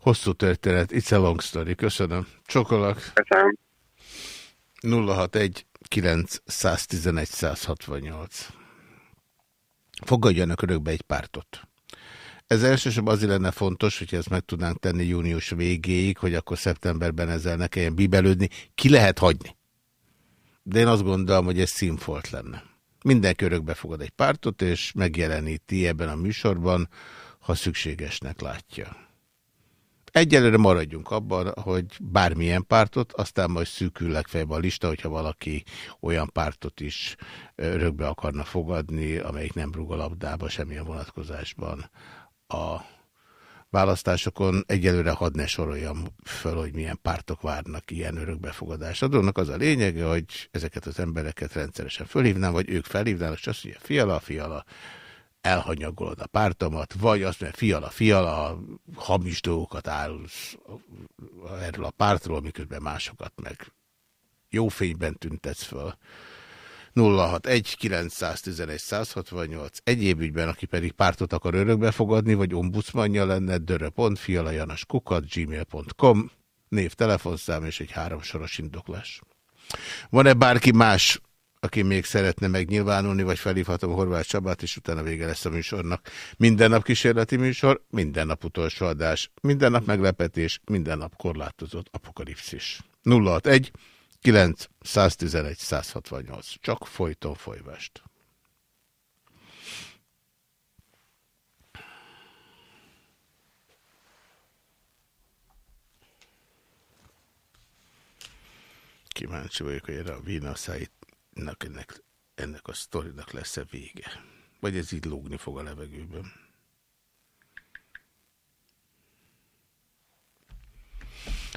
Hosszú történet. It's a long story. Köszönöm. Csokolak. Köszönöm. 061 911 168. Fogadjanak örökbe egy pártot. Ez elsősorban azért lenne fontos, hogy ezt meg tudnánk tenni június végéig, hogy akkor szeptemberben ezzel ne kelljen bibelődni. Ki lehet hagyni? De én azt gondolom, hogy ez színfolt lenne. Mindenki örökbe fogad egy pártot, és megjeleníti ebben a műsorban, ha szükségesnek látja. Egyelőre maradjunk abban, hogy bármilyen pártot, aztán majd szűkül legfeljebb a lista, hogyha valaki olyan pártot is örökbe akarna fogadni, amelyik nem rúg a labdába semmilyen vonatkozásban a választásokon. Egyelőre hadd ne soroljam föl, hogy milyen pártok várnak ilyen örökbefogadásra. A dolognak az a lényege, hogy ezeket az embereket rendszeresen fölhívnám, vagy ők felhívnának, és azt mondja, fiala, fiala, elhanyagolod a pártomat, vagy azt mondja, fiala, fiala, hamis dolgokat árulsz erről a pártról, miközben másokat meg jó fényben tüntetsz föl. 061 911 168 egyéb ügyben, aki pedig pártot akar örökbe fogadni, vagy ombudsmanja lenne, dörö.fialajanaskukat, gmail.com, név, telefonszám és egy háromsoros indoklás. Van-e bárki más, aki még szeretne megnyilvánulni, vagy felhívhatom Horváth Csabát, és utána vége lesz a műsornak. Minden nap kísérleti műsor, minden nap utolsó adás, minden nap meglepetés, minden nap korlátozott apokalipszis. 061 9 111 168. Csak folyton folyvást. Kíváncsi vagyok, hogy erre a vínaszáitnak ennek, ennek a sztorinak lesz-e vége. Vagy ez így lógni fog a levegőben.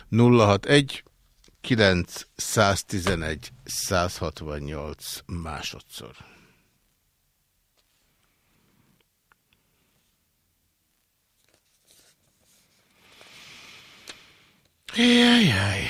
nulla hat egy 911 168 másodszor. Jajjaj.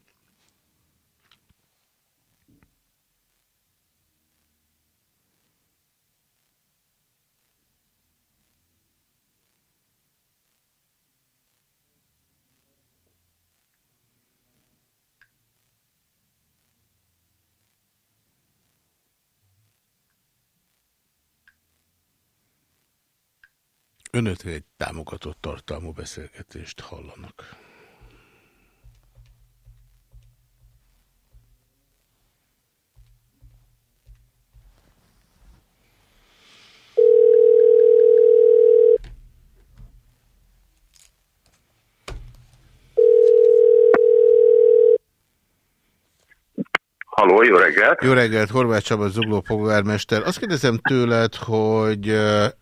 Önötől egy támogatott tartalmú beszélgetést hallanak. Haló, jó reggelt! Jó reggelt, Horváth Csaba, Zugló polgármester. Azt kérdezem tőled, hogy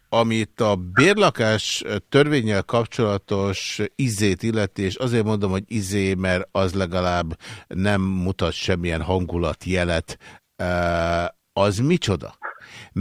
amit a bérlakás törvényel kapcsolatos izét illeti, és azért mondom, hogy izé, mert az legalább nem mutat semmilyen hangulatjelet, az micsoda?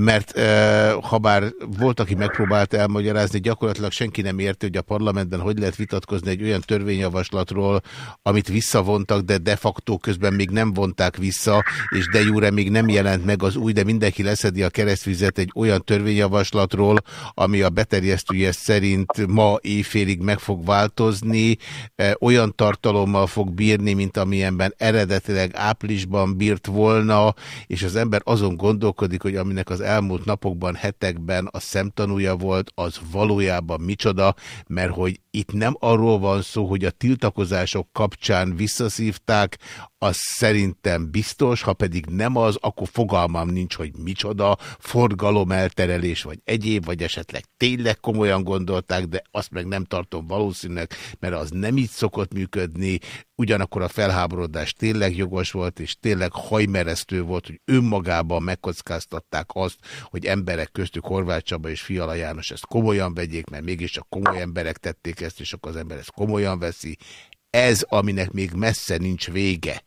Mert e, ha bár volt, aki megpróbált elmagyarázni, gyakorlatilag senki nem érti, hogy a parlamentben hogy lehet vitatkozni egy olyan törvényjavaslatról, amit visszavontak, de de facto közben még nem vonták vissza, és de jure még nem jelent meg az új, de mindenki leszedi a keresztvizet egy olyan törvényjavaslatról, ami a beterjesztője szerint ma éjfélig meg fog változni, e, olyan tartalommal fog bírni, mint amilyenben eredetileg áprilisban bírt volna, és az ember azon gondolkodik, hogy aminek az elmúlt napokban, hetekben a szemtanúja volt, az valójában micsoda, mert hogy itt nem arról van szó, hogy a tiltakozások kapcsán visszaszívták, az szerintem biztos, ha pedig nem az, akkor fogalmam nincs, hogy micsoda, forgalomelterelés, vagy egyéb, vagy esetleg tényleg komolyan gondolták, de azt meg nem tartom valószínűleg, mert az nem így szokott működni, ugyanakkor a felháborodás tényleg jogos volt, és tényleg hajmeresztő volt, hogy önmagában megkockáztatták azt, hogy emberek köztük Horváth Csaba és Fiala János ezt komolyan vegyék, mert mégis a komoly emberek tették ezt, és akkor az ember ezt komolyan veszi. Ez, aminek még messze nincs vége,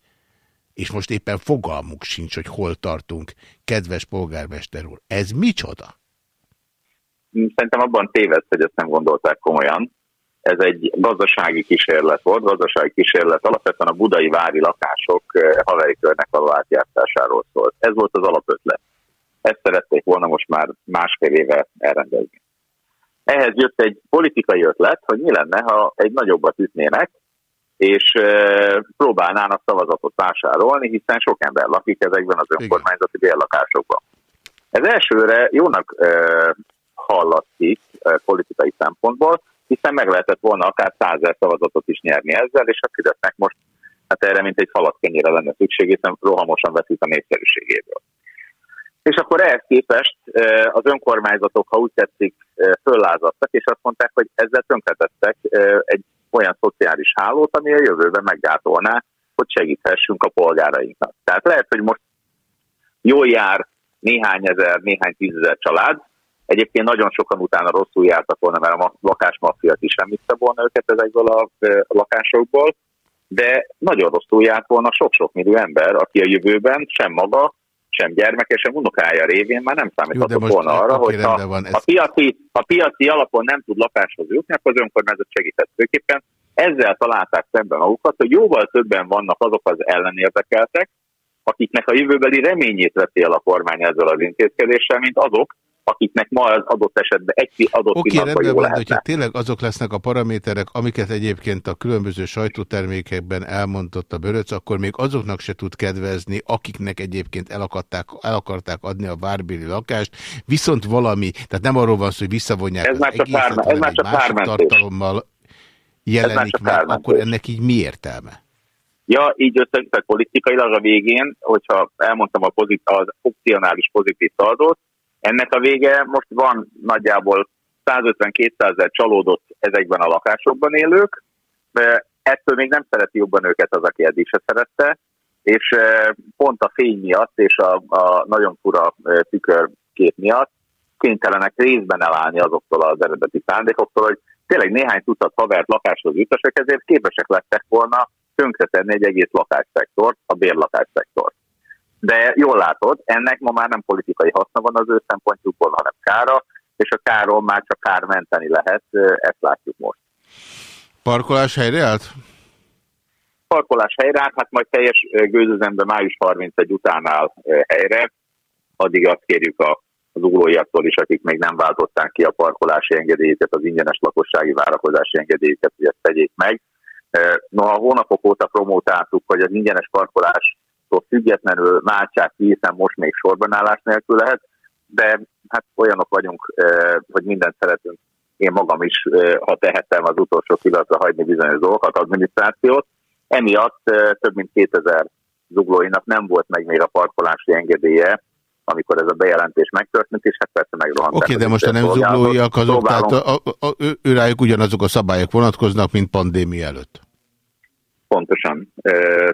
és most éppen fogalmuk sincs, hogy hol tartunk. Kedves polgármester úr, ez micsoda? Szerintem abban téved, hogy ezt nem gondolták komolyan. Ez egy gazdasági kísérlet volt, gazdasági kísérlet alapvetően a budai vári lakások eh, haveri körnek való átjártásáról szólt. Ez volt az alapötlet. Ezt szerették volna most már másfél éve elrendezni. Ehhez jött egy politikai ötlet, hogy mi lenne, ha egy nagyobbat ütnének, és próbálnának szavazatot vásárolni, hiszen sok ember lakik ezekben az önkormányzati bérlakásokban. Ez elsőre jónak hallatszik politikai szempontból, hiszen meg lehetett volna akár százer szavazatot is nyerni ezzel, és a Fidesznek most hát erre mint egy kenyére lenne szükség, hiszen rohamosan veszít a népszerűségéből. És akkor ehhez képest az önkormányzatok, ha úgy tetszik, föllázadtak, és azt mondták, hogy ezzel szociális hálót, ami a jövőben meggátolná, hogy segíthessünk a polgárainknak. Tehát lehet, hogy most jól jár néhány ezer, néhány tízezer család, Egyébként nagyon sokan utána rosszul jártak volna, mert a lakásmafia is sem volna őket ezekből a lakásokból, de nagyon rosszul járt volna sok-sok millió ember, aki a jövőben sem maga, sem gyermeke, sem unokája révén már nem számíthatott volna arra, hogy ha, van, ez... a piaci, a piaci alapon nem tud lakáshoz jutni, akkor az önkormányzat segített főképpen. Ezzel találták szemben magukat, hogy jóval többen vannak azok az ellenérdekeltek, akiknek a jövőbeli reményét veszi el a kormány ezzel az intézkedéssel, mint azok, akiknek ma az adott esetben egy adott okay, rendben van, hogyha tényleg azok lesznek a paraméterek, amiket egyébként a különböző sajtótermékekben elmondott a Böröc, akkor még azoknak se tud kedvezni, akiknek egyébként el, akarták, el akarták adni a várbéli lakást, viszont valami, tehát nem arról van szó, hogy visszavonják ez az már egészet, pár, ez már csak másik tartalommal jelenik meg, akkor ennek így mi értelme? Ja, így összeüttek politikailag a végén, hogyha elmondtam a pozit, az opcionális pozitív szaldót, ennek a vége most van nagyjából 150-200 ezer csalódott ezekben a lakásokban élők, de ettől még nem szereti jobban őket az, aki eddig se szerette, és e, pont a fény miatt és a, a nagyon fura e, tükörkép miatt kénytelenek részben elállni azoktól az eredeti szándékoktól, hogy tényleg néhány tucat havert lakáshoz jutassak, ezért képesek lettek volna tönkretenni egy egész lakásszektort, a bérlakásszektort. De jól látod, ennek ma már nem politikai haszna van az ő szempontjukból, hanem kára, és a káron már csak kár menteni lehet, ezt látjuk most. Parkolás helyreállt? Parkolás helyreállt, hát majd teljes gőzözembe május 31 után áll helyre, addig azt kérjük a az uglóiaktól is, akik még nem váltották ki a parkolási engedélyüket, az ingyenes lakossági várakozási engedélyüket, hogy ezt tegyék meg. Noha hónapok óta promótáltuk, hogy az ingyenes parkolástól függetlenül váltsák ki, hiszen most még sorbanállás nélkül lehet, de hát olyanok vagyunk, hogy mindent szeretünk. Én magam is, ha tehettem az utolsó pillanatra hagyni bizonyos dolgokat, adminisztrációt. Emiatt több mint 2000 zuglóinak nem volt meg még a parkolási engedélye, amikor ez a bejelentés megtörtént, és hát persze megrohant. Oké, okay, de most a nem zuglóiak azok, tehát a, a, a, ő, őrájuk ugyanazok a szabályok vonatkoznak, mint pandémia előtt. Pontosan.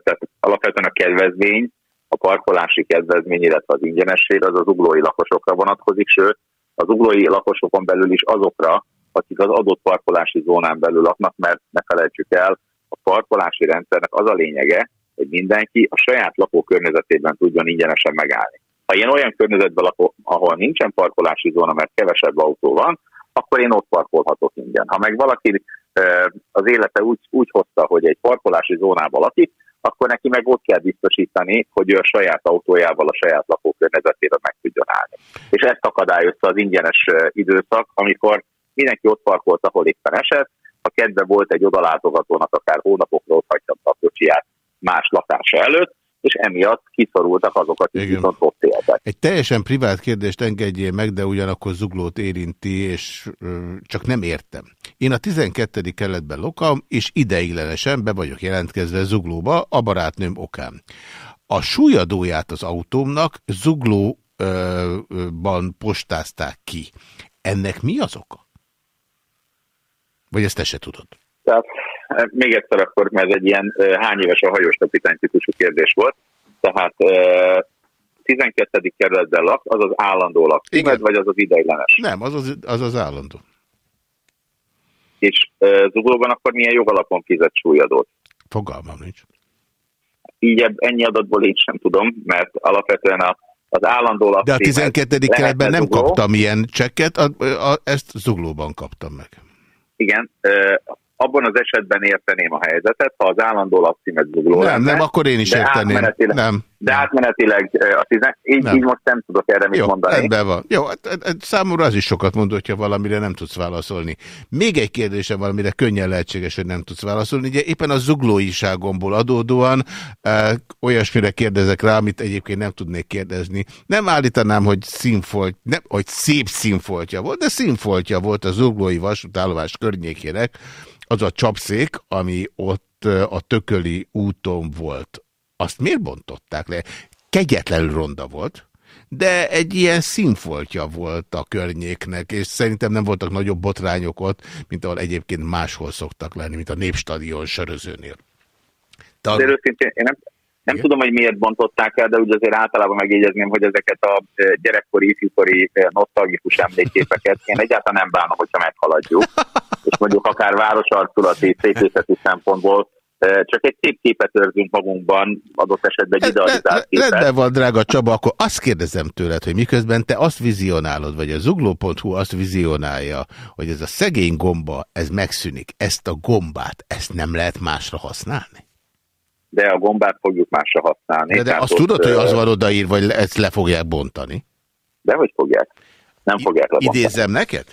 Tehát alapvetően a kedvezmény, a parkolási kedvezmény, illetve az ingyenesség az az uglói lakosokra vonatkozik, sőt, az uglói lakosokon belül is azokra, akik az adott parkolási zónán belül laknak, mert ne felejtsük el, a parkolási rendszernek az a lényege, hogy mindenki a saját lakókörnyezetében tudjon ingyenesen megállni. Ha én olyan környezetben lakok, ahol nincsen parkolási zóna, mert kevesebb autó van, akkor én ott parkolhatok ingyen. Ha meg valaki az élete úgy, úgy hozta, hogy egy parkolási zónában lakik, akkor neki meg ott kell biztosítani, hogy ő a saját autójával a saját lakókörnyezetében meg tudjon állni. És ezt akadályozta az ingyenes időszak, amikor mindenki ott parkolt, ahol éppen esett, ha kedve volt egy odalátogatónak, akár hónapokra ott hagyta a kocsiját más lakása előtt, és emiatt kiszorultak azok, akik Igen. viszont ott éltek. Egy teljesen privát kérdést engedjél meg, de ugyanakkor zuglót érinti, és ö, csak nem értem. Én a 12. keletben lokam, és ideiglenesen be vagyok jelentkezve zuglóba a barátnőm okán. A súlyadóját az autómnak zuglóban postázták ki. Ennek mi az oka? Vagy ezt te se tudod? Tehát még egyszer akkor, mert ez egy ilyen hány éves a hajós kapitány típusú kérdés volt. Tehát 12. kerületben lak, az az állandó lakcímed, vagy az az ideiglenes? Nem, az az, az, az állandó. És zuglóban akkor milyen jogalapon fizet súlyadót? Fogalmam nincs. Így ennyi adatból én sem tudom, mert alapvetően a, az állandó lakcímed... De a 12. keretben nem zugló. kaptam ilyen csekket, a, a, ezt zuglóban kaptam meg. Igen, abban az esetben érteném a helyzetet, ha az állandó lakcímet zugló Nem, lenne, nem, akkor én is érteném. Átmenetileg, nem. De átmenetileg a tizen... így, nem. így most nem tudok erre mit Jó, mondani. Ebben van. Jó, hát, hát, számomra az is sokat mondott, hogyha valamire nem tudsz válaszolni. Még egy kérdése valamire könnyen lehetséges, hogy nem tudsz válaszolni. Ugye éppen a zuglóiságomból adódóan e, olyasmire kérdezek rá, amit egyébként nem tudnék kérdezni. Nem állítanám, hogy színfolt, nem, hogy szép színfoltja volt, de színfoltja volt a zuglói vasútállomás környékének, az a csapszék, ami ott a Tököli úton volt, azt miért bontották le? Kegyetlenül ronda volt, de egy ilyen színfoltja volt a környéknek, és szerintem nem voltak nagyobb botrányok ott, mint ahol egyébként máshol szoktak lenni, mint a Népstadion sörözőnél. De az... őszintén, én nem, nem tudom, hogy miért bontották el, de úgy azért általában megjegyezném, hogy ezeket a gyerekkori, ifjúkori nosztalgikus emlékképeket én egyáltalán nem bánom, hogyha meghaladjuk. <laughs> És mondjuk akár városarculati, szépészeti szempontból csak egy szép képet őrzünk magunkban, adott esetben egy idealizált képet. Rendben van, drága Csaba, akkor azt kérdezem tőled, hogy miközben te azt vizionálod, vagy a zugló.hu azt vizionálja, hogy ez a szegény gomba, ez megszűnik, ezt a gombát, ezt nem lehet másra használni? De a gombát fogjuk másra használni. De, de azt ott, tudod, hogy az van odaír, vagy ezt le fogják bontani? De hogy fogják? Nem fogják lebontani. Idézem neked?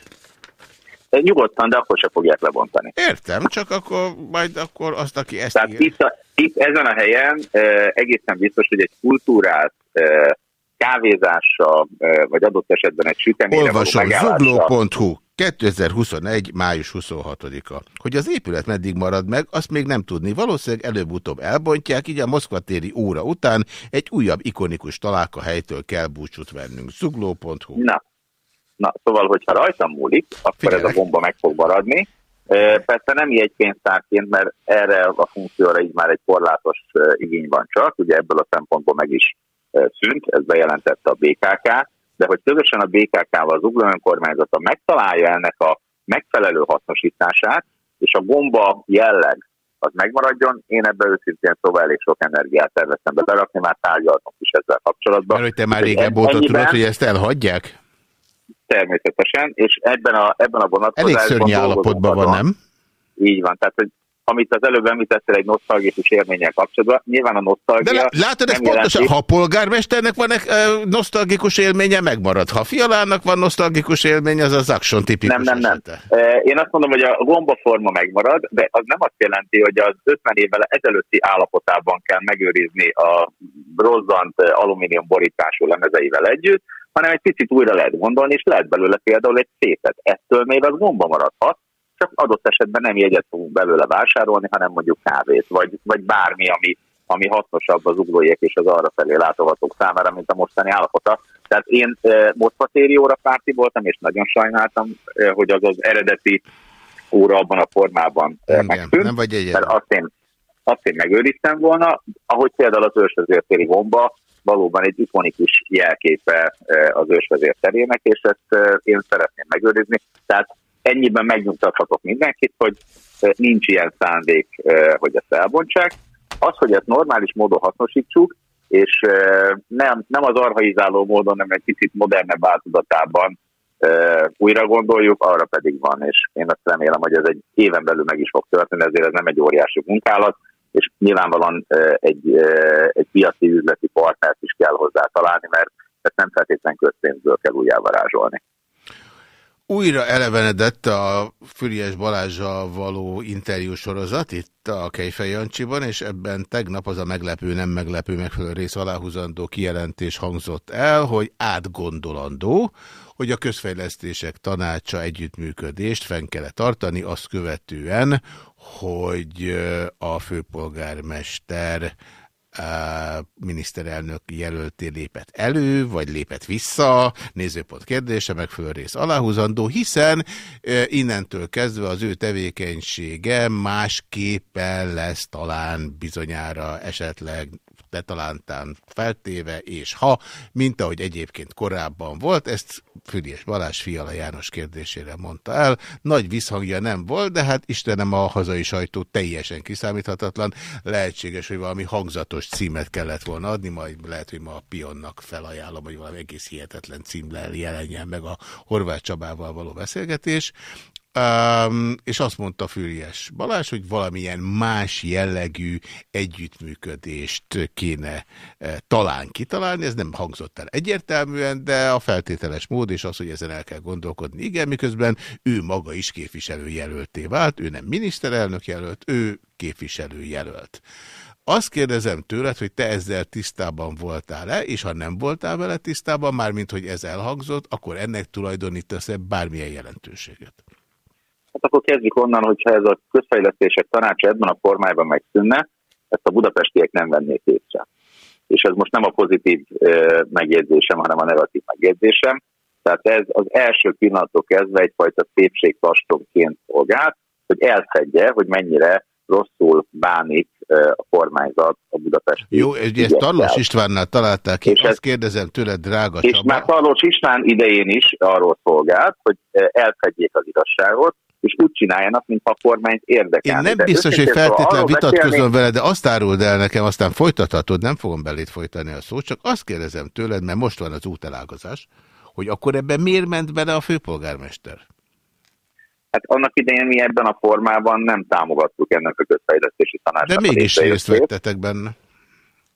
De nyugodtan, de akkor se fogják lebontani. Értem, csak akkor majd akkor azt, aki ezt Tehát itt, a, itt ezen a helyen egészen biztos, hogy egy kultúrát kávézása, eh, vagy adott esetben egy süteményre Olvasom, zugló.hu 2021. május 26-a. Hogy az épület meddig marad meg, azt még nem tudni. Valószínűleg előbb-utóbb elbontják, így a moszkvatéri óra után egy újabb ikonikus helytől kell búcsút vennünk. Zugló.hu Na. Na, szóval, hogyha rajtam múlik, akkor Figyelek. ez a bomba meg fog maradni. Persze nem jegypénztárként, mert erre a funkcióra így már egy korlátos igény van csak, ugye ebből a szempontból meg is szűnt, ez bejelentette a BKK, de hogy közösen a BKK-val az Ugló önkormányzata megtalálja ennek a megfelelő hasznosítását, és a gomba jelleg az megmaradjon, én ebbe őszintén szóval elég sok energiát terveztem be berakni, már tárgyaltunk is ezzel kapcsolatban. Mert hogy te már régen óta tudod, hogy ezt elhagyják? természetesen, és ebben a, ebben a vonatkozásban... Elég dolgozunk állapotban van, nem? Így van, tehát hogy amit az előbb említettél egy nosztalgikus élménnyel kapcsolatban, nyilván a nosztalgia... De lá- látod, ez nem pontosan, jelenti- ha a polgármesternek van ö, nosztalgikus élménye, megmarad. Ha a fialának van nosztalgikus élménye, az az action tipikus Nem, nem, nem. esete. Eh, Én azt mondom, hogy a gombaforma megmarad, de az nem azt jelenti, hogy az 50 évvel ezelőtti állapotában kell megőrizni a rozzant alumínium borítású lemezeivel együtt, hanem egy picit újra lehet gondolni, és lehet belőle például egy szépet. Ettől még az gomba maradhat, csak adott esetben nem jegyet fogunk belőle vásárolni, hanem mondjuk kávét, vagy, vagy bármi, ami, ami hasznosabb az uglóiek és az arra felé látogatók számára, mint a mostani állapota. Tehát én e, Moszkvatéri óra párti voltam, és nagyon sajnáltam, e, hogy az az eredeti óra abban a formában e, Igen, megszűnt, nem vagy mert egyedül. azt én, azt én megőriztem volna, ahogy például az ősvezértéri bomba valóban egy ikonikus jelképe e, az ősvezér terének, és ezt e, én szeretném megőrizni. Tehát ennyiben megnyugtathatok mindenkit, hogy nincs ilyen szándék, hogy ezt elbontsák. Az, hogy ezt normális módon hasznosítsuk, és nem, nem az arhaizáló módon, hanem egy picit modernebb változatában újra gondoljuk, arra pedig van, és én azt remélem, hogy ez egy éven belül meg is fog történni, ezért ez nem egy óriási munkálat, és nyilvánvalóan egy, egy piaci üzleti partnert is kell hozzá találni, mert ezt nem feltétlenül közpénzből kell újjávarázsolni. Újra elevenedett a Füriás Balázsjal való interjú sorozat itt a Kejfej Jancsiban, és ebben tegnap az a meglepő, nem meglepő, megfelelő rész aláhúzandó kijelentés hangzott el, hogy átgondolandó, hogy a közfejlesztések tanácsa együttműködést fenn kell tartani, azt követően, hogy a főpolgármester miniszterelnök jelölté lépett elő, vagy lépett vissza, nézőpont kérdése, megfelelő rész aláhúzandó, hiszen innentől kezdve az ő tevékenysége másképpen lesz talán bizonyára esetleg detalántán feltéve, és ha, mint ahogy egyébként korábban volt, ezt Füriás Balázs Fiala János kérdésére mondta el. Nagy visszhangja nem volt, de hát Istenem a hazai sajtó teljesen kiszámíthatatlan. Lehetséges, hogy valami hangzatos címet kellett volna adni, majd lehet, hogy ma a Pionnak felajánlom, hogy valami egész hihetetlen címlel jelenjen meg a Horváth Csabával való beszélgetés. Um, és azt mondta Füriás Balázs, hogy valamilyen más jellegű együttműködést kéne e, talán kitalálni, ez nem hangzott el egyértelműen, de a feltételes mód és az, hogy ezen el kell gondolkodni. Igen, miközben ő maga is képviselőjelölté vált, ő nem miniszterelnök jelölt, ő képviselőjelölt. Azt kérdezem tőled, hogy te ezzel tisztában voltál-e, és ha nem voltál vele tisztában, mármint hogy ez elhangzott, akkor ennek tulajdonítasz-e bármilyen jelentőséget? Hát akkor kezdjük onnan, hogyha ez a közfejlesztések tanácsa ebben a formájában megszűnne, ezt a budapestiek nem vennék észre. És ez most nem a pozitív megjegyzésem, hanem a negatív megjegyzésem. Tehát ez az első pillanattól kezdve egyfajta szépségtastronként szolgált, hogy elszedje, hogy mennyire rosszul bánik a kormányzat a budapesti Jó, ugye ezt. Tarlós Istvánnál találták ki, És azt ez- kérdezem tőled, drága És Csaba. már Tarlós István idején is arról szolgált, hogy ö, elszedjék az igazságot, és úgy csináljanak, mintha a kormányt Én érdekelni. nem De biztos, hogy szóval feltétlenül vitatkozom beszélni- vele, de azt áruld el nekem, aztán folytathatod, nem fogom belét folytani a szót, csak azt kérdezem tőled, mert most van az útelágazás, hogy akkor ebben miért ment bele a főpolgármester? Hát annak idején mi ebben a formában nem támogattuk ennek a közfejlesztési tanácsnak De mégis részt vettetek benne.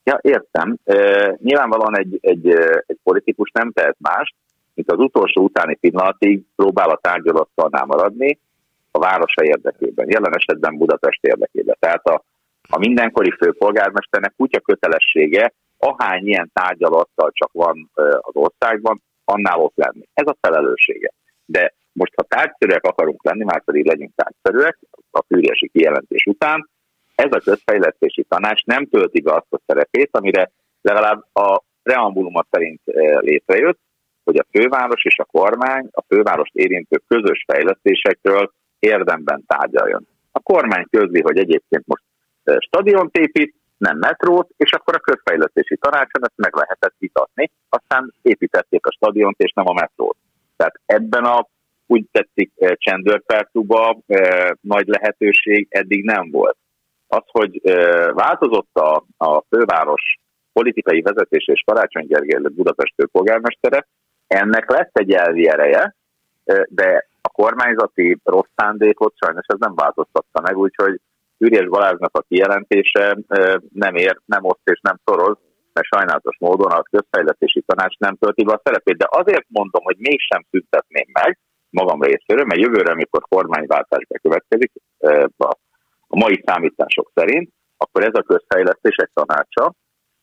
Ja, értem. E, nyilvánvalóan egy, egy, egy politikus nem tehet más, mint az utolsó utáni pillanatig próbál a tárgyalattalnál maradni a városa érdekében, jelen esetben Budapest érdekében. Tehát a, a mindenkori főpolgármesternek kutya kötelessége, ahány ilyen tárgyalattal csak van az országban, annál ott lenni. Ez a felelőssége. De most, ha tárgyszerűek akarunk lenni, már pedig legyünk tárgyszerűek a fűrési kijelentés után, ez a közfejlesztési tanács nem tölti be azt a szerepét, amire legalább a preambuluma szerint létrejött, hogy a főváros és a kormány a fővárost érintő közös fejlesztésekről érdemben tárgyaljon. A kormány közli, hogy egyébként most stadiont épít, nem metrót, és akkor a közfejlesztési tanácson ezt meg lehetett vitatni, aztán építették a stadiont és nem a metrót. Tehát ebben a úgy tetszik csendőrpercúba nagy lehetőség eddig nem volt. Az, hogy változott a, a főváros politikai vezetés és Karácsony Gergely Budapest polgármestere, Ennek lesz egy elvi ereje, de kormányzati rossz szándékot sajnos ez nem változtatta meg, úgyhogy Üriás Balázsnak a kijelentése nem ér, nem oszt és nem szoroz, mert sajnálatos módon a közfejlesztési tanács nem tölti be a szerepét. De azért mondom, hogy mégsem szüntetném meg magam részéről, mert jövőre, amikor kormányváltás bekövetkezik, a mai számítások szerint, akkor ez a közfejlesztések tanácsa,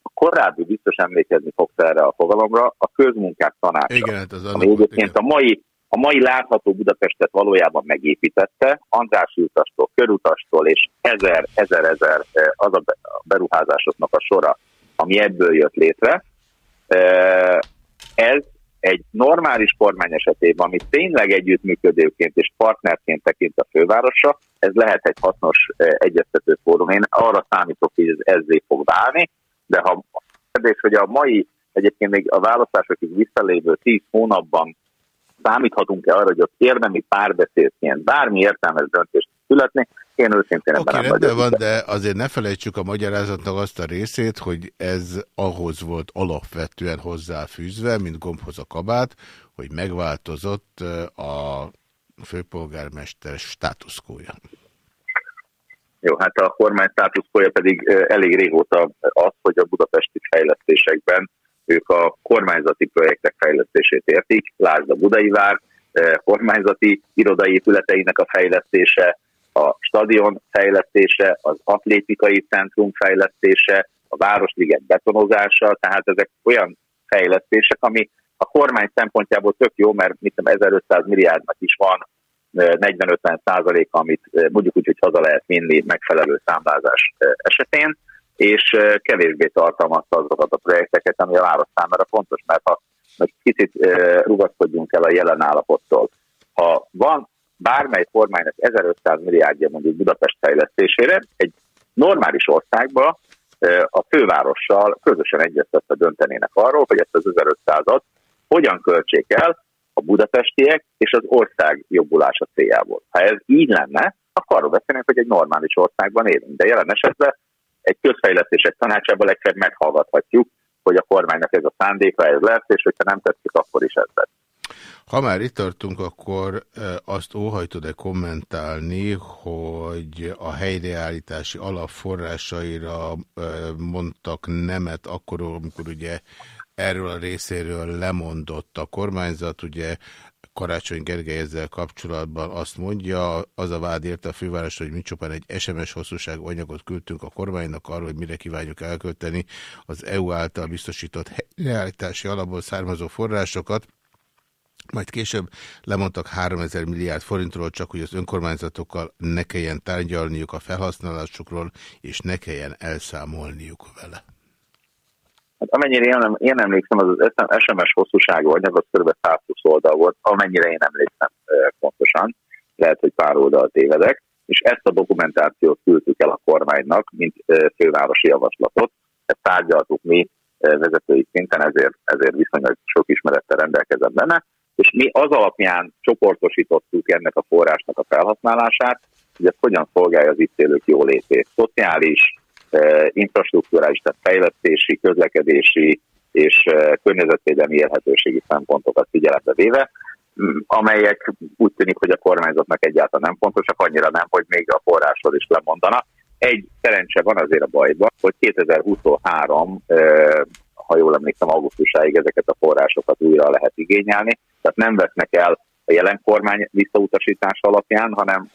a korábbi biztos emlékezni fogsz erre a fogalomra, a közmunkák tanácsa. Igen, hát az ami egyébként a mai, a mai látható Budapestet valójában megépítette, András utastól, körutastól és ezer, ezer, ezer az a beruházásoknak a sora, ami ebből jött létre. Ez egy normális kormány esetében, ami tényleg együttműködőként és partnerként tekint a fővárosra, ez lehet egy hasznos egyeztető fórum. Én arra számítok, hogy ez ezzé fog válni, de ha kérdés, hogy a mai, egyébként még a választásokig visszalévő tíz hónapban számíthatunk-e arra, hogy ott érdemi párbeszédként bármi értelmes döntést születni, én őszintén Oké, okay, nem rendben van, de azért ne felejtsük a magyarázatnak azt a részét, hogy ez ahhoz volt alapvetően hozzáfűzve, mint gombhoz a kabát, hogy megváltozott eh, a főpolgármester státuszkója. Jó, hát a kormány státuszkója pedig ö, elég régóta az, hogy a budapesti fejlesztésekben ők a kormányzati projektek fejlesztését értik, lásd a Budai Vár, ö, kormányzati irodai épületeinek a fejlesztése, a stadion fejlesztése, az atlétikai centrum fejlesztése, a Városliget betonozása, tehát ezek olyan fejlesztések, ami a kormány szempontjából tök jó, mert mit tudom, 1500 milliárdnak is van 40-50 százaléka, amit eh, mondjuk úgy, hogy haza lehet vinni megfelelő számlázás eh, esetén, és eh, kevésbé tartalmazta azokat a projekteket, ami a város számára fontos, mert ha most kicsit rugaszkodjunk el a jelen állapottól. Ha van bármely kormánynak 1500 milliárdja mondjuk Budapest fejlesztésére, egy normális országban a fővárossal közösen egyeztetve döntenének arról, hogy ezt az 1500-at hogyan költsék el a budapestiek és az ország jobbulása céljából. Ha ez így lenne, akkor arról beszélnénk, hogy egy normális országban élünk. De jelen esetben egy közfejlesztések tanácsában legfeljebb meghallgathatjuk, hogy a kormánynak ez a szándéka, ez lesz, és hogyha nem tetszik, akkor is ez lesz. Ha már itt tartunk, akkor azt óhajtod-e kommentálni, hogy a helyreállítási alapforrásaira mondtak nemet akkor, amikor ugye erről a részéről lemondott a kormányzat, ugye Karácsony Gergely ezzel kapcsolatban azt mondja, az a vád érte a főváros, hogy mi csupán egy SMS hosszúságú anyagot küldtünk a kormánynak arról, hogy mire kívánjuk elkölteni az EU által biztosított helyreállítási alapból származó forrásokat, majd később lemondtak 3000 milliárd forintról, csak hogy az önkormányzatokkal ne kelljen tárgyalniuk a felhasználásukról, és ne kelljen elszámolniuk vele. Hát amennyire én, nem, én emlékszem, az az SMS hosszúságú anyag, az kb. 120 oldal volt, amennyire én emlékszem pontosan, lehet, hogy pár oldal tévedek, és ezt a dokumentációt küldtük el a kormánynak, mint fővárosi javaslatot. Ezt tárgyaltuk mi vezetői szinten, ezért, ezért viszonylag sok ismerettel rendelkezem benne, és mi az alapján csoportosítottuk ennek a forrásnak a felhasználását, hogy ez hogyan szolgálja az itt élők jólétét. Szociális, infrastruktúrális, tehát fejlesztési, közlekedési és környezetvédelmi élhetőségi szempontokat figyelembe véve, amelyek úgy tűnik, hogy a kormányzatnak egyáltalán nem fontosak, annyira nem, hogy még a forrásról is lemondana. Egy szerencse van azért a bajban, hogy 2023, ha jól emlékszem, augusztusáig ezeket a forrásokat újra lehet igényelni, tehát nem vesznek el a jelen kormány visszautasítása alapján, hanem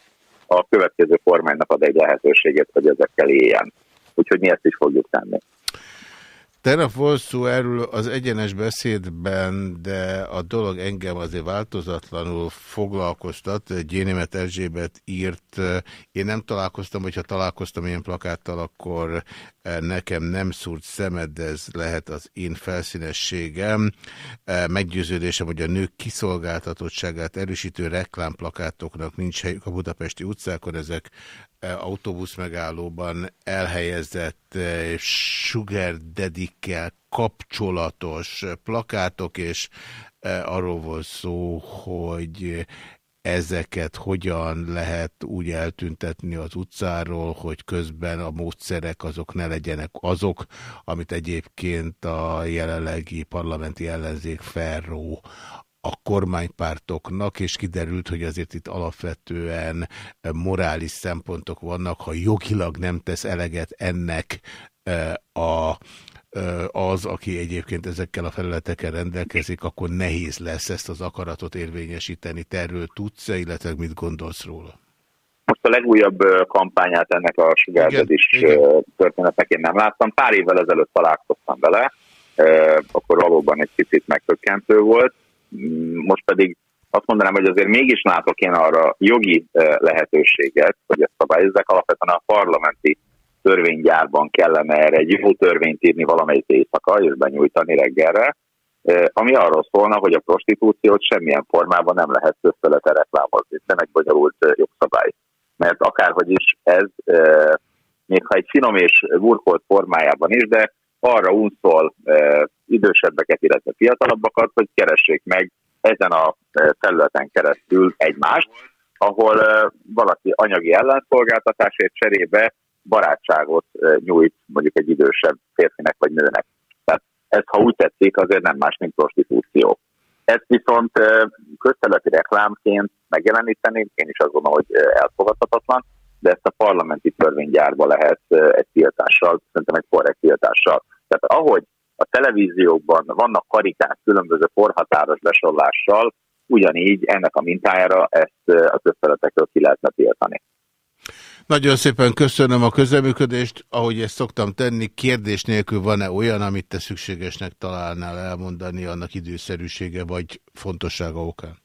a következő kormánynak ad egy lehetőséget, hogy ezekkel éljen úgyhogy mi ezt is fogjuk tenni. Tegnap volt szó erről az egyenes beszédben, de a dolog engem azért változatlanul foglalkoztat. Gyénémet Erzsébet írt, én nem találkoztam, hogyha találkoztam ilyen plakáttal, akkor nekem nem szúrt szemed, de ez lehet az én felszínességem. Meggyőződésem, hogy a nők kiszolgáltatottságát erősítő reklámplakátoknak nincs helyük a budapesti utcákon, ezek autóbusz megállóban elhelyezett sugar dedikkel kapcsolatos plakátok, és arról volt szó, hogy ezeket hogyan lehet úgy eltüntetni az utcáról, hogy közben a módszerek azok ne legyenek azok, amit egyébként a jelenlegi parlamenti ellenzék felró a kormánypártoknak, és kiderült, hogy azért itt alapvetően morális szempontok vannak, ha jogilag nem tesz eleget ennek eh, a ö, az, aki egyébként ezekkel a felületekkel rendelkezik, akkor nehéz lesz ezt az akaratot érvényesíteni. Te erről tudsz -e, illetve mit gondolsz róla? Most a legújabb kampányát ennek a ö, történetnek én nem láttam. Pár évvel ezelőtt találkoztam vele, akkor valóban egy picit megtökkentő volt. Mm, Most pedig azt mondanám, hogy azért mégis látok én arra jogi lehetőséget, hogy ezt szabályozzák. Alapvetően a parlamenti törvénygyárban kellene erre egy jó törvényt írni valamelyik éjszaka, és benyújtani reggelre, ami arról szólna, hogy a prostitúciót semmilyen formában nem lehet közfelete reklámozni. Ez egy bonyolult jogszabály. Mert akárhogy is ez, még ha egy finom és burkolt formájában is, de arra unszol ö, idősebbeket, illetve fiatalabbakat, hogy keressék meg ezen a ö, területen keresztül egymást, ahol ö, valaki anyagi ellenszolgáltatásért cserébe barátságot ö, nyújt mondjuk egy idősebb férfinek vagy nőnek. Tehát ez, ha úgy tetszik, azért nem más, mint prostitúció. Ezt viszont ö, közterületi reklámként megjeleníteni, én is azt gondolom, hogy ö, elfogadhatatlan, de ezt a parlamenti törvénygyárba lehet egy tiltással, szerintem egy korrekt tiltással. Tehát ahogy a televíziókban vannak karikák különböző korhatáros besorlással, ugyanígy ennek a mintájára ezt a közterületekről ki lehetne tiltani. Nagyon szépen köszönöm a közeműködést. Ahogy ezt szoktam tenni, kérdés nélkül van-e olyan, amit te szükségesnek találnál elmondani annak időszerűsége vagy fontossága okán?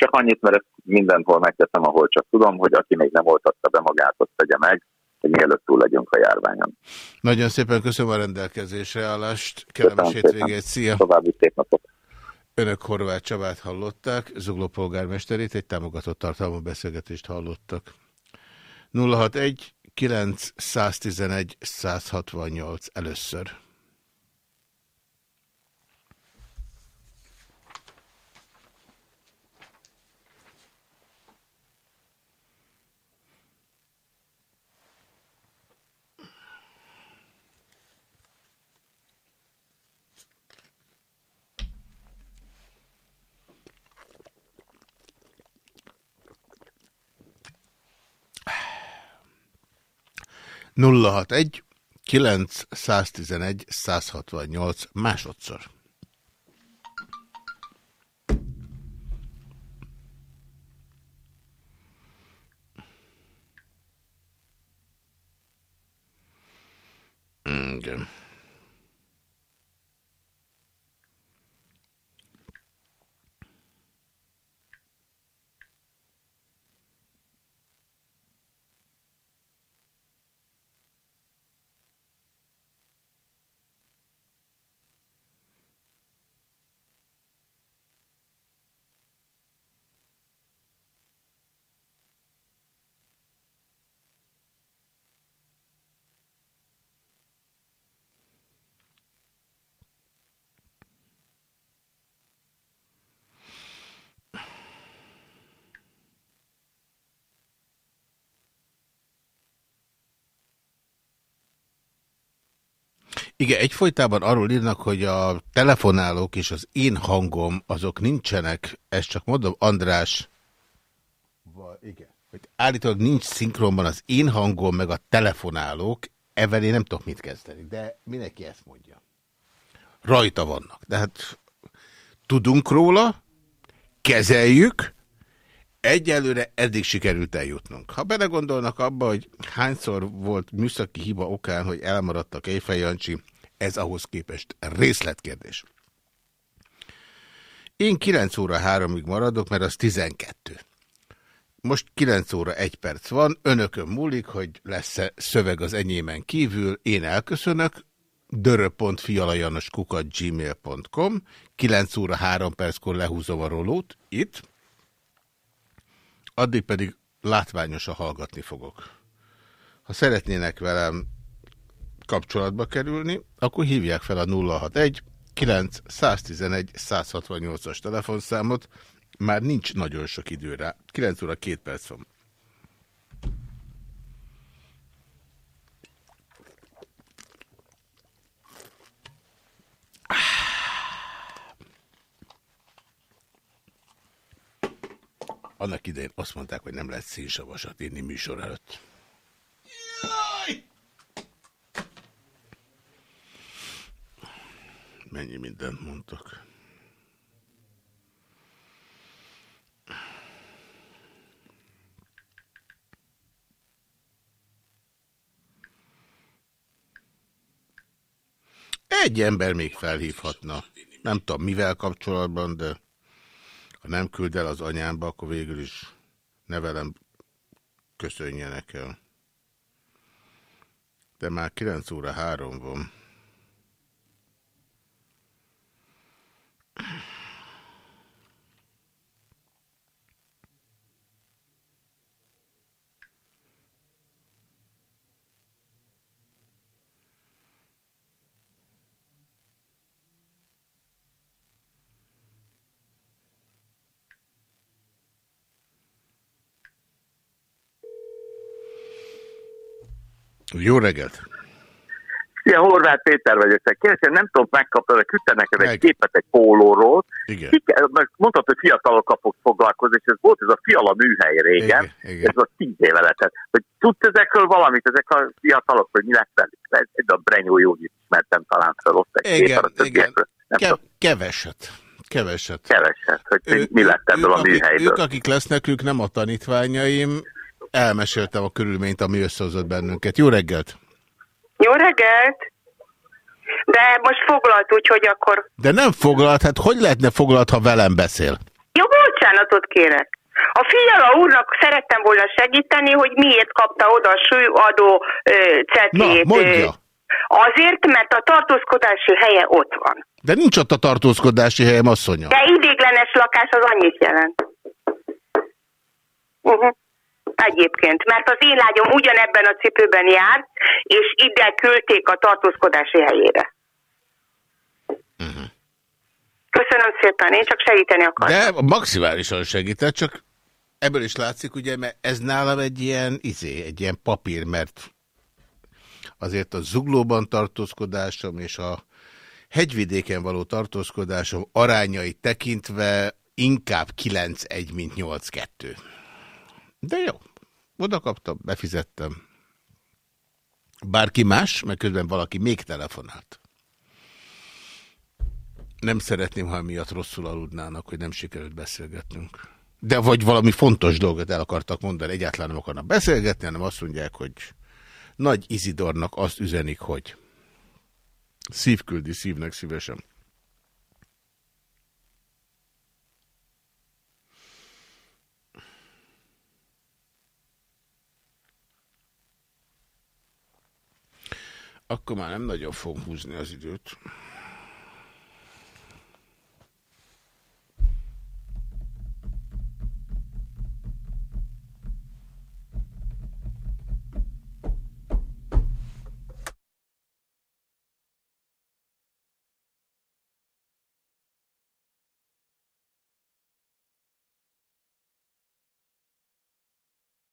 Csak annyit, mert ezt mindenhol megteszem, ahol csak tudom, hogy aki még nem oltatta be magát, azt tegye meg, hogy mielőtt túl legyünk a járványon. Nagyon szépen köszönöm a rendelkezésre állást. Kellemes hétvégét. Szia! További szép napot! Önök Horváth Csabát hallották, Zugló polgármesterét, egy támogatott tartalmú beszélgetést hallottak. 061 911 168 először. Nulla hat egy 911 168 másodszor. Igen. Igen, egyfolytában arról írnak, hogy a telefonálók és az én hangom azok nincsenek, ezt csak mondom, András, Va, igen. hogy állítólag nincs szinkronban az én hangom meg a telefonálók, ezzel én nem tudok mit kezdeni, de mindenki ezt mondja. Rajta vannak, de hát tudunk róla, kezeljük, Egyelőre eddig sikerült eljutnunk. Ha belegondolnak abba, hogy hányszor volt műszaki hiba okán, hogy elmaradtak Éjfej Jancsi, ez ahhoz képest részletkérdés. Én 9 óra 3-ig maradok, mert az 12. Most 9 óra 1 perc van, önökön múlik, hogy lesz-e szöveg az enyémen kívül, én elköszönök, dörö.fialajanoskukat gmail.com 9 óra 3 perckor lehúzom a rolót, itt, addig pedig látványosan hallgatni fogok. Ha szeretnének velem kapcsolatba kerülni, akkor hívják fel a 061 9 111 168-as telefonszámot, Már nincs nagyon sok idő rá. 9 óra 2 perc van. Annak idején azt mondták, hogy nem lehet színsavasat írni műsor előtt. Mennyi mindent mondtak. Egy ember még felhívhatna. Nem tudom, mivel kapcsolatban, de ha nem küld el az anyámba, akkor végül is nevelem köszönjenek el. De már 9 óra 3 van. Jó reggelt! Szia, Horváth Péter vagyok. Te kérdezem, nem tudom, megkaptad, de küldte neked egy képet egy pólóról. Igen. Mondtad, hogy fiatalokkal fog foglalkozni, és ez volt ez a fiala műhely régen, Igen, igen. ez a tíz éve lehetett. Hogy tudsz ezekről valamit, ezek a fiatalok, hogy mi lesz velük? Ez a Brenyó Jógyit ismertem talán fel ott egy Igen, képet a igen. többiekről. Nem Ke tudom, keveset. Keveset. keveset, hogy mi, mi lett ebből a műhelyből. ők, akik lesznek, ők nem a tanítványaim. Elmeséltem a körülményt, ami összehozott bennünket. Jó reggelt! Jó reggelt! De most foglalt úgy, hogy akkor... De nem foglalt, hát hogy lehetne foglalt, ha velem beszél? Jó, bocsánatot kérek. A fiala úrnak szerettem volna segíteni, hogy miért kapta oda a sőadó ö, Na, mondja! Azért, mert a tartózkodási helye ott van. De nincs ott a tartózkodási helyem, asszonya. De idéglenes lakás az annyit jelent. Uh-huh. Egyébként, mert az én lányom ugyanebben a cipőben járt, és ide küldték a tartózkodási helyére. Mhm. Köszönöm szépen, én csak segíteni akartam. De maximálisan segített, csak ebből is látszik, ugye, mert ez nálam egy ilyen, izé, egy ilyen papír, mert azért a zuglóban tartózkodásom és a hegyvidéken való tartózkodásom arányait tekintve inkább 9-1, mint 8-2. De jó, oda kaptam, befizettem. Bárki más, mert közben valaki még telefonált. Nem szeretném, ha miatt rosszul aludnának, hogy nem sikerült beszélgetnünk. De vagy valami fontos dolgot el akartak mondani, egyáltalán nem akarnak beszélgetni, hanem azt mondják, hogy Nagy Izidornak azt üzenik, hogy szív küldi szívnek szívesen. Akkor már nem nagyon fogom húzni az időt.